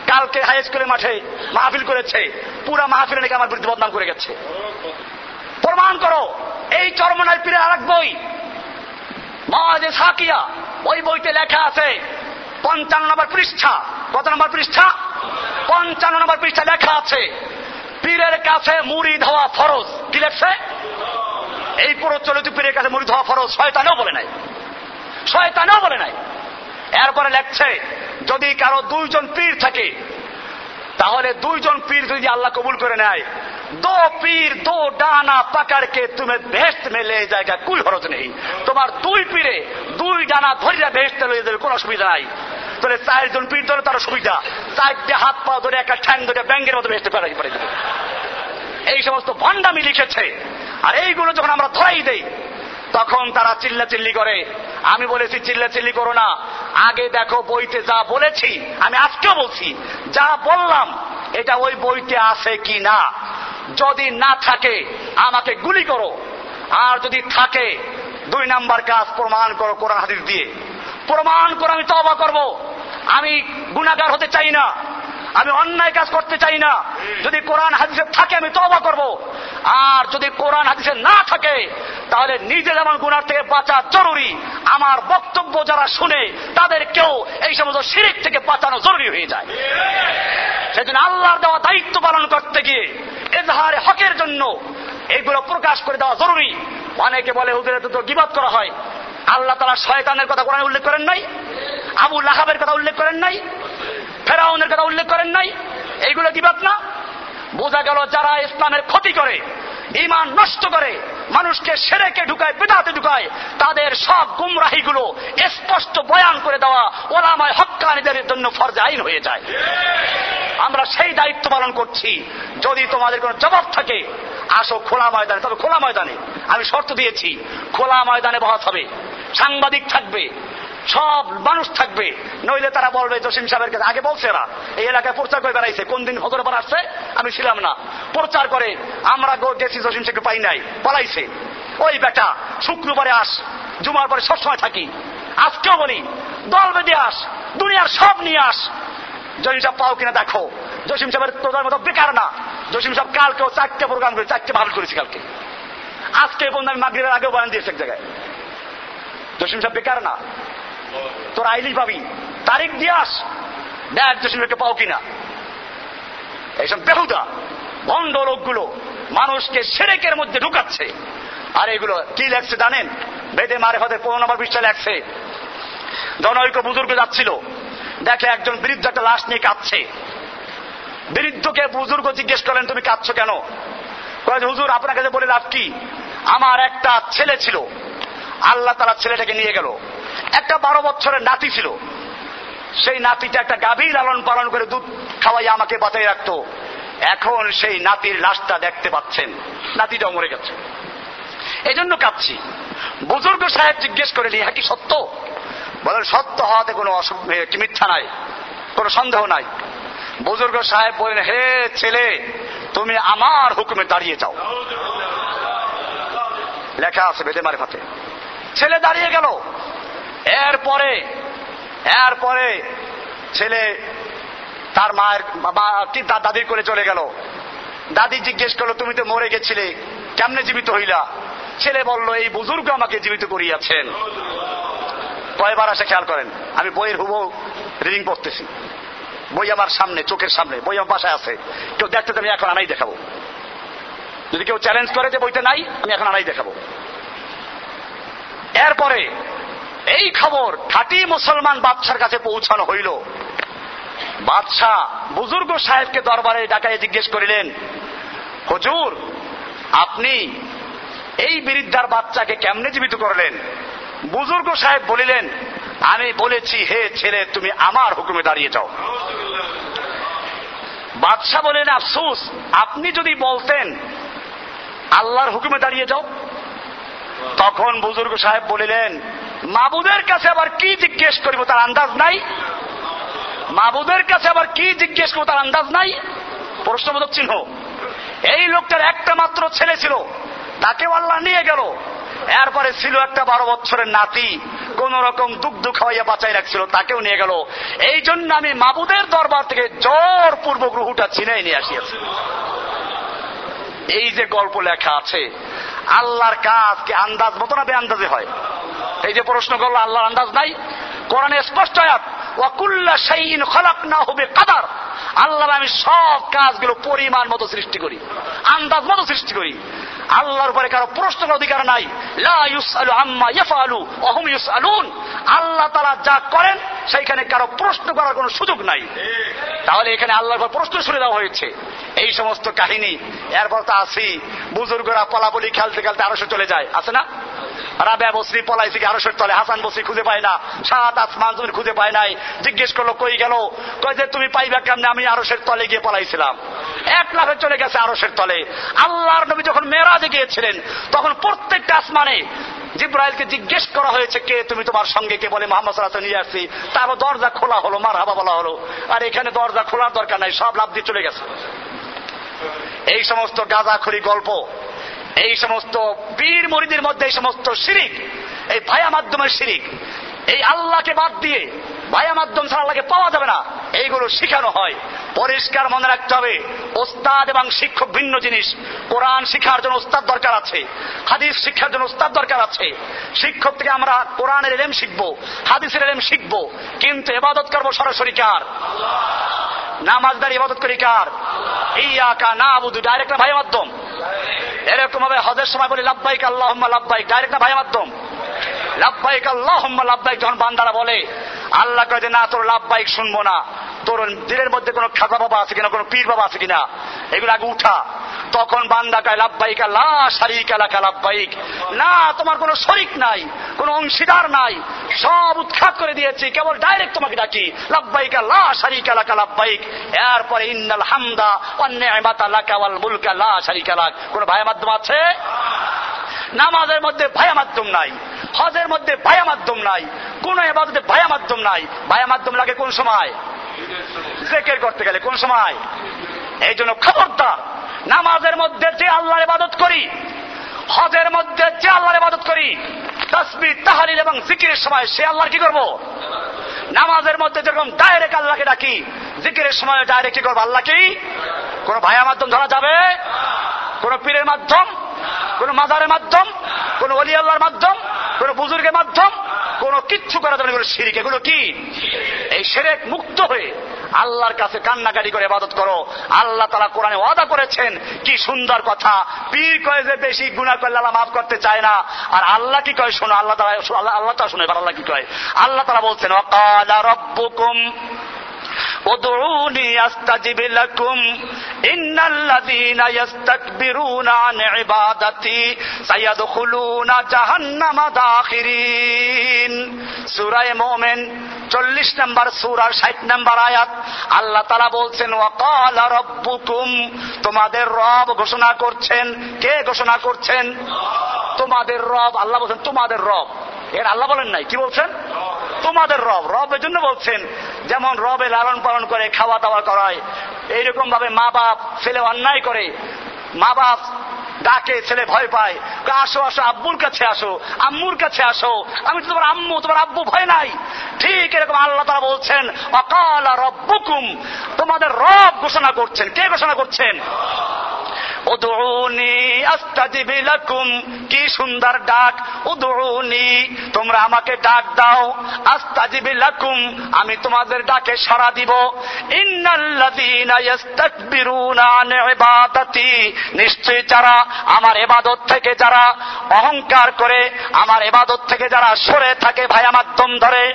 কালকে হাই স্কুলের মাঠে মাহফিল করেছে। পুরা মাহফিলে নাকি আমার বিরুদ্ধে বদনাম করে গেছে। প্রমাণ করো, এই চরমনায় পীরের আরেক বই মহাজে সাকিয়া, ওই বইতে লেখা আছে, পঞ্চান্ন নম্বর পৃষ্ঠা। কত নম্বর পৃষ্ঠা? পঞ্চান্ন নম্বর পৃষ্ঠা লেখা আছে, পীরের কাছে মুড়ি ধোয়া ফরজ। কি লেখছে? এই প্রচলিত পীরের কাছে মুড়ি ধোয়া ফরজ, শয়তানেও বলে নাই। শয়তানেও বলে নাই। এরপরে লেখছে, যদি কারও দুইজন পীর থাকে, তাহলে দুইজন পীর যদি আল্লাহ কবুল করে নেয় দো পীর দো ডানা পাকাড়কে তুমি ভেস্ট মেলে জায়গা কুই হরজ নেই তোমার দুই পীরে দুই ডানা ধরিয়া ভেস্ট লয়ে যাবে কোনো অসুবিধা নাই তাহলে চারজন পীর ধরে তার সুবিধা চারটে হাত পা ধরে একটা ঠ্যাং ধরে ব্যাঙ্গের মতো ভেস্টে ফেলাই পড়ে দেবে এই সমস্ত ভণ্ডামি লিখেছে। আর এইগুলো যখন আমরা ধরাই দেই, তখন তারা চিল্লা চিল্লি করে। আমি বলেছি চিল্লা চিল্লি করো না। আগে দেখো বইতে যা বলেছি, আমি আজকেও বলছি। যা বললাম, এটা ওই বইতে আছে কি না? যদি না থাকে, আমাকে গুলি করো। আর যদি থাকে, দুই নাম্বার কাজ প্রমাণ করো কোরআন হাদিস দিয়ে। প্রমাণ করে আমি তবা করব। আমি গুণাগার হতে চাই না। আমি অন্যায় কাজ করতে চাই না। যদি কোরআন হাদিসে থাকে, আমি তবা করব। আর যদি কোরআন হাদিসে না থাকে, তাহলে নিজে যেমন গুনার থেকে বাঁচা জরুরি, আমার বক্তব্য যারা শুনে তাদেরকেও এই সমস্ত শিরিক থেকে বাঁচানো জরুরি হয়ে যায়। সেজন্য আল্লাহর দেওয়া দায়িত্ব পালন করতে গিয়ে এজাহারে হকের জন্য এগুলো প্রকাশ করে দেওয়া জরুরি। অনেকে বলে, হুজুরে তো গিবাদ করা হয়। আল্লাহ তারা শয়তানের কথা কোরআনে উল্লেখ করেন নাই? আবু লাহাবের কথা উল্লেখ করেন নাই? ফেরাউনের কথা উল্লেখ করেন নাই? এইগুলো গিবাদ না বোঝা গেল যারা ইসলামের ক্ষতি করে ইমান নষ্ট করে, মানুষকে সেরেকে ঢুকায়, বেদাতে ঢুকায়, তাদের সব গুমরাহিগুলো স্পষ্ট বয়ান করে দেওয়া ওলামায় হক্কানিদের জন্য ফরজে আইন হয়ে যায়। আমরা সেই দায়িত্ব পালন করছি। যদি তোমাদের কোনো জবাব থাকে, আসো খোলা ময়দানে, তবে খোলা ময়দানে। আমি শর্ত দিয়েছি, খোলা ময়দানে বহাস হবে। সাংবাদিক থাকবে সব মানুষ থাকবে। নইলে তারা বলবে জসিম সাহেবের কাছে, আগে বলছে না এই এলাকায় প্রচার করে বেড়াইছে, কোন দিন হজর পর আসছে? আমি ছিলাম না। প্রচার করে, আমরা গেছি জসিম সাহেবকে পাই নাই, পলাইছে। ওই বেটা, শুক্রবারে আস, জুমার পরে সবসময় থাকি। আজকেও বলি, দল বেঁধে আস, দুনিয়ার সব নিয়ে আস। জসিম সাহেব পাও কিনা দেখো। জসিম সাহেবের তোদের মতো বেকার না। জসিম সাহেব কালকেও চারটে প্রোগ্রাম করে চারটে ভালো করেছি কালকে। আজকে পর্যন্ত আমি মাগরীবের আগেও বানান দিয়েছি এক জায়গায়। জসিম সাহেব বেকার না। তোর আইলি পাবি তারিখ দিয়ে আস। জসিম সাহেবকে পাও কিনা? এইসব বেহুদা, ভণ্ড লোকগুলো মানুষকে সেরেকের মধ্যে ঢুকাচ্ছে। আর এগুলো কি লেখছে জানেন? বেদে মারে হতে পনেরো নম্বর পৃষ্ঠা লেখছে, জনৈক বুজুর্গ যাচ্ছিল, দেখে একজন বৃদ্ধ একটা লাশ নিয়ে কাঁদছে। বৃদ্ধকে বুজুর্গ জিজ্ঞেস করেন তুমি কাঁদছো কেন? হুজুর, আপনার কাছে বলে লাভ কি? আমার একটা ছেলে ছিল আল্লাহ তারা ছেলেটাকে নিয়ে গেল। একটা বারো বছরের নাতি ছিল। সেই নাতিটা একটা গাভীর লালন পালন করে দুধ খাওয়াই আমাকে বাঁচাই রাখতো। এখন সেই নাতির লাশটা দেখতে পাচ্ছেন। নাতিটাও মরে গেছে। এই জন্য কাঁদছি। বুজুর্গ সাহেব জিজ্ঞেস করে ইহা কি সত্য? বলেন, সত্য হওয়াতে কোনো মিথ্যা নাই। কোনো সন্দেহ নাই। বুজুর্গ সাহেব বলেন হে ছেলে, তুমি আমার হুকুমে দাঁড়িয়ে যাও। লেখা আছে বেদে মারে ফাতে ছেলে দাঁড়িয়ে গেল। এরপরে এরপরে ছেলে তার মায়ের কি দাদির করে চলে গেল। দাদি জিজ্ঞেস করল, তুমি তো মরে গেছিলে, কেমনে জীবিত হইলা? ছেলে বলল, এই বুজুর্গ আমাকে জীবিত করিয়াছেন। কয়বার আসে খেয়াল করেন, আমি বইয়ের হুবো রিডিং পড়তেছি। বই আমার সামনে, চোখের সামনে, বই আমার বাসায় আছে। কেউ দেখতে আমি এখন আনাই দেখাবো। যদি কেউ চ্যালেঞ্জ করে যে বইতে নাই, আমি এখন আনাই দেখাবো। এরপরে এই খবর খাঁটি মুসলমান বাদশার কাছে পৌঁছানো হইল। বাদশাহ বুজুর্গ সাহেবকে দরবারে ডাকায় জিজ্ঞেস করিলেন, হুজুর, আপনি এই বৃদ্ধার বাচ্চাকে কেমনে জীবিত করলেন? বুজুর্গ সাহেব বলিলেন, আমি বলেছি, হে ছেলে, তুমি আমার হুকুমে দাঁড়িয়ে যাও। বাদশাহ বলেন আফসুস, আপনি যদি বলতেন, আল্লাহর হুকুমে দাঁড়িয়ে যাও। তখন বুজুর্গ সাহেব বলিলেন, মাবুদের কাছে আবার কি জিজ্ঞেস করিব তার আন্দাজ নাই? মাবুদের কাছে আবার কি জিজ্ঞেস করব তার আন্দাজ নাই? প্রশ্নবোধক চিহ্ন। এই লোকটার একটা মাত্র ছেলে ছিল, তাকেও আল্লাহ নিয়ে গেল। এরপরে ছিল একটা বারো বছরের নাতি, কোন রকম দুগ্ধ খাওয়াইয়া বাঁচাই রাখছিল, তাকেও নিয়ে গেল। এই জন্য আমি মাবুদের দরবার থেকে জোর পূর্বক রুহুটা ছিনাই নিয়ে আসিয়াছি। এই যে গল্প লেখা আছে, আল্লাহর কাজ কি আন্দাজ মতো না বেআন্দাজে হয়? এই যে প্রশ্ন করল, আল্লাহর আন্দাজ নাই? কোরআনে স্পষ্ট আয়াত, ওয়াকুল্লা শাইইন খলাকনা হবে কাদার আল্লাহ আমি সব কাজগুলো পরিমাণ মতো সৃষ্টি করি, আন্দাজ মতো সৃষ্টি করি। আল্লাহর উপরে কারও প্রশ্নের অধিকার নাই। আল্লাহ তাআলা যা করেন, সেইখানে কারও প্রশ্ন করার কোনো সুযোগ নাই। তাহলে এখানে আল্লাহর উপর প্রশ্ন শুনে দেওয়া হয়েছে। এই সমস্ত কাহিনী, এরপর তো আসি, বুজুর্গরা পলাপলি খেলতে খেলতে আরও চলে যায়। আছে না? রাবেয়া বসরি পলাইছে আরশের তলে, হাসান বসরি খুঁজে পায় না, সাত আসমান তুমি খুঁজে পায় নাই। জিজ্ঞেস করল, কই গেল? কই যে, তুমি পাইবা কেমনে? আমি আরশের তলে গিয়ে পলাইছিলাম। এক লাফে চলে গেছে আরশের তলে। আল্লাহর নবী যখন মেরাজে গিয়েছিলেন, তখন প্রত্যেকটা আসমানে জিব্রাইলকে জিজ্ঞেস করা হয়েছে, কে তুমি তোমার সঙ্গে? কে বলে, মোহাম্মদ সাল্লাহ নিয়ে আসছি। তারপর দরজা খোলা হলো মার হাবা বলা হলো। আর এখানে দরজা খোলার দরকার নাই, সব লাভ দিয়ে চলে গেছে। এই সমস্ত গাঁজাখড়ি গল্প, এই সমস্ত বীর মরিদের মধ্যে এই সমস্ত শিরিক, এই ভায়া মাধ্যমের শিরিক, এই আল্লাহকে বাদ দিয়ে ভায়া মাধ্যম ছাড়া আল্লাহকে পাওয়া যাবে না। এইগুলো শিখানো হয়। পরিষ্কার মনে রাখতে হবে। ওস্তাদ এবং শিক্ষক ভিন্ন জিনিস। কোরআন শিখার জন্য ওস্তাদ দরকার আছে। হাদিস শিক্ষার জন্য ওস্তাদ দরকার আছে। শিক্ষক থেকে আমরা কোরআনের এলেম শিখব, হাদিসের এলেম শিখব। কিন্তু এবাদত করব সরাসরি কার? নামাজদার ইবাদত করি কার? ইয়াকা না বুধু ডাইরেক্ট না ভাই মাধ্যম? এরকম ভাবে হজের সময় বলি লাভবাইক আল্লাহ লাভবাইক ডাইরেক্ট না ভাই মাধ্যম? লাভবাইক আল্লাহ লাভবাহিক যখন বান্দারা বলে আল্লাহ কয়ে যে না তোর লাভবাহিক শুনব না। তোর দিলের মধ্যে কোনো খাজা বাবা আছে কিনা, কোনো পীর বাবা আছে কিনা, এগুলো আগে উঠা। তখন বান্দা কয় লাভবাইক লা এলাকা লাভবাইক না, তোমার কোনো শরিক নাই, কোনো অংশীদার নাই। সব উৎখাত করে দিয়েছি, কেবল ডাইরেক্ট তোমাকে ডাকি লাভবাইক লা এলাকা লাভবাইক এরপরে, ইন্নাল হামদা অন্য লাকা ওয়াল মুলকা, লা শারিক এলাক কোন ভাই মাধ্যম আছে? নামাজের মধ্যে ভায়া মাধ্যম নাই, হজের মধ্যে ভায়া মাধ্যম নাই, কোন এবাদতে ভায়া মাধ্যম নাই। ভায়া মাধ্যম লাগে কোন সময়? জেকের করতে গেলে কোন সময়? এই জন্য খবরদার। নামাজের মধ্যে যে আল্লাহর ইবাদত করি, হজের মধ্যে যে আল্লাহর ইবাদত করি তসবি তাহারিল এবং জিকিরের সময় সে আল্লাহর কি করব? নামাজের মধ্যে যেরকম ডাইরেক্ট আল্লাহকে ডাকি, জিকিরের সময় ডাইরেক্ট কি করব? আল্লাহ কি কোন ভাইয়া মাধ্যম ধরা যাবে? কোন পীরের মাধ্যম? কোন মাজারের মাধ্যম? কোন অলি আল্লাহর মাধ্যম? কোন বুজুর্গের মাধ্যম? কোন কিচ্ছু করা যাবে এগুলো শিরিক এগুলো কি? এই সেরেক মুক্ত হয়ে আল্লাহর কাছে কান্নাকাটি করে ইবাদত করো। আল্লাহ তারা কোরআনে ওয়াদা করেছেন, কি সুন্দর কথা। পীর কয়ে যে বেশি গুণা করলে আল্লাহ মাফ করতে চায় না। আর আল্লাহ কি কয়, শোনো, আল্লাহ তারা আল্লাহ তারা শুনে, আল্লাহ কি কয়? আল্লাহ তারা বলছেন অকালা রব্বুকুম ادعوني استجب لكم ان الذين يستكبرون عن عبادتي سيدخلون جهنم داخرين সূরা মুমিন চল্লিশ নম্বর সুরার ষাট নম্বর আয়াত আল্লাহ তারা বলছেন ওয়াকাল রব্বুকুম তোমাদের রব ঘোষণা করছেন কে ঘোষণা করছেন তোমাদের রব আল্লাহ বলছেন তোমাদের রব এর আল্লাহ বলেন নাই কি বলছেন তোমাদের রব। রব এর জন্য বলছেন, যেমন রবে লালন পালন করে খাওয়া দাওয়া করায় এইরকম ভাবে মা বাপ ছেলে অন্যায় করে, মা বাপ ডাকে, ছেলে ভয় পায় আসো আসো, আব্বুর কাছে আসো, আম্মুর কাছে আসো, আমি তো তোমার আম্মু, তোমার আব্বু ভয় নাই। ঠিক এরকম আল্লাহ তারা বলছেন, অকাল রব্বুকুম। তোমাদের রব ঘোষণা করছেন। কে ঘোষণা করছেন? কি সুন্দর ডাক। উদুনি তোমরা আমাকে ডাক দাও। আস্তাজিব লাকুম, আমি তোমাদের ডাকে সাড়া দিব। নিশ্চয়ই যারা আমার এবাদত থেকে যারা অহংকার করে, আমার এবাদত থেকে যারা সরে থাকে ভাইয়া মাধ্যম ধরে।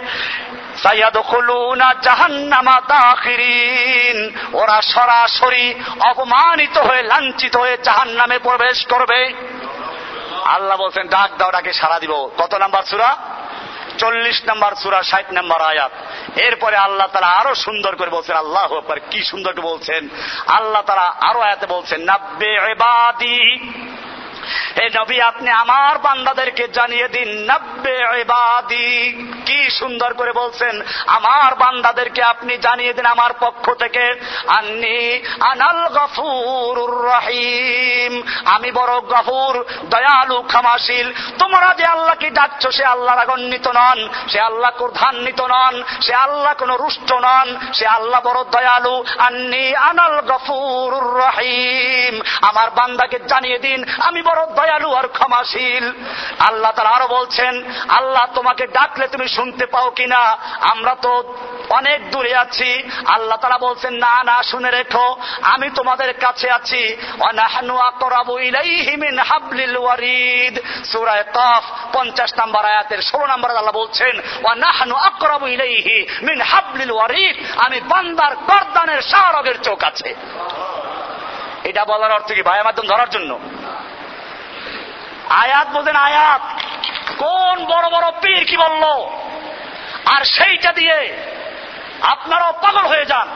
ওরা সরাসরি অপমানিত হয়ে, লাঞ্ছিত হয়ে জাহান নামে প্রবেশ করবে। আল্লাহ বলছেন, ডাক দাও, ডাকে সারা দিব। কত নাম্বার সুরা? চল্লিশ নাম্বার সুরা, ষাট নাম্বার আয়াত। এরপরে আল্লাহ তারা আরও সুন্দর করে বলছেন, আল্লাহ কি সুন্দর বলছেন। আল্লাহ তারা আরও আয়াতে বলছেন, নাব্বে হে নবী, আপনি আমার বান্দাদেরকে জানিয়ে দিন, নব্বে এবাদি কি সুন্দর করে বলছেন, আমার বান্দাদেরকে আপনি জানিয়ে দিন আমার পক্ষ থেকে, আন্নি আনাল গফুর রহিম। আমি বড় গফুর, দয়ালু, ক্ষমাশীল। তোমরা যে আল্লাহকে ডাকছো, সে আল্লাহ রাগান্বিত নন, সে আল্লাহ ক্রধান্বিত নন, সে আল্লাহ কোন রুষ্ট নন, সে আল্লাহ বড় দয়ালু। আন্নি আনাল গফুর রহিম। আমার বান্দাকে জানিয়ে দিন, আমি বড় দয়ালু আর ক্ষমাশীল। আল্লাহ তারা আরও বলছেন, আল্লাহ তোমাকে ডাকলে তুমি শুনতে পাও কিনা? আমরা তো অনেক দূরে আছি। আল্লাহ তারা বলছেন, না না, শুনে রেখো। আমি তোমাদের কাছে আছি। 50 নম্বর আয়াতের 16 নম্বর আল্লাহ বলছেন ওয়ানাহানু আকরাবু ইলাইহি মিন হাবলিল ওয়ারিদ। আমি বান্দার গর্দানের শাহরগের চোখ আছে। এটা বলার অর্থ কি? ভাইয়ের মাধ্যম ধরার জন্য? আয়াত বোঝেন আয়াত। কোন বড় বড় পীর কি বলল? আর সেইটা দিয়ে আপনারাও পাগল হয়ে যান।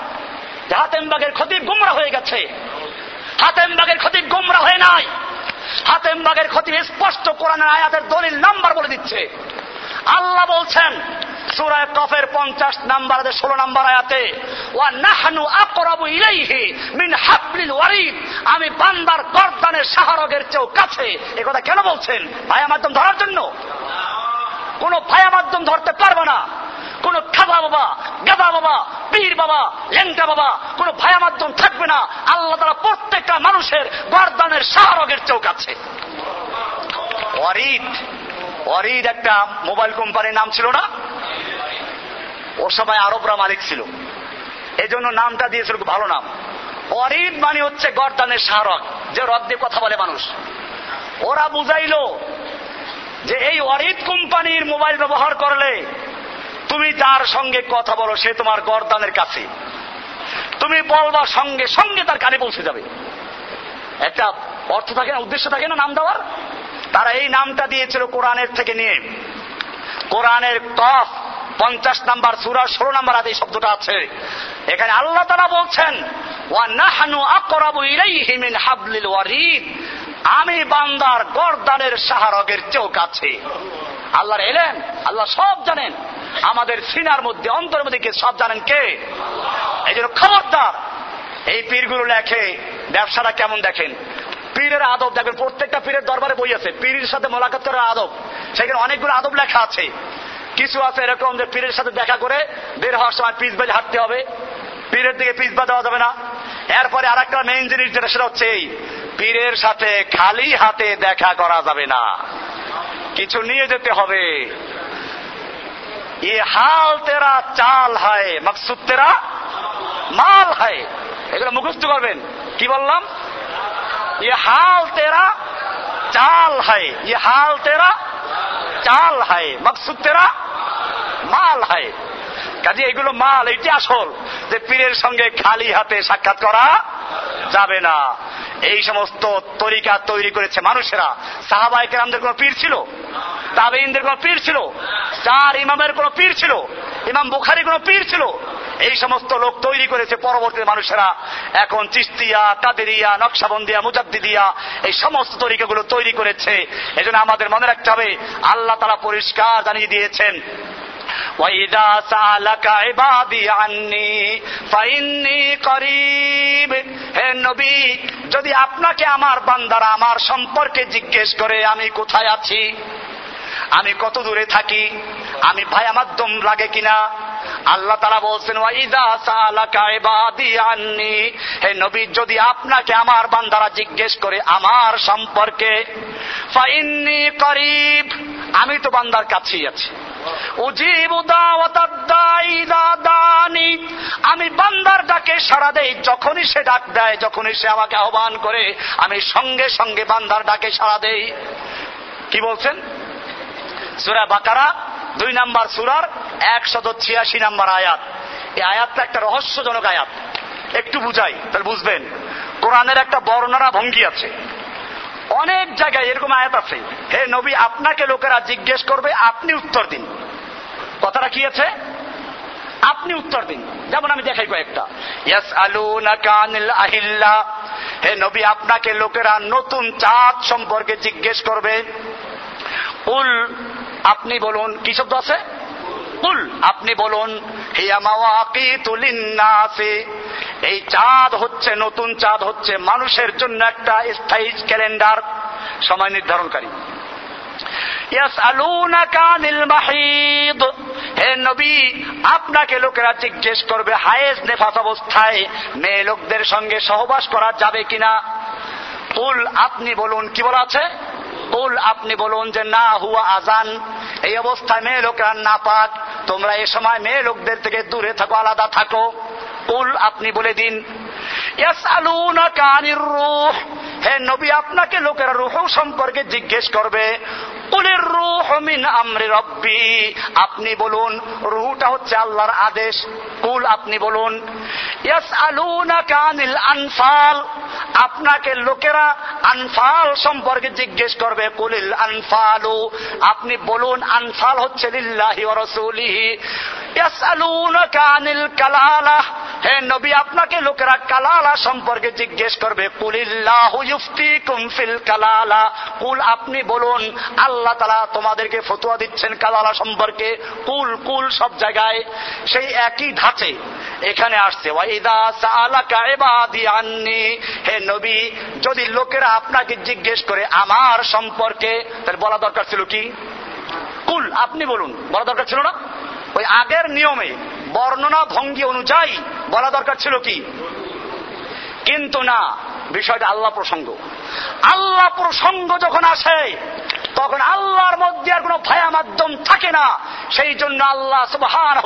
হাতেমবাগের ক্ষতি গুমরা হয়ে গেছে। হাতেমবাগের ক্ষতি গুমরা হয়ে নাই। হাতেমবাগের ক্ষতি স্পষ্ট কোরআনের আয়াতের দলিল নাম্বার বলে দিচ্ছে। আল্লাহ বলছেন, সুরায় কফের পঞ্চাশ নাম্বার ষোলো নাম্বার আয়াতে, ওয়া নাহানু আকরাবু ইলাইহি মিন হাবলিল ওয়ারিদ। আমি বান্দার গর্দানের শাহরগের চেয়েও কাছে। এ কথা কেন বলছেন? ভাইয়া মাধ্যম ধরার জন্য? কোন ভাইয়া মাধ্যম ধরতে পারবে না। কোন খাদা বাবা, গাদা বাবা, পীর বাবা লেংটা বাবা, কোন ভায়া মাধ্যম থাকবে না। আল্লাহ তারা প্রত্যেকটা মানুষের গর্দানের শাহরগের চৌক আছে ওয়ারিদ ওয়ারিদ একটা মোবাইল কোম্পানির নাম ছিল না? ও সবাই আরবরা মালিক ছিল। এজন্য নামটা দিয়েছিল ভালো নাম। অরিদ মানে হচ্ছে গর্দানের স্মারক যে রদ দিয়ে কথা বলে মানুষ। ওরা বুঝাইল যে এই অরিদ কোম্পানির মোবাইল ব্যবহার করলে তুমি যার সঙ্গে কথা বলো, সে তোমার গরদানের কাছে। তুমি বলবা সঙ্গে সঙ্গে তার কানে পৌঁছে যাবে। একটা অর্থ থাকে না, উদ্দেশ্য থাকে না নাম দেওয়ার? তারা এই নামটা দিয়েছিল কোরআনের থেকে নিয়ে। কোরআনের কফ, পঞ্চাশ নাম্বার সুরা, ষোলো নাম্বার আদি শব্দটা আছে। এখানে আল্লাহ তারা বলছেন আমি বান্দার গরদানের শাহরগের চোখ আছে আল্লাহর এলেন আল্লাহ সব জানেন। আমাদের সিনার মধ্যে অন্তর মধ্যে সব জানেন কে? এই জন্য খবরদার। এই পীরগুলো লেখে, ব্যবসাটা কেমন দেখেন? পীরের আদব, দেখবেন প্রত্যেকটা পীরের দরবারে বই আছে। পীরের সাথে মোলাকাত করার আদব। সেখানে অনেকগুলো আদব লেখা আছে। কিছু আছে এরকম যে পীরের সাথে দেখা করে বের হওয়ার সময় পিস বেজ হাঁটতে হবে। পীরের দিকে পিছবা দেওয়া যাবে না। এরপরে আর একটা মেইন জিনিস যেটা, সেটা হচ্ছে এই, পীরের সাথে খালি হাতে দেখা করা যাবে না। কিছু নিয়ে যেতে হবে। ये হাল তেরা চাল হয়, মকসুদ তেরা মাল হয়। এগুলো মুখস্থ করবেন। কি বললাম? ये হাল তেরা চাল হয় ये হাল তেরা চাল হয় মকসুদ তেরা মাল হয় কাজে এগুলো মাল এটি আসল যে পীরের সঙ্গে খালি হাতে সাক্ষাৎ করা যাবে না। এই সমস্ত তরিকা তৈরি করেছে মানুষেরা। সাহাবাই কেরামদের কোন পীর ছিল? তাবেইনদের কোন পীর ছিল? চার ইমামের কোন পীর ছিল? ইমাম বুখারি কোন পীর ছিল? এই সমস্ত লোক তৈরি করেছে পরবর্তী মানুষেরা। এখন চিস্তিয়া কাদেরিয়া নকশাবন্দিয়া, মুজাদ্দিদিয়া, এই সমস্ত তরিকাগুলো তৈরি করেছে। এজন্য আমাদের মনে রাখতে হবে, আল্লাহ তারা পরিষ্কার জানিয়ে দিয়েছেন। وإذا سألك عبادي عني فإني قريب হে নবী যদি আপনাকে আমার বান্দারা আমার সম্পর্কে জিজ্ঞেস করে আমি কোথায় আছি আমি কত দূরে থাকি? আমি ভায়া মাধ্যম লাগে কিনা? আল্লাহ তারা বলছেন হে নবী, যদি আপনাকে আমার বান্দারা জিজ্ঞেস করে আমার সম্পর্কে করিব, আমি তো বান্দার কাছেই আছি। আমি বান্দার ডাকে সাড়া দেই, যখনই সে ডাক দেয়, যখনই সে আমাকে আহ্বান করে, আমি সঙ্গে সঙ্গে বান্দার ডাকে সাড়া দেই। কি বলছেন? সুরা বাকারা, দুই নাম্বার সুরার একশত ছিয়াশি নাম্বার আয়াত। এই আয়াতটা একটা রহস্যজনক আয়াত। একটু বুঝাই, তাহলে বুঝবেন। কোরআনের একটা বর্ণনা ভঙ্গি আছে। অনেক জায়গায় এরকম আয়াত আছে। হে নবী, আপনাকে লোকেরা জিজ্ঞেস করবে, আপনি উত্তর দিন। কথাটা কি আছে? আপনি উত্তর দিন। যেমন আমি দেখাই কয়েকটা। ইয়াস আলু আহিল্লা। হে নবী, আপনাকে লোকেরা নতুন চাঁদ সম্পর্কে জিজ্ঞেস করবে। উল আপনি বলুন, কি শব্দ আছে? উল আপনি বলুন এই চাঁদ হচ্ছে, নতুন চাঁদ হচ্ছে, মানুষের জন্য একটা স্থায়ী ক্যালেন্ডার, সময় নির্ধারণকারী। হে নবী, আপনাকে লোকেরা জিজ্ঞেস করবে, হায়েস নেফাস অবস্থায় মেয়ে লোকদের সঙ্গে সহবাস করা যাবে কিনা? কুল, আপনি বলুন, কি বলা আছে? কুল আপনি বলুন যে না, হুয়া আজান এই অবস্থায় মেয়ে লোকেরা না পাক তোমরা এ সময় মেয়ে লোকদের থেকে দূরে থাকো, আলাদা থাকো। কুল আপনি বলে দিন হে নবী, আপনাকে লোকেরা রুহ সম্পর্কে জিজ্ঞেস করবে। রুহ আপনি বলুন, রুহটা হচ্ছে আল্লাহর আদেশ। কুল, আপনি বলুন কানিল আনফাল। আপনাকে লোকেরা আনফাল সম্পর্কে জিজ্ঞেস করবে, কুলিল আনফালু। আপনি বলুন, আনফাল হচ্ছে লিল্লাহি আনিল কালালা। হে নবী, আপনাকে লোকেরা কালালা সম্পর্কে জিজ্ঞেস করবে, কুলিল্লাহু ইউফতিকুম কালালা। কুল, আপনি বলুন, আল্লাহ তাআলা তোমাদেরকে ফতোয়া দিচ্ছেন কালালা সম্পর্কে। কুল কুল সব জায়গায় সেই একই ধাঁচে এখানে আসছে। হে নবী, যদি লোকেরা আপনাকে জিজ্ঞেস করে আমার সম্পর্কে, তাহলে বলা দরকার ছিল কি? কুল, আপনি বলুন, বলা দরকার ছিল না? ওই আগের নিয়মে, বর্ণনা ভঙ্গি অনুযায়ী বলা দরকার ছিল কি? কিন্তু না, বিষয়টা আল্লাহ প্রসঙ্গ। আল্লাহ প্রসঙ্গ যখন আসে তখন আল্লাহর মধ্যে আর কোনো ভায়া মাধ্যম থাকে না। সেই জন্য আল্লাহ সুবহান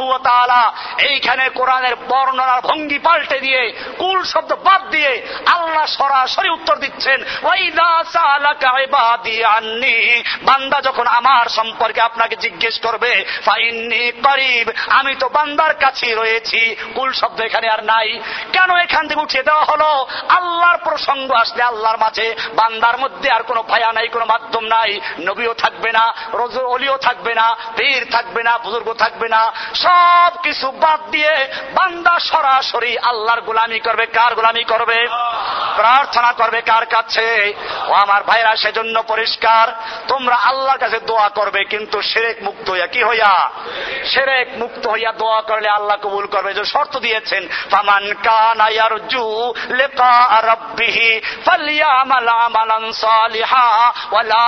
এইখানে কোরআনের বর্ণনার ভঙ্গি পাল্টে দিয়ে, কুল শব্দ বাদ দিয়ে আল্লাহ সরাসরি উত্তর দিচ্ছেন বান্দা যখন আমার সম্পর্কে আপনাকে জিজ্ঞেস করবে? আমি তো বান্দার কাছে রয়েছি, কুল শব্দ এখানে আর নাই। কেন এখান থেকে উঠিয়ে দেওয়া হলো? আল্লাহর প্রসঙ্গ আসলে আল্লাহর মাঝে। বান্দার মধ্যে আর কোনো ভায়া নাই, কোনো মাধ্যম নাই। নবীও থাকবে না রজুর অলিও থাকবে না, পীর থাকবে না, বুজুর্গ থাকবে না। সব কিছু বাদ দিয়ে বান্দা সরাসরি আল্লাহর গোলামি করবে, কার গোলামি করবে? প্রার্থনা করবে, কার কাছে? ও আমার ভাইরা, সেজন্য পরিষ্কার, তোমরা আল্লাহর কাছে দোয়া করবে, কিন্তু সেরেক মুক্ত হইয়া কি হইয়া? সেরেক মুক্ত হইয়া দোয়া করলে আল্লাহ কবুল করবে, যে শর্ত দিয়েছেন, ফামান কানা ইয়ারজু লিকা রাব্বিহি ফালইয়ামাল আমালান সালিহা ওয়া লা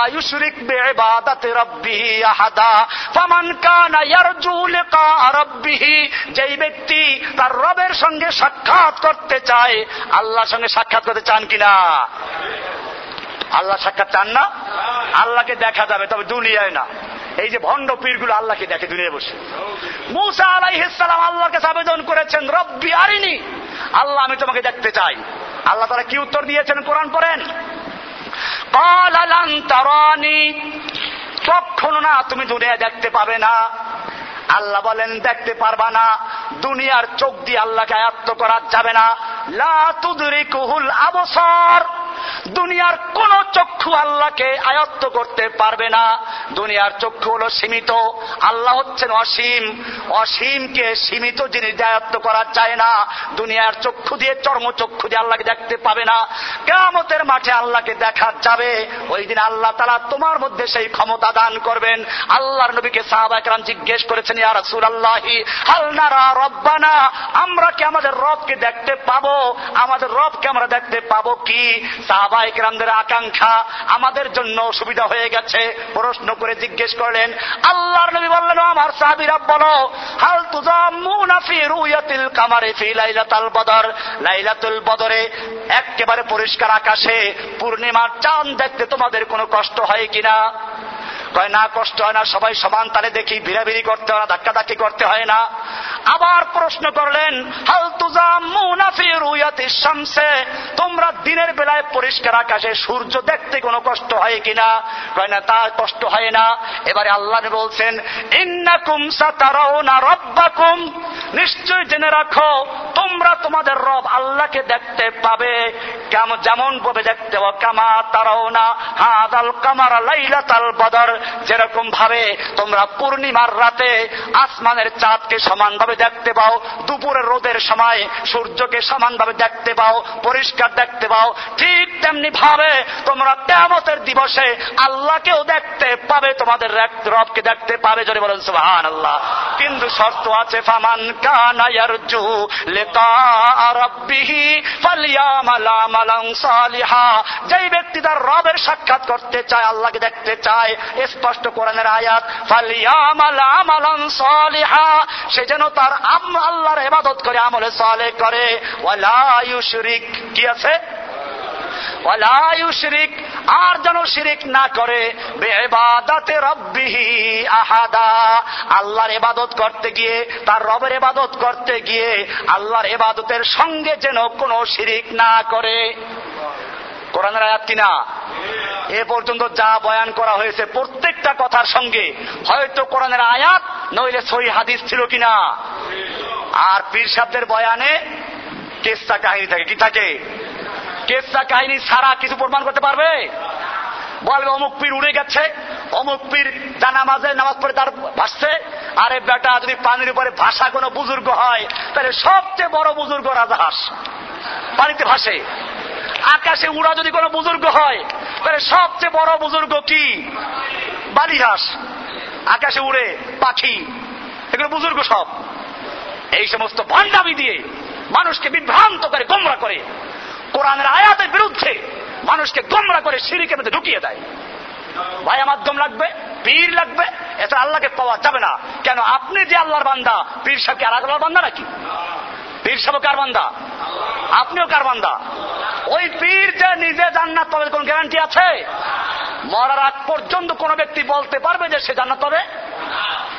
রাব্বিহি আহাদা। ফামান কানা ইয়ারজু লিকা রাব্বিহি। যেই ব্যক্তি তার রবের সঙ্গে সাক্ষাৎ করতে চায়, আল্লাহর সঙ্গে সাক্ষাৎ করতে চান কিনা? আল্লাহ সাক্ষাৎ চান না? আল্লাহকে দেখা যাবে, তবে দুনিয়ায় না। এই যে ভণ্ড পীরগুলো আল্লাহকে দেখে দুনিয়ায় বসে। মুসা আলাই আলাইহিসালাম আল্লাহকে আবেদন করেছেন, রব্বি আরিনি। আল্লাহ, আমি তোমাকে দেখতে চাই। আল্লাহ তারা কি উত্তর দিয়েছেন কোরআন পড়েন? কালালান তারানি চক্ষু না তুমি দূরে দেখতে পাবে না। আল্লাহ বলেন, দেখতে পারবা না, দুনিয়ার চোখ দিয়ে আল্লাহকে আয়ত্ত করা যাবে না। লা তুদরিকুহুল আবসার। দুনিয়ার কোন চক্ষু আল্লাহকে আয়ত্ত করতে পারবে না। দুনিয়ার চক্ষু হলো সীমিত। আল্লাহ হচ্ছেন অসীম। অসীমকে সীমিত জিনিস আয়ত্ত করা যায় না। দুনিয়ার চক্ষু দিয়ে, চর্ম চক্ষু দিয়ে আল্লাহকে দেখতে পাবে না। কেমতের মাঠে আল্লাহকে দেখা যাবে। ওই দিন আল্লাহ তালা তোমার মধ্যে সেই ক্ষমতা দান করবেন। আল্লাহর নবীকে সাহাবাহাম জিজ্ঞেস হাল রব্বানা, আমরা কি আমাদের রবকে দেখতে পাবো? আমাদের রবকে আমরা দেখতে পাবো কি? সাহাবাহিকরামদের আকাঙ্ক্ষা আমাদের জন্য সুবিধা হয়ে গেছে। প্রশ্ন করে জিজ্ঞেস করলেন, আল্লাহর নবী বললেন আমার সাহাবিরা, বলো, হাল তুজাম্মুনা ফি রুয়াতিল কামারে ফি লাইলাতাল বদর? লাইলাতুল বদরে একেবারে পরিষ্কার আকাশে পূর্ণিমার চাঁদ দেখতে তোমাদের কোনো কষ্ট হয় কিনা? কয়, না, কষ্ট হয় না, সবাই সমান তালে দেখি, ভিড়াভিড়ি করতে হয় না, ধাক্কাধাক্কি করতে হয় না। আবার প্রশ্ন করলেন, হাল শামসে? তোমরা দিনের বেলায় পরিষ্কার আকাশে সূর্য দেখতে কোনো কষ্ট হয় কিনা কয়, না, তা কষ্ট হয় না। এবারে আল্লাহ বলছেন, ইন্নাকুম সাতারাউনা রাব্বাকুম। নিশ্চয় জেনে রাখো, তোমরা তোমাদের রব আল্লাহকে দেখতে পাবে। যেমন ভাবে দেখতে পাবো কামা তারাও না হাদাল কামারা লাইলাতাল বদর। যেরকম ভাবে তোমরা পূর্ণিমার রাতে আসমানের চাঁদকে সমানভাবে দেখতে পাও, দুপুরের রোদের সময় সূর্যকে সমানভাবে দেখতে পাও, পরিষ্কার দেখতে পাও, ঠিক তেমনি ভাবে তোমরা তেমতের দিবসে আল্লাহকেও দেখতে পাবে, তোমাদের রবকে দেখতে পাবে যদি বলেন সুহান আল্লাহ কিন্তু শর্ত আছে, ফামান কানা ইয়ারজু লিকা রাব্বিহি ফালিয়ামাল সালিহা। যেই ব্যক্তি তার রবের সাক্ষাৎ করতে চায়, আল্লাহকে দেখতে চায় স্পষ্ট কোরআনের আয়াত সে যেন তার আল্লাহর ইবাদত করে, আমলে সালেহ করে। ওয়ালা কি আছে? আর যেন শিরিক না করে। বেবাদাতে রব্বিহি আহাদা, আল্লাহর এবাদত করতে গিয়ে, তার রবের এবাদত করতে গিয়ে, আল্লাহর এবাদতের সঙ্গে যেন কোনো শিরিক না করে। কোরআনের আয়াত কিনা? এ পর্যন্ত যা বয়ান করা হয়েছে প্রত্যেকটা কথার সঙ্গে, হয়তো কোরআনের আয়াত, নইলে সই হাদিস ছিল কিনা? আর পীর সাহেবদের বয়ানে কেসা কাহিনী থাকে। কি থাকে? কেসা কাহিনী ছাড়া কিছু প্রমাণ করতে পারবে? বলবে অমুক পীর উড়ে গেছে, অমুক পীর জানামাজে নামাজ পড়ে তার ভাসছে আরে বেটা, যদি পানির উপরে ভাষা কোনো বুজুর্গ হয়, তাহলে সবচেয়ে বড় বুজুর্গ রাজাহাস পানিতে ভাসে। আকাশে উড়া যদি কোনো বুজুর্গ হয়, তাহলে সবচেয়ে বড় বুজুর্গ কি? বালিহাস আকাশে উড়ে পাখি। এগুলো বুজুর্গ সব। এই সমস্ত ভণ্ডামি দিয়ে মানুষকে বিভ্রান্ত করে, গোমরা করে। কোরআনের আয়াতের বিরুদ্ধে মানুষকে গোমরা করে সিঁড়িকে মধ্যে ঢুকিয়ে দেয়। ভাইয়া মাধ্যম লাগবে, পীর লাগবে এটা আল্লাহকে পাওয়া যাবে না। কেন, আপনি যে আল্লাহর বান্দা, পীর সাহেবকে আর আল্লাহর বান্দা নাকি? পীর সাহেব কার বান্দা? আপনিও কার বান্দা? ওই পীর যে নিজে জান্নাত পাবে, কোন গ্যারান্টি আছে? মরার আগ পর্যন্ত কোন ব্যক্তি বলতে পারবে যে সে জান্নাত পাবে?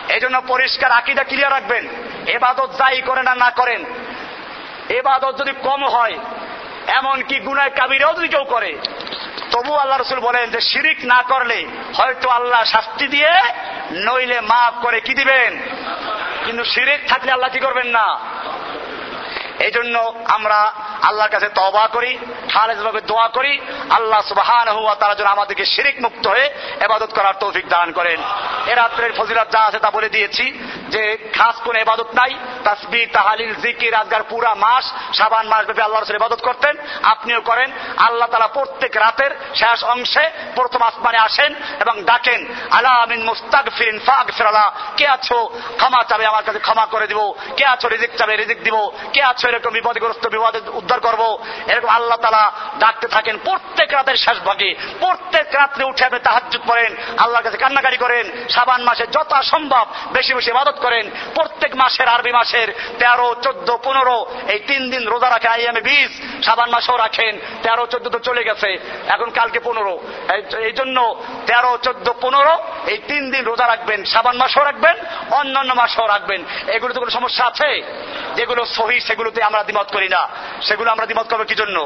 এই জন্য পরিষ্কার আকিদা ক্লিয়ার রাখবেন। এবাদত যাই করেন আর না করেন। এবাদত যদি কম হয় এমনকি গুনায় কাবিরেও যদি কেউ করে তবু আল্লাহ রসুল বলেন যে শিরিক না করলে হয়তো আল্লাহ শাস্তি দিয়ে নইলে মাফ করে কি দিবেন? কিন্তু শিরিক থাকলে আল্লাহ কি করবেন না? এই জন্য আমরা আল্লাহর কাছে তবা করি, খালেজ ভাবে দোয়া করি, আল্লাহ সুবাহান হুয়া তারা যেন আমাদেরকে শিরিক মুক্ত হয়ে এবাদত করার তৌফিক দান করেন। এ রাত্রের ফজিরাত যা আছে তা বলে দিয়েছি যে খাস কোন এবাদত নাই তাসবি তাহালিল, জিকির আজগার পুরা মাস সাবান মাস ব্যাপী আল্লাহ রসুল ইবাদত করতেন, আপনিও করেন। আল্লাহ তালা প্রত্যেক রাতের শেষ অংশে প্রথম আসমানে আসেন এবং ডাকেন, আলা আমিন মুস্তাক ফিরিন ফাগ ফেরালা কে আছো? ক্ষমা চাবে আমার কাছে ক্ষমা করে দিব। কে আছো? রিজিক চাবে, রিজিক দিব। কে আছো? এরকম বিপদগ্রস্ত বিপদে উদ্ধার করব। এরকম আল্লাহ তালা ডাকতে থাকেন, প্রত্যেক রাতের শেষ ভাগে, প্রত্যেক রাত্রে উঠে আপনি তাহাজুদ করেন আল্লাহর কাছে কান্নাকারি করেন, সাবান মাসে যত সম্ভব বেশি বেশি ইবাদত করেন, প্রত্যেক মাসের আরবি মাসের তেরো, চোদ্দ, পনেরো, এই তিন দিন রোজা রাখেন আইএমএ বিশ, সাবান মাসেও রাখেন, তেরো, চোদ্দ তো চলে গেছে, এখন কালকে পনেরো। এই জন্য তেরো, চোদ্দ, পনেরো, এই তিন দিন রোজা রাখবেন, সাবান মাসও রাখবেন, অন্যান্য মাসও রাখবেন। এগুলোতে কোনো সমস্যা আছে? যেগুলো সহি সেগুলোতে আমরা দ্বিমত করি না। সেগুলো আমরা দ্বিমত করব কি জন্য?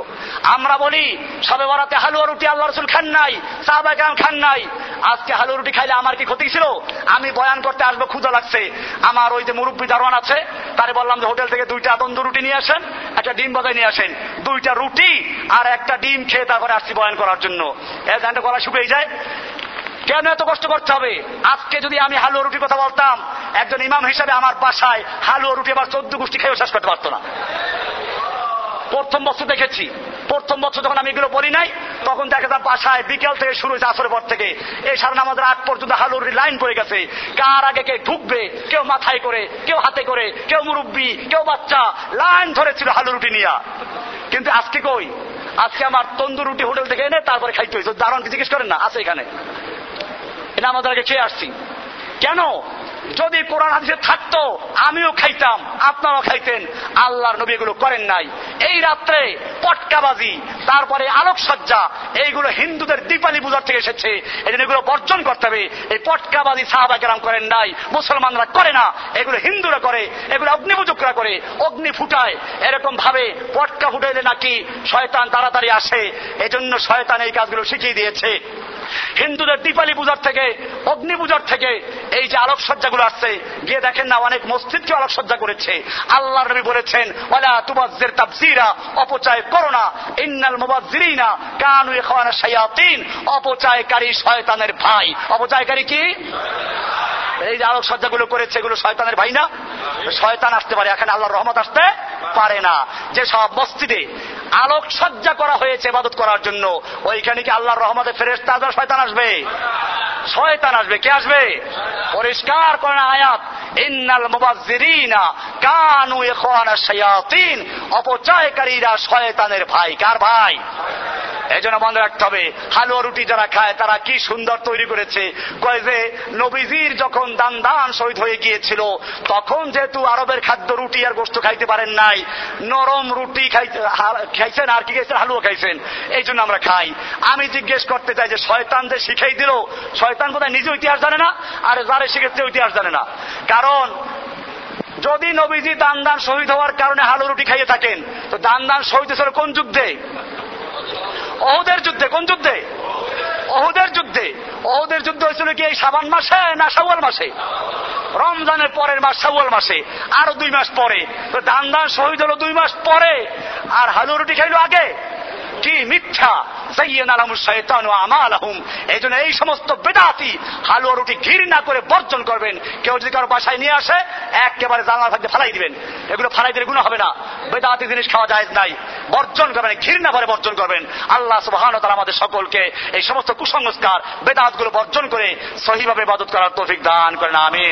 আমরা বলি, সবে বরাতে হালুয়া রুটি আল্লাহ রসুল খান নাই সাহবাগাম খান নাই। আজকে হালুয়া রুটি খাইলে আমার কি ক্ষতি ছিল? আমি বয়ান করতে আসব ক্ষুদা লাগছে। আমার ওই যে মুরব্বী দারোয়ান আছে, তারে বললাম যে হোটেল থেকে দুইটা তন্দুর রুটি নিয়ে আসেন, একটা ডিম বাজায় নিয়ে আসেন। দুইটা রুটি আর একটা ডিম খেয়ে তারপরে আসছি বয়ান করার জন্য। ধানটা গলা শুকিয়ে যায়। কেন এত কষ্ট করতে হবে? আজকে যদি আমি হালুয়া রুটির কথা বলতাম, একজন ইমাম হিসাবে আমার বাসায় হালুয়া রুটি আবার চোদ্দ গোষ্ঠী খেয়েও শেষ করতে পারতো না। প্রথম বছর দেখেছি। প্রথম বছর যখন আমি এগুলো বলি নাই, তখন দেখা যায় বাসায় বিকেল থেকে শুরু হয়েছে আসরের পর থেকে। এই সারা আমাদের আট পর্যন্ত হালুর লাইন পড়ে গেছে। কার আগে কে ঢুকবে, কেউ মাথায় করে, কেউ হাতে করে, কেউ মুরব্বী, কেউ বাচ্চা, লাইন ধরেছিল হালু রুটি নিয়া। কিন্তু আজকে কই? আজকে আমার তন্দুর রুটি হোটেল থেকে এনে তারপরে খাইতে হয়েছে। দারণকে জিজ্ঞেস করেন না, আছে এখানে? এটা আমাদের আগে খেয়ে আসছি। কেন? যদি কোরআন হাদিসে থাকতো, আমিও খাইতাম, আপনারাও খাইতেন, আল্লাহর নবী এগুলো করেন নাই। এই রাত্রে পটকাবাজি, তারপরে আলোকসজ্জা, এইগুলো হিন্দুদের দীপালি পূজার থেকে এসেছে। এই জন্য এগুলো বর্জন করতে হবে। এই পটকাবাজি সাহাবা কেরাম করেন নাই, মুসলমানরা করে না। এগুলো হিন্দুরা করে, এগুলো অগ্নিপূজকরা করে, অগ্নি ফুটায়। এরকম ভাবে পটকা ফুটাইলে নাকি শয়তান তাড়াতাড়ি আসে। এজন্য শয়তান এই কাজগুলো শিখিয়ে দিয়েছে। হিন্দুদের দীপালি পূজার থেকে, অগ্নি পূজার থেকে এই যে আলোকসজ্জাগুলো আসছে, গিয়ে দেখেন না, অনেক মসজিদকে আলোকসজ্জা করেছে। আল্লাহ নবী বলেছেন অপচয় করো না। ইন্নাল মুবাজ্জিরিনা কানু ইখওয়ানা শায়াতিন। অপচয়কারী শয়তানের ভাই। অপচয়কারী কি? এই যে আলোকসজ্জাগুলো করেছে, এগুলো শয়তানের ভাই না? শয়তান আসতে পারে, এখানে আল্লাহর রহমত আসতে পারে না। যে সব মসজিদে আলোকসজ্জা করা হয়েছে ইবাদত করার জন্য, ওইখানে কি আল্লাহর রহমতে ফেরেস তাদের শয়তান আসবে। শয়তান আসবে। কে আসবে? পরিষ্কার করেন আয়াত। ইন্নাল মুবাজ্জিরিনা কানু ইখওয়ানা শায়াতিন। অপচয়কারীরা শয়তানের ভাই। কার ভাই? এই জন্য মনে রাখতে হবে। হালুয়া রুটি যারা খায়, তারা কি সুন্দর তৈরি করেছে। কয় যে, নবীজির যখন দান দান শহীদ হয়ে গিয়েছিল, তখন যেহেতু আরবের খাদ্য রুটি আর গোস্ত খাইতে পারেন নাই, নরম রুটি খাইছেন আর কি খাইছেন? হালুয়া খাইছেন। এই জন্য আমরা খাই। আমি জিজ্ঞেস করতে চাই যে, শয়তান যে শিখাই দিল, শয়তান কোথায় নিজে ইতিহাস জানে না, আর যারে শিখেছে ইতিহাস জানে না। কারণ, যদি নবীজি দান দান শহীদ হওয়ার কারণে হালু রুটি খাইয়ে থাকেন, তো দান দান শহীদ হয়েছিল কোন যুদ্ধে? অহুদের যুদ্ধে, কোন যুদ্ধে? অহুদের যুদ্ধে। অহুদের যুদ্ধ হয়েছিল কি এই সাবান মাসে না সাওয়াল মাসে? রমজানের পরের মাস সাওয়াল মাসে, আরও দুই মাস পরে। তো দান দান শহীদ হলো দুই মাস পরে, আর হালু রুটি খাইলো আগে? কি মিথ্যা? এই জন্য এই সমস্ত বেদাতি হালুয়া রুটি ঘৃণা করে বর্জন করবেন। কেউ যদি কারও বাসায় নিয়ে আসে, একেবারে জানলা থাকতে ফালাই দিবেন। এগুলো ফালাই দিলে গুণ হবে না। বেদাতি জিনিস খাওয়া যায় নাই। বর্জন করবেন, ঘৃণা করে বর্জন করবেন। আল্লাহ সুবাহান তারা আমাদের সকলকে এই সমস্ত কুসংস্কার বেদাতগুলো বর্জন করে সহিভাবে বাদত করার তৌফিক দান করেন, আমিন।